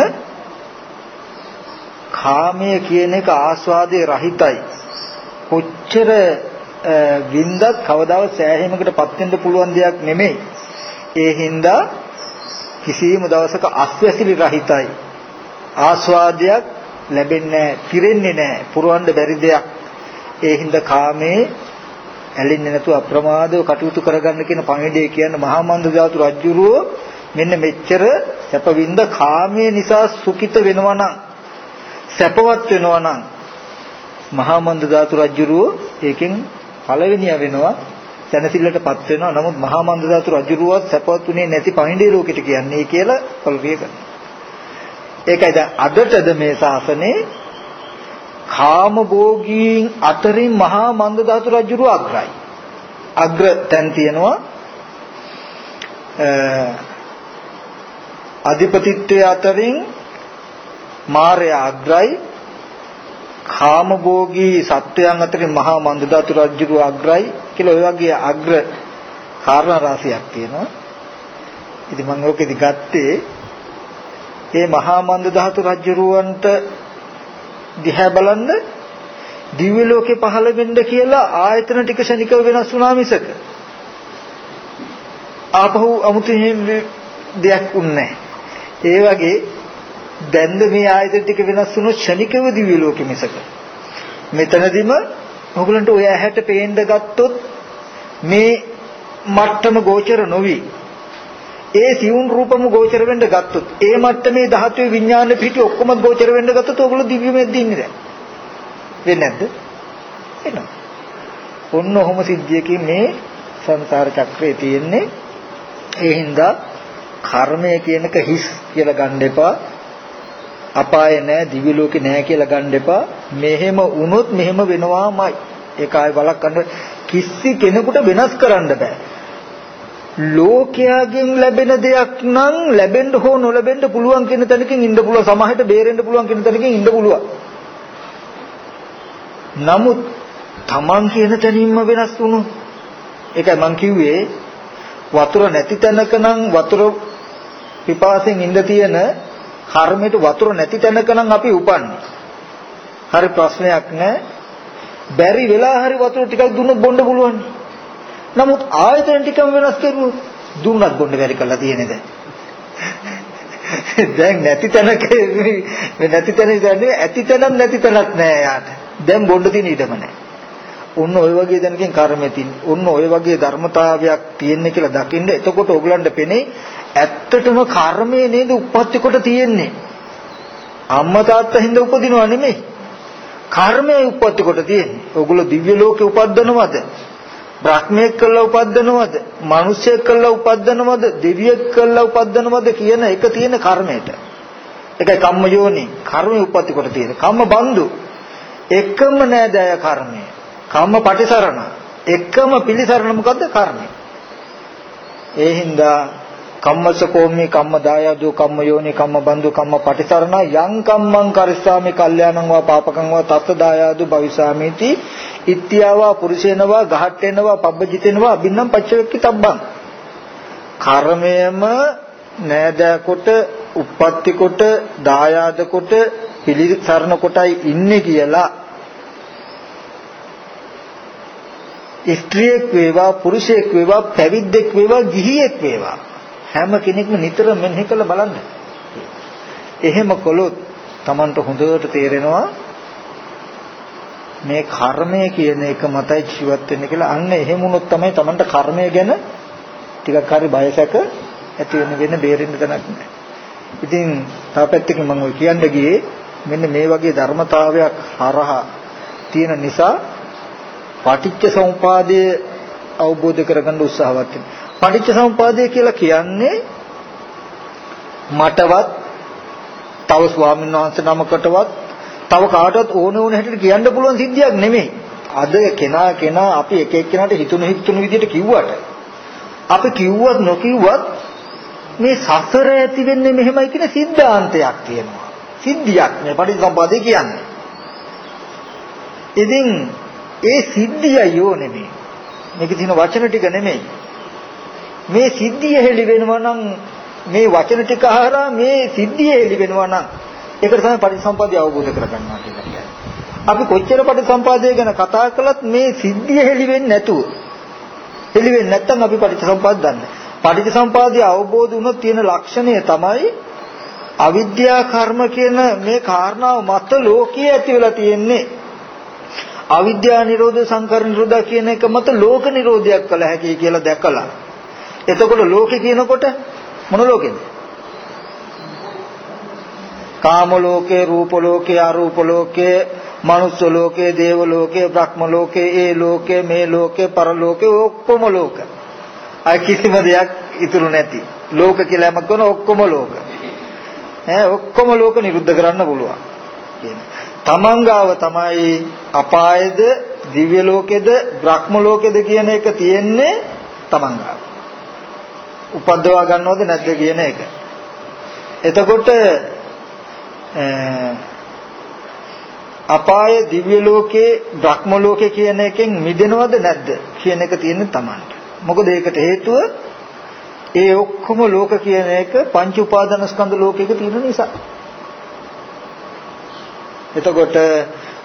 කාමය කියන එක ආස්වාදයේ රහිතයි. කොච්චර වින්දත් කවදාවත් සෑහීමකටපත් වෙන්න පුළුවන් දෙයක් නෙමෙයි. ඒ හින්දා කිසියම් දවසක අස්වැසිලි රහිතයි. ආස්වාදයක් ලැබෙන්නේ නැහැ, පිරෙන්නේ නැහැ, පුරවන්න බැරි දෙයක්. ඒ හින්දා කාමේ ඇලෙන්නේ නැතුව අප්‍රමාදව කටයුතු කරගන්න කියන පණිවිඩය කියන්නේ මහා මන්ද ධාතු රජුරෝ මෙන්න මෙච්චර සැපවින්ද කාමයේ නිසා සුඛිත වෙනවා නම් සැපවත් වෙනවා නම් මහා මන්ද ධාතු රජුරෝ ඒකෙන් පළවෙනිය වෙනවා සැනසෙල්ලටපත් වෙනවා. නමුත් මහා මන්ද ධාතු රජුරුවත් සැපවත් උනේ නැති පණිවිඩය ලෝකෙට කියන්නේ කියලා පොල්විය කරනවා ඒකයි දැන් අදටද මේ ශාසනේ කාම භෝගීන් අතරින් මහා මන්ද ධාතු රජුරු අග්‍රයි. අග්‍ර තැන් තියෙනවා අධිපතිත්වයේ අතරින් මාර්යා අග්‍රයි. කාම භෝගී සත්වයන් අතරින් මහා මන්ද ධාතු රජුරු අග්‍රයි කියලා ඔය වගේ අග්‍ර කාරණා රාශියක් තියෙනවා. ඉතින් මම ඕකෙදි ගත්තේ මේ මහා මන්ද ධාතු රජුරවන්ට දිහා බලන්න දිව්‍ය ලෝකේ පහළ වෙන්න කියලා ආයතන ටික ශනිකව වෙනස් වුණා මිසක ආපහු අමුතුවෙන් දෙයක් උන්නේ ඒ වගේ දැන්ද මේ ආයතන ටික වෙනස් වුණොත් ශනිකව දිව්‍ය ලෝකෙ මිසක. මෙතනදිම ඔයගලන්ට ඔය ඇහැට පේන්න ගත්තොත් මේ මට්ටම ගෝචර නොවි. ඒ සියුම් රූපම ගෝචර වෙන්න ගත්තොත් ඒ මට්ටමේ ධාතුවේ විඥාන පිටි ඔක්කොම ගෝචර වෙන්න ගත්තොත් ඔයගොල්ලෝ දිව්‍යමෙත් දින්නේ දැන් වෙන්නේ නැද්ද? එනවා ඔන්න ඔහොම සිද්ධියකින් මේ සංසාර චක්‍රේ තියෙන්නේ. ඒ හින්දා කර්මය කියනක හිස් කියලා ගන්න එපා. අපාය නැහැ දිව්‍ය ලෝකේ නැහැ කියලා ගන්න එපා. මෙහෙම වුණොත් මෙහෙම වෙනවාමයි. ඒක ආයි බලක්වන්න කිසි කෙනෙකුට වෙනස් කරන්න බෑ. ලෝකයාගෙන් ලැබෙන දෙයක් නම් ලැබෙන්න හෝ නොලැබෙන්න පුළුවන් කියන තැනකින් ඉන්න පුළුවන්. සමහරට බේරෙන්න පුළුවන් කියන තැනකින් ඉන්න පුළුවන්. නමුත් Taman කියන තැනින්ම වෙනස් වුණොත් ඒකයි මං කිව්වේ වතුර නැති තැනක නම් වතුර පිපාසෙන් ඉඳ තියෙන කර්මයට වතුර නැති තැනක නම් අපි උපන්නේ. හරි ප්‍රශ්නයක් නෑ. බැරි වෙලා හරි වතුර ටිකක් දුන්නොත් බොන්න පුළුවන්. නමුත් ආයතන ටිකම වෙනස් කරුවොත් දුන්නත් බොන්න බැරි කරලා තියෙන්නේ දැන්. <laughs> දැන් නැති තැනක මේ නැති තැන ඉඳන්නේ ඇති තැනක් නැති තැනක් නෑ යාට. දැන් බොන්න තියෙන ඉඩම නෑ. ඔන්න ඔය වගේ දැනකින් කර්මෙ තින්. ඔන්න ඔය වගේ ධර්මතාවයක් තියෙන්නේ කියලා දකින්න. එතකොට ඕගලන්ට පෙනේ ඇත්තටම කර්මය නේද උප්පත්ති කොට තියෙන්නේ. අම්මා තාත්තා හින්දා උපදිනව නෙමෙයි. කර්මය උප්පත්ති කොට තියෙන්නේ. ඕගොල්ලෝ දිව්‍ය ලෝකේ උපද්දනවද? බ්‍රහ්මයෙක් කළා උපද්දනවද? මිනිසෙක් කළා උපද්දනවද? දෙවියෙක් කළා උපද්දනවද කියන එක තියෙන කර්මයට. ඒකයි කම්ම යෝනි. කර්මය උප්පත්ති කොට තියෙන. කම්ම බන්දු. එකම නෑදෑය කර්මය. කම්ම පටිසරණ. එකම පිළිසරණ මොකද්ද? කර්මය. ඒ හින්දා කම්මස කෝමි කම්ම දායදු කම්ම යෝනි කම්ම බන්දු කම්ම පටිසරණ යං කම්මං කරිස්සාමි කල්යාණං වා පාපකං වා තත්ත දායදු භවිසාමිති ඉත්‍යාවා පුරුෂේනවා ගහට්ටේනවා පබ්බජිතේනවා අබින්නම් පච්චවෙක්කි තබ්බං. කර්මයම නෑදෑ කොට උප්පත්ති කොට දායාද කොට පිළිසරණ කොටයි ඉන්නේ කියලා ස්ත්‍රියෙක් වේවා පුරුෂයෙක් වේවා පැවිද්දෙක් වේවා ගිහියෙක් වේවා. හැම කෙනෙක්ම නිතර මෙනෙහි කරලා බලන්න. එහෙම කළොත් Tamanට හොඳට තේරෙනවා මේ කර්මය කියන එක මතයි ජීවත් වෙන්නේ කියලා අන්න එහෙම වුණොත් තමයි Tamanට කර්මය ගැන ටිකක් හරි බයසක ඇති වෙන වෙන බේරෙන්න තැනක් නැහැ. ඉතින් තා පැත්තකින් මම ඔය කියන්න ගියේ මෙන්න මේ වගේ ධර්මතාවයක් හරහා තියෙන නිසා පටිච්ච සමුපාදය අවබෝධ කරගන්න උත්සාහවත් වෙනවා. පටිච්චසමුපාදය කියලා කියන්නේ මටවත් තව ස්වාමීන් වහන්සේ නමකටවත් තව කාටවත් ඕන ඕන හැටියට කියන්න පුළුවන් සිද්ධියක් නෙමෙයි. අද කෙනා කෙනා අපි එක එක්කෙනාට හිතුණු හිතුණු විදිහට කිව්වට අපි කිව්වත් නොකිව්වත් මේ සසර ඇති වෙන්නේ මෙහෙමයි කියන સિદ્ધාන්තයක් තියෙනවා. සිද්ධියක් මේ පටිච්චසමුපාදය කියන්නේ. ඉතින් ඒ සිද්ධිය යෝ නෙමෙයි. මේකේ තියෙන වචන ටික නෙමෙයි. මේ සිද්ධිය හෙලි වෙනවා නම් මේ වචන ටික අහලා මේ සිද්ධිය හෙලි වෙනවා නම් ඒකට තමයි පටිච්චසමුප්පාදය අවබෝධ කරගන්නවා කියලා කියන්නේ. අපි කොච්චර පටිච්චසමුපාදය ගැන කතා කළත් මේ සිද්ධිය හෙලි වෙන්නේ නැතුව හෙලි වෙන්නේ නැත්නම් අපි පටිච්චසමුපාද දන්නේ. පටිච්චසමුපාදය අවබෝධ වුණොත් තියෙන ලක්ෂණය තමයි අවිද්‍යා කර්ම කියන මේ කාරණාව මත ලෝකයේ ඇති වෙලා තියෙන්නේ. අවිද්‍යා නිරෝධ සංකර නිරෝධ කියන එක මත ලෝක නිරෝධයක් කළ හැකියි කියලා දැකලා. එතකොට ලෝකේ කියනකොට මොන ලෝකෙද? කාම ලෝකේ, රූප ලෝකේ, අරූප ලෝකේ, මනුස්ස ලෝකේ, දේව ලෝකේ, බ්‍රහ්ම ලෝකේ, ඒ ලෝකේ, මේ ලෝකේ, පරලෝකේ ඔක්කොම ලෝක. අය කිසිම දෙයක් ඉතුරු නැති. ලෝක කියලා යමක් කරන ඔක්කොම ලෝක. ඈ ඔක්කොම ලෝක නිරුද්ධ කරන්න පුළුවන්. තමන්ගාව තමයි අපායද, දිව්‍ය ලෝකෙද, බ්‍රහ්ම ලෝකෙද කියන එක තියෙන්නේ තමන්ගාව. උපද්දවා ගන්නවද නැද්ද කියන එක. එතකොට අපාය දිව්‍ය ලෝකේ බ්‍රහ්ම ලෝකේ කියන එකෙන් මිදෙනවද නැද්ද කියන එක තියෙන්නේ Tamanට. මොකද ඒකට හේතුව ඒ ඔක්කොම ලෝක කියන එක පංච උපාදාන ස්කන්ධ ලෝකයක තියෙන නිසා. එතකොට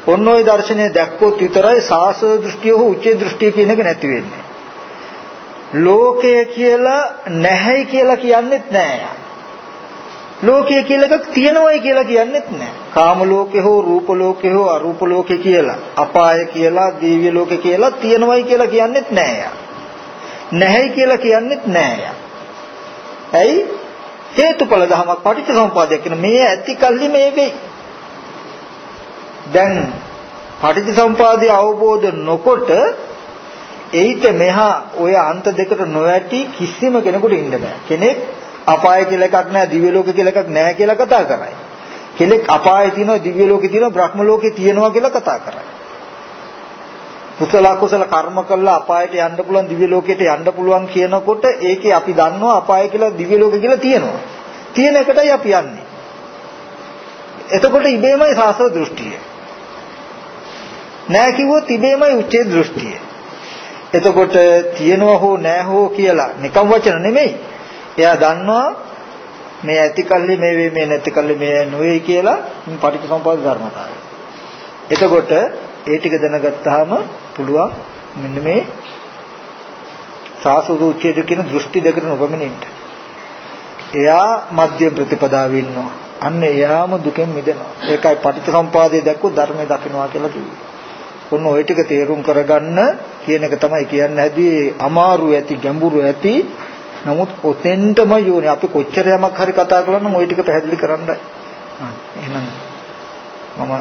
ඔන්න ඔය දර්ශනය දැක්කොත් විතරයි සාසව දෘෂ්ටිය හෝ උච්චේ දෘෂ්ටිය කියන එක නැති වෙන්නේ. ලෝකය කියලා නැහැයි කියලා කියන්නෙත් නෑ. ලෝකය කියලා එකක් තියෙනවයි කියලා කියන්නෙත් නෑ. කාම ලෝකේ හෝ රූප ලෝකේ හෝ අරූප ලෝකේ කියලා අපාය කියලා දිව්‍ය ලෝකේ කියලා තියෙනවයි කියලා කියන්නෙත් නෑ. නැහැයි කියලා කියන්නෙත් නෑ. ඇයි? හේතුඵල ධමයක් පටිච්චසමුපාදයක් කියන මේ ඇති කල්ලි මේ වෙයි. දැන් පටිච්චසමුපාදය අවබෝධ නොකොට එයිට මෙහා ඔය අන්ත දෙකට නොඇටි කිසිම කෙනෙකුට ඉන්න බෑ. කෙනෙක් අපාය කියලා එකක් නැහැ, දිව්‍ය ලෝක කියලා එකක් නැහැ කියලා කතා කරයි. කෙනෙක් අපායේ තියෙනවා, දිව්‍ය ලෝකේ තියෙනවා, බ්‍රහ්ම ලෝකේ තියෙනවා කියලා කතා කරයි. කුසල කුසල කර්ම කළා අපායට යන්න පුළුවන්, දිව්‍ය ලෝකයට යන්න පුළුවන් කියනකොට ඒකේ අපි දන්නවා අපාය කියලා දිව්‍ය ලෝක කියලා තියෙනවා. තියෙන එකටයි අපි යන්නේ. එතකොට ඉබේමයි සාසව දෘෂ්ටිය. නෑ කිව්වොත් ඉබේමයි උච්චේ දෘෂ්ටිය. එතකොට තියනවා හෝ නෑ හෝ කියලා නිකම් වචන නෙමෙයි. එයා දන්නවා මේ ඇති කල්ලි මේ වේ මේ නැති කල්ලි මේ නොවේ කියලා පටිච්චසමුප්පාද ධර්මතාවය. එතකොට ඒ ටික දැනගත්තාම පුළුවන් මෙන්න මේ සාසුදු උච්ඡේද කියන දෘෂ්ටි දෙකට නොපමිනෙන්න. එයා මධ්‍ය ප්‍රතිපදාවේ ඉන්නවා. අන්න එයාම දුකෙන් මිදෙනවා. ඒකයි පටිච්චසමුපාදයේ දැක්කොත් ධර්මයේ දකින්නවා කියලා කිව්වේ. ඔන්න ওই ටික තේරුම් කරගන්න කියන එක තමයි කියන්න හැදී අමාරු ඇති ගැඹුරු ඇති නමුත් ඔතෙන්ටම යෝනේ අපි කොච්චර යමක් හරි කතා කළා නම් ওই ටික පැහැදිලි කරන්නයි එහෙනම් මම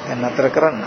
දැන් නතර කරන්න